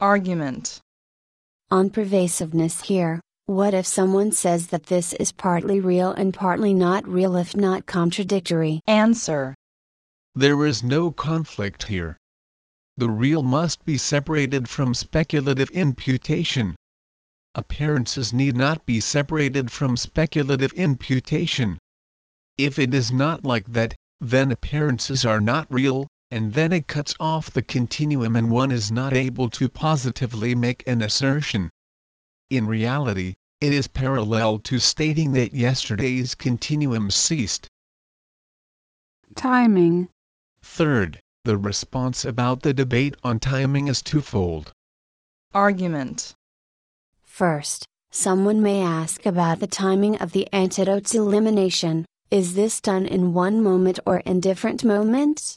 Argument. On pervasiveness here, what if someone says that this is partly real and partly not real if not contradictory? Answer. There is no conflict here. The real must be separated from speculative imputation. Appearances need not be separated from speculative imputation. If it is not like that, then appearances are not real, and then it cuts off the continuum and one is not able to positively make an assertion. In reality, it is parallel to stating that yesterday's continuum ceased. Timing. Third, the response about the debate on timing is twofold. Argument. First, someone may ask about the timing of the antidote's elimination. Is this done in one moment or in different moments?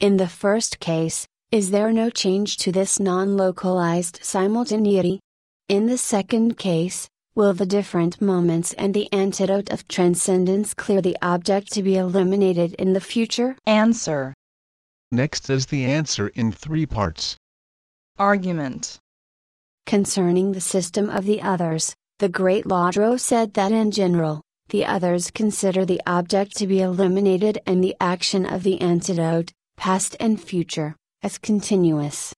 In the first case, is there no change to this non localized simultaneity? In the second case, will the different moments and the antidote of transcendence clear the object to be eliminated in the future? Answer. Next is the answer in three parts. Argument. Concerning the system of the others, the great Lodro said that in general, the others consider the object to be eliminated and the action of the antidote, past and future, as continuous.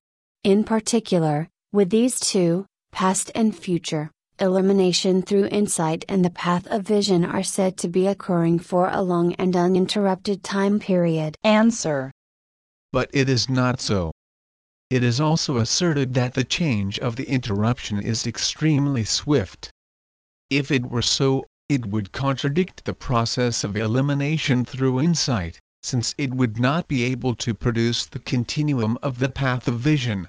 In particular, with these two, past and future, elimination through insight and the path of vision are said to be occurring for a long and uninterrupted time period. Answer. But it is not so. It is also asserted that the change of the interruption is extremely swift. If it were so, it would contradict the process of elimination through insight, since it would not be able to produce the continuum of the path of vision.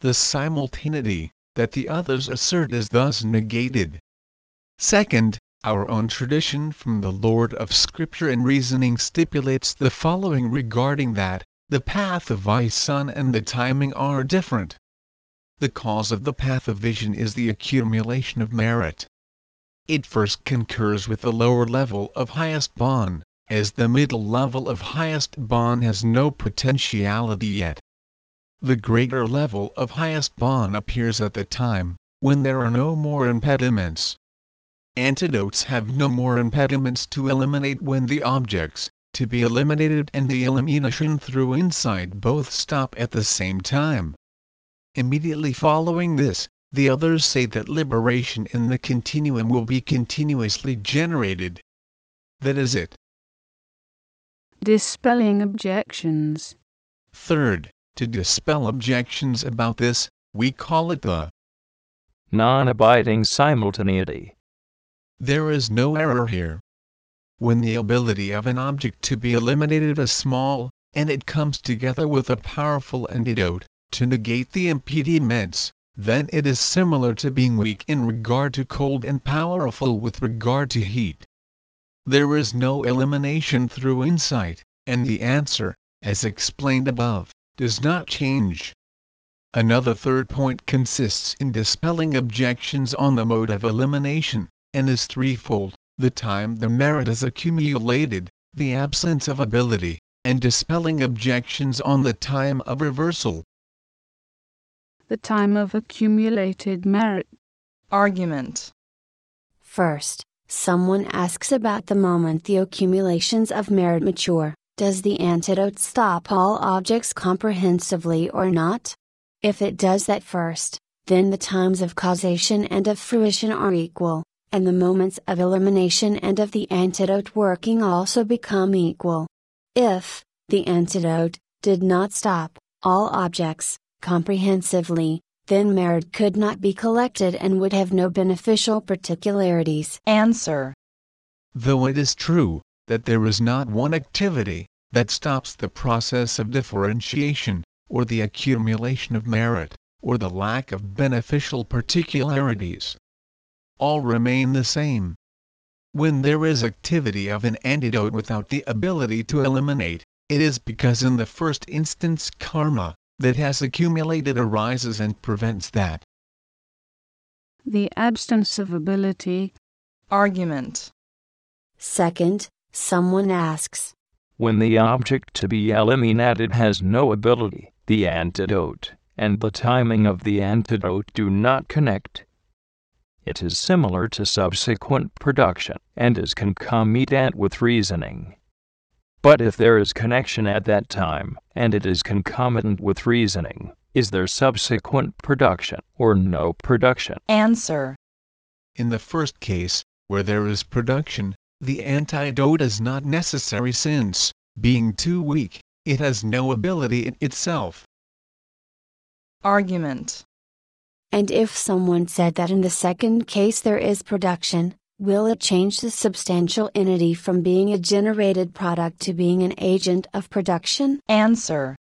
The simultaneity, that the others assert is thus negated. Second, our own tradition from the Lord of Scripture and reasoning stipulates the following regarding that, the path of I's Son and the timing are different. The cause of the path of vision is the accumulation of merit it first concurs with the lower level of highest Bon, as the middle level of highest Bon has no potentiality yet. The greater level of highest Bon appears at the time, when there are no more impediments. antidotes have no more impediments to eliminate when the objects to be eliminated and the elimination through insight both stop at the same time. Immediately following this, the others say that liberation in the continuum will be continuously generated. That is it. Dispelling objections. Third, to dispel objections about this, we call it the non abiding simultaneity. There is no error here. When the ability of an object to be eliminated is small, and it comes together with a powerful antidote, to negate the impediments, then it is similar to being weak in regard to cold and powerful with regard to heat. There is no elimination through insight, and the answer, as explained above, does not change. Another third point consists in dispelling objections on the mode of elimination, and is threefold the time the merit is accumulated, the absence of ability, and dispelling objections on the time of reversal. The time of accumulated merit. Argument. First, someone asks about the moment the accumulations of merit mature. Does the antidote stop all objects comprehensively or not? If it does that first, then the times of causation and of fruition are equal, and the moments of elimination and of the antidote working also become equal. If, the antidote, did not stop, all objects, comprehensively, then merit could not be collected and would have no beneficial particularities. Answer. Though it is true that there is not one activity that stops the process of differentiation, or the accumulation of merit, or the lack of beneficial particularities. All remain the same. When there is activity of an antidote without the ability to eliminate, it is because in the first instance karma, that has accumulated arises and prevents that. The absence of ability. Argument. Second, someone asks, When the object to be eliminated has no ability, the antidote and the timing of the antidote do not connect. It is similar to subsequent production and is concomitant with reasoning. But if there is connection at that time, and it is concomitant with reasoning, is there subsequent production or no production? Answer. In the first case, where there is production, the antidote is not necessary since, being too weak, it has no ability in itself. Argument. and if someone said that in the second case there is production, will it change the substantial entity from being a generated product to being an agent of production? Answer.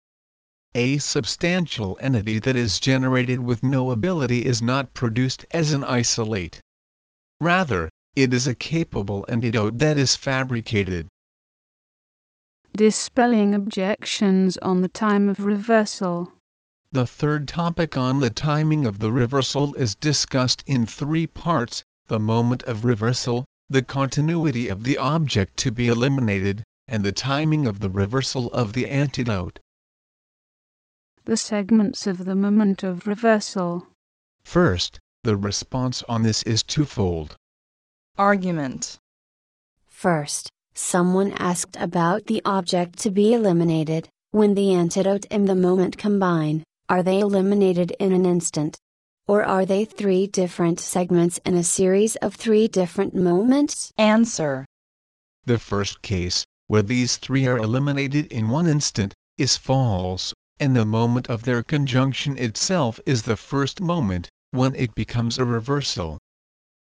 A substantial entity that is generated with no ability is not produced as an isolate. Rather, it is a capable antidote that is fabricated. Dispelling objections on the time of reversal. The third topic on the timing of the reversal is discussed in three parts the moment of reversal, the continuity of the object to be eliminated, and the timing of the reversal of the antidote. The segments of the moment of reversal. First, the response on this is twofold. Argument. First, someone asked about the object to be eliminated. When the antidote and the moment combine, are they eliminated in an instant? Or are they three different segments in a series of three different moments? Answer. The first case, where these three are eliminated in one instant, is false, and the moment of their conjunction itself is the first moment, when it becomes a reversal.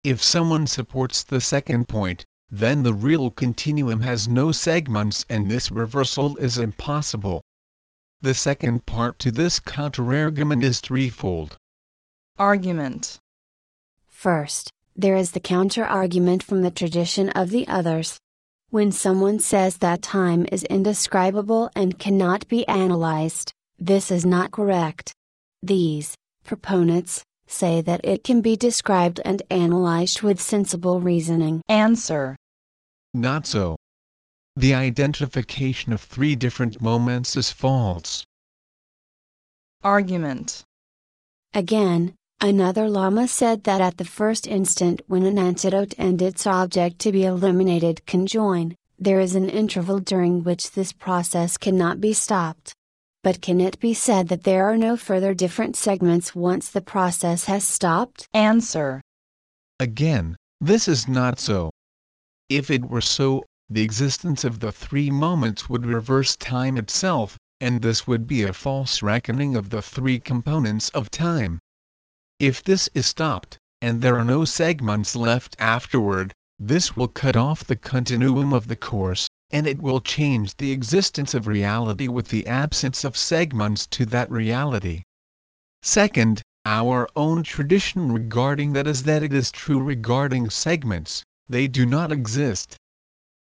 If someone supports the second point, then the real continuum has no segments and this reversal is impossible. The second part to this counterargument is threefold. Argument. First, there is the counter argument from the tradition of the others. When someone says that time is indescribable and cannot be analyzed, this is not correct. These proponents say that it can be described and analyzed with sensible reasoning. Answer. Not so. The identification of three different moments is false. Argument. Again, Another Lama said that at the first instant when an antidote and its object to be eliminated conjoin, there is an interval during which this process cannot be stopped. But can it be said that there are no further different segments once the process has stopped? Answer. Again, this is not so. If it were so, the existence of the three moments would reverse time itself, and this would be a false reckoning of the three components of time. If this is stopped, and there are no segments left afterward, this will cut off the continuum of the course, and it will change the existence of reality with the absence of segments to that reality. Second, our own tradition regarding that is that it is true regarding segments, they do not exist.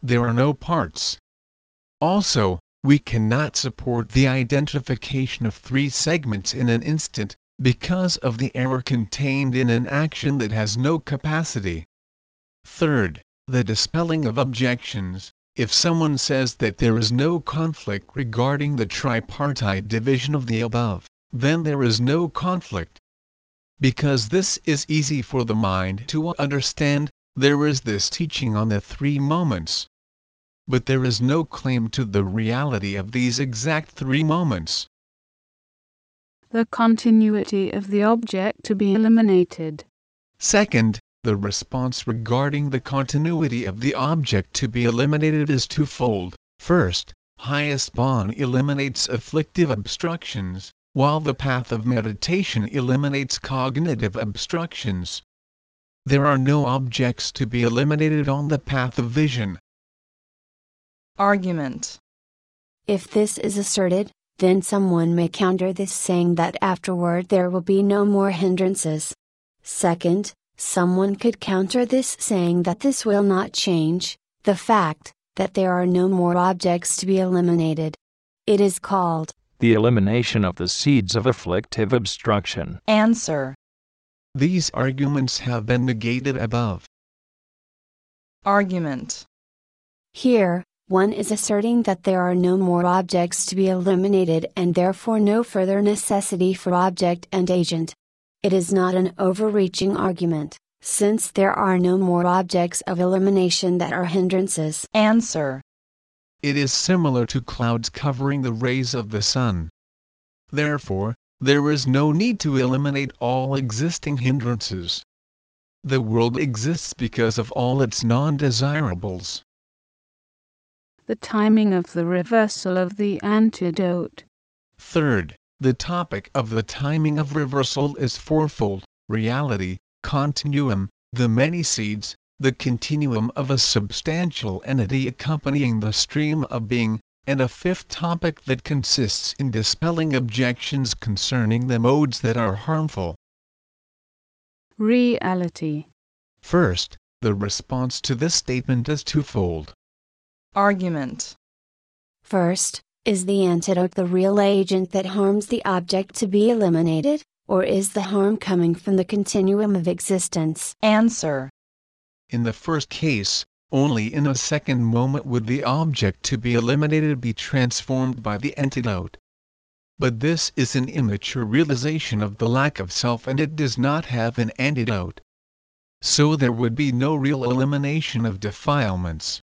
There are no parts. Also, we cannot support the identification of three segments in an instant, because of the error contained in an action that has no capacity. Third, the dispelling of objections. If someone says that there is no conflict regarding the tripartite division of the above, then there is no conflict. Because this is easy for the mind to understand, there is this teaching on the three moments. But there is no claim to the reality of these exact three moments. The continuity of the object to be eliminated. Second, the response regarding the continuity of the object to be eliminated is twofold. First, highest Bon eliminates afflictive obstructions, while the path of meditation eliminates cognitive obstructions. There are no objects to be eliminated on the path of vision. Argument. If this is asserted, then someone may counter this saying that afterward there will be no more hindrances. Second, someone could counter this saying that this will not change, the fact that there are no more objects to be eliminated. It is called the elimination of the seeds of afflictive obstruction. Answer. These arguments have been negated above. Argument. Here, one is asserting that there are no more objects to be eliminated and therefore no further necessity for object and agent. It is not an overreaching argument, since there are no more objects of elimination that are hindrances. Answer. It is similar to clouds covering the rays of the sun. Therefore, there is no need to eliminate all existing hindrances. The world exists because of all its non desirables the timing of the reversal of the antidote. Third, the topic of the timing of reversal is fourfold reality, continuum, the many seeds, the continuum of a substantial entity accompanying the stream of being, and a fifth topic that consists in dispelling objections concerning the modes that are harmful. Reality. First, the response to this statement is twofold. Argument. First, is the antidote the real agent that harms the object to be eliminated, or is the harm coming from the continuum of existence? Answer. In the first case, only in a second moment would the object to be eliminated be transformed by the antidote. But this is an immature realization of the lack of self and it does not have an antidote. So there would be no real elimination of defilements.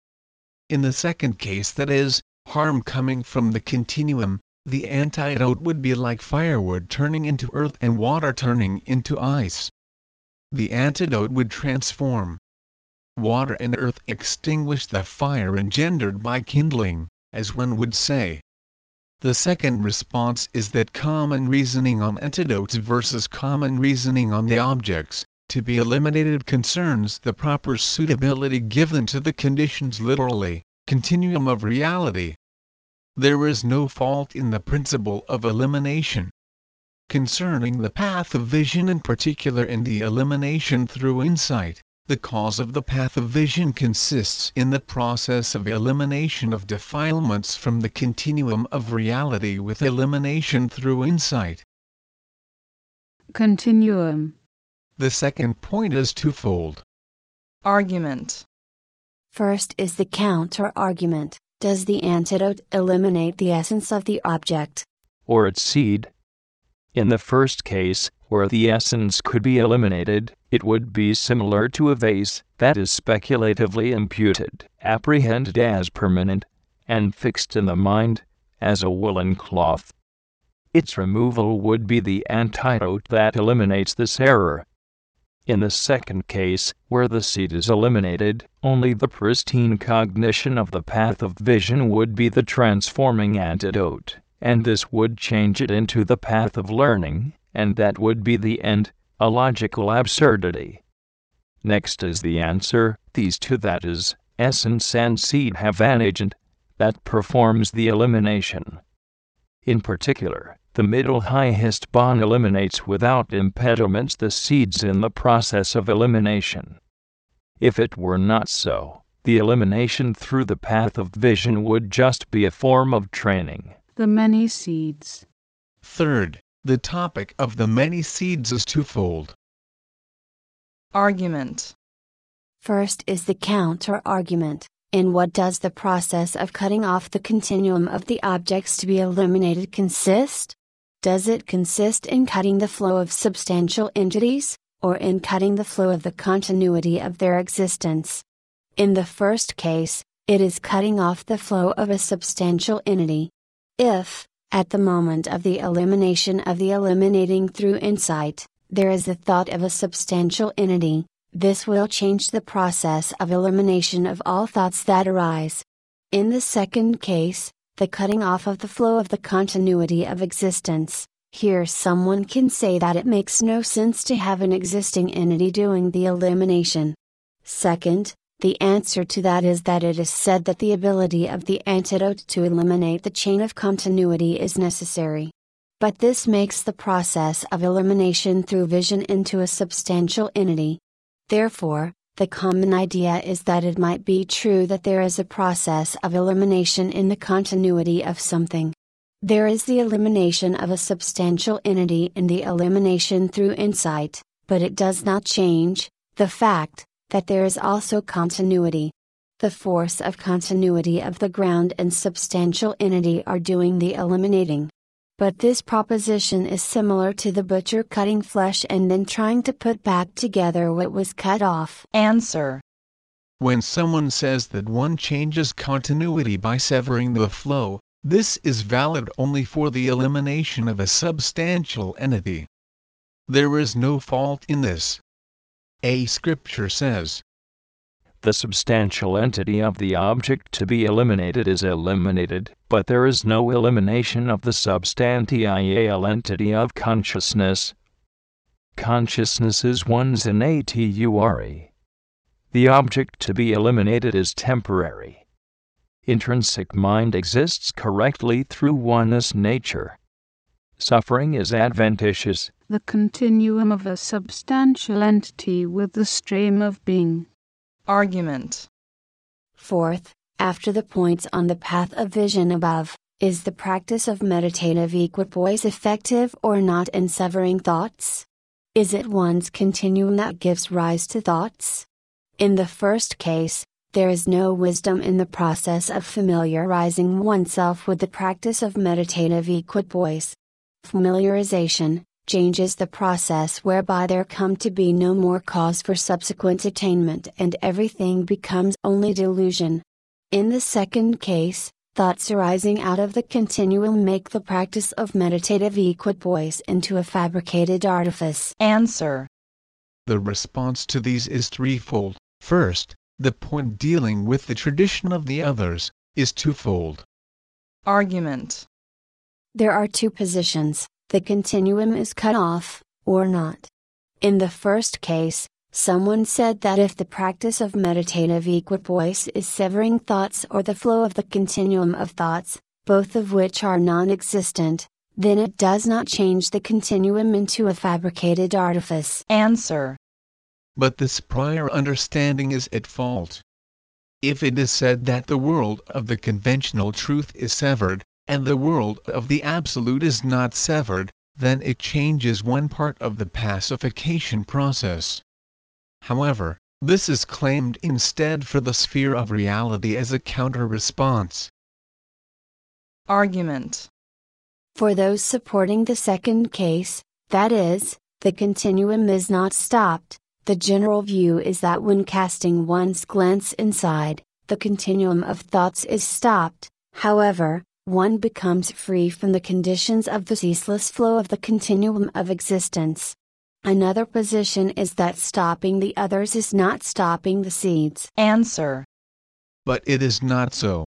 In the second case that is, harm coming from the continuum, the antidote would be like firewood turning into earth and water turning into ice. The antidote would transform. Water and earth extinguish the fire engendered by kindling, as one would say. The second response is that common reasoning on antidotes versus common reasoning on the objects, to be eliminated concerns the proper suitability given to the conditions literally, continuum of reality. There is no fault in the principle of elimination. Concerning the path of vision in particular and the elimination through insight, the cause of the path of vision consists in the process of elimination of defilements from the continuum of reality with elimination through insight. Continuum. The second point is twofold. Argument. First is the counter argument Does the antidote eliminate the essence of the object? Or its seed? In the first case, where the essence could be eliminated, it would be similar to a vase that is speculatively imputed, apprehended as permanent, and fixed in the mind as a woolen cloth. Its removal would be the antidote that eliminates this error. In the second case, where the seed is eliminated, only the pristine cognition of the path of vision would be the transforming antidote, and this would change it into the path of learning, and that would be the end, a logical absurdity. Next is the answer these two, that is, essence and seed, have an agent that performs the elimination. In particular, the middle highest Bon eliminates without impediments the seeds in the process of elimination. If it were not so, the elimination through the path of vision would just be a form of training. The many seeds. Third, the topic of the many seeds is twofold. Argument. First is the counter argument. In what does the process of cutting off the continuum of the objects to be eliminated consist? Does it consist in cutting the flow of substantial entities, or in cutting the flow of the continuity of their existence? In the first case, it is cutting off the flow of a substantial entity. If, at the moment of the elimination of the eliminating through insight, there is a thought of a substantial entity, this will change the process of elimination of all thoughts that arise. In the second case, the cutting off of the flow of the continuity of existence, here someone can say that it makes no sense to have an existing entity doing the elimination. Second, the answer to that is that it is said that the ability of the antidote to eliminate the chain of continuity is necessary. But this makes the process of elimination through vision into a substantial entity. Therefore, the common idea is that it might be true that there is a process of elimination in the continuity of something. There is the elimination of a substantial entity in the elimination through insight, but it does not change the fact that there is also continuity. The force of continuity of the ground and substantial entity are doing the eliminating. But this proposition is similar to the butcher cutting flesh and then trying to put back together what was cut off. Answer. When someone says that one changes continuity by severing the flow, this is valid only for the elimination of a substantial entity. There is no fault in this. A scripture says, the substantial entity of the object to be eliminated is eliminated, but there is no elimination of the substantial entity of consciousness. Consciousness is one's innate ure. The object to be eliminated is temporary. Intrinsic mind exists correctly through oneness nature. Suffering is adventitious. The continuum of a substantial entity with the stream of being. Argument. Fourth, after the points on the path of vision above, is the practice of meditative equipoise effective or not in severing thoughts? Is it one's continuum that gives rise to thoughts? In the first case, there is no wisdom in the process of familiarizing oneself with the practice of meditative equipoise. Familiarization, changes the process whereby there come to be no more cause for subsequent attainment and everything becomes only delusion. In the second case, thoughts arising out of the continuum make the practice of meditative equipoise into a fabricated artifice. Answer. The response to these is threefold. First, the point dealing with the tradition of the others, is twofold. Argument. There are two positions the continuum is cut off, or not. In the first case, someone said that if the practice of meditative equipoise is severing thoughts or the flow of the continuum of thoughts, both of which are non existent, then it does not change the continuum into a fabricated artifice. Answer. But this prior understanding is at fault. If it is said that the world of the conventional truth is severed, and the world of the Absolute is not severed, then it changes one part of the pacification process. However, this is claimed instead for the sphere of reality as a counter-response. Argument. For those supporting the second case, that is, The continuum is not stopped. The general view is that when casting one's glance inside, the continuum of thoughts is stopped, however, one becomes free from the conditions of the ceaseless flow of the continuum of existence. Another position is that stopping the others is not stopping the seeds. Answer. But it is not so.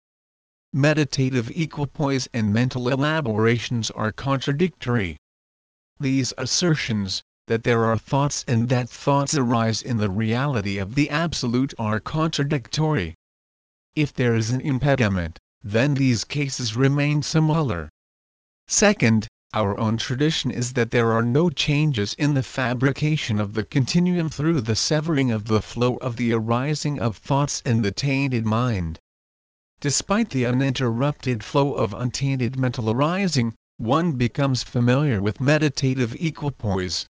Meditative equipoise and mental elaborations are contradictory. These assertions, that there are thoughts and that thoughts arise in the reality of the Absolute are contradictory. If there is an impediment, then these cases remain similar. Second, our own tradition is that there are no changes in the fabrication of the continuum through the severing of the flow of the arising of thoughts in the tainted mind. Despite the uninterrupted flow of untainted mental arising, one becomes familiar with meditative equipoise.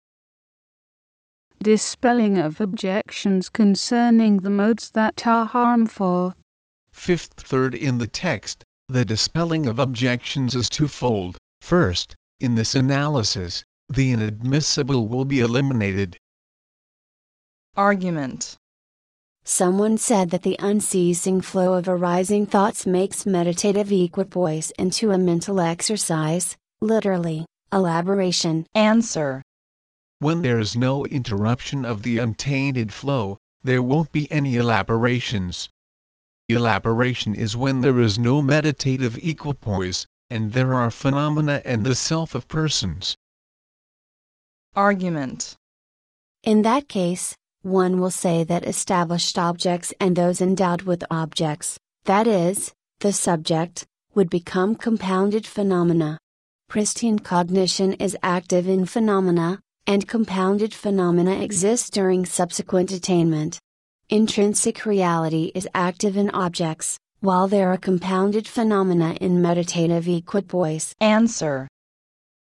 Dispelling of objections concerning the modes that are harmful. Fifth third in the text, the dispelling of objections is twofold. First, in this analysis, the inadmissible will be eliminated. Argument. Someone said that the unceasing flow of arising thoughts makes meditative equipoise into a mental exercise, literally, elaboration. Answer. When there is no interruption of the untainted flow, there won't be any elaborations. Elaboration is when there is no meditative equipoise, and there are phenomena and the self of persons. Argument. In that case, one will say that established objects and those endowed with objects, that is, the subject, would become compounded phenomena. Pristine cognition is active in phenomena, and compounded phenomena exist during subsequent attainment. Intrinsic reality is active in objects, while there are compounded phenomena in meditative equipoise. Answer.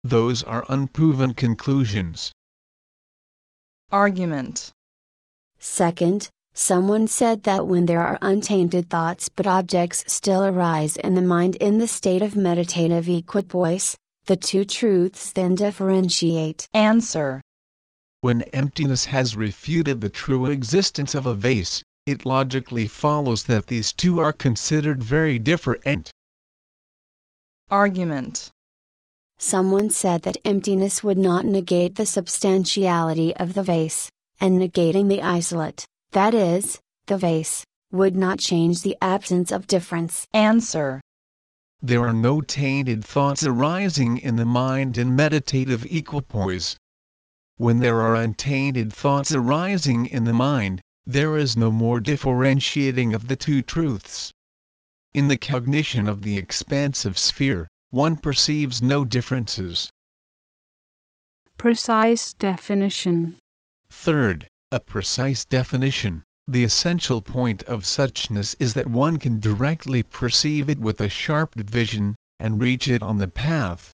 Those are unproven conclusions. Argument. Second, someone said that when there are untainted thoughts but objects still arise in the mind in the state of meditative equipoise, the two truths then differentiate. Answer. When emptiness has refuted the true existence of a vase, it logically follows that these two are considered very different. Argument. Someone said that emptiness would not negate the substantiality of the vase, and negating the isolate, that is, the vase, would not change the absence of difference. Answer. There are no tainted thoughts arising in the mind in meditative equipoise. When there are untainted thoughts arising in the mind, there is no more differentiating of the two truths. In the cognition of the expansive sphere, one perceives no differences. Precise definition. Third, a precise definition. The essential point of suchness is that one can directly perceive it with a sharp vision, and reach it on the path.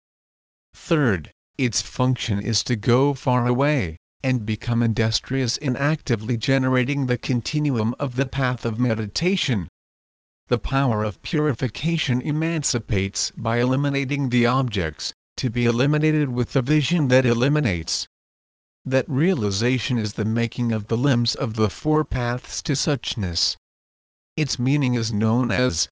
Third, its function is to go far away, and become industrious in actively generating the continuum of the path of meditation. The power of purification emancipates by eliminating the objects, to be eliminated with the vision that eliminates. That realization is the making of the limbs of the four paths to suchness. Its meaning is known as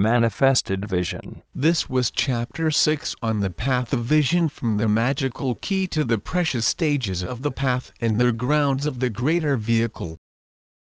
manifested vision. This was chapter 6 on the path of vision from the magical key to the precious stages of the path and their grounds of the greater vehicle.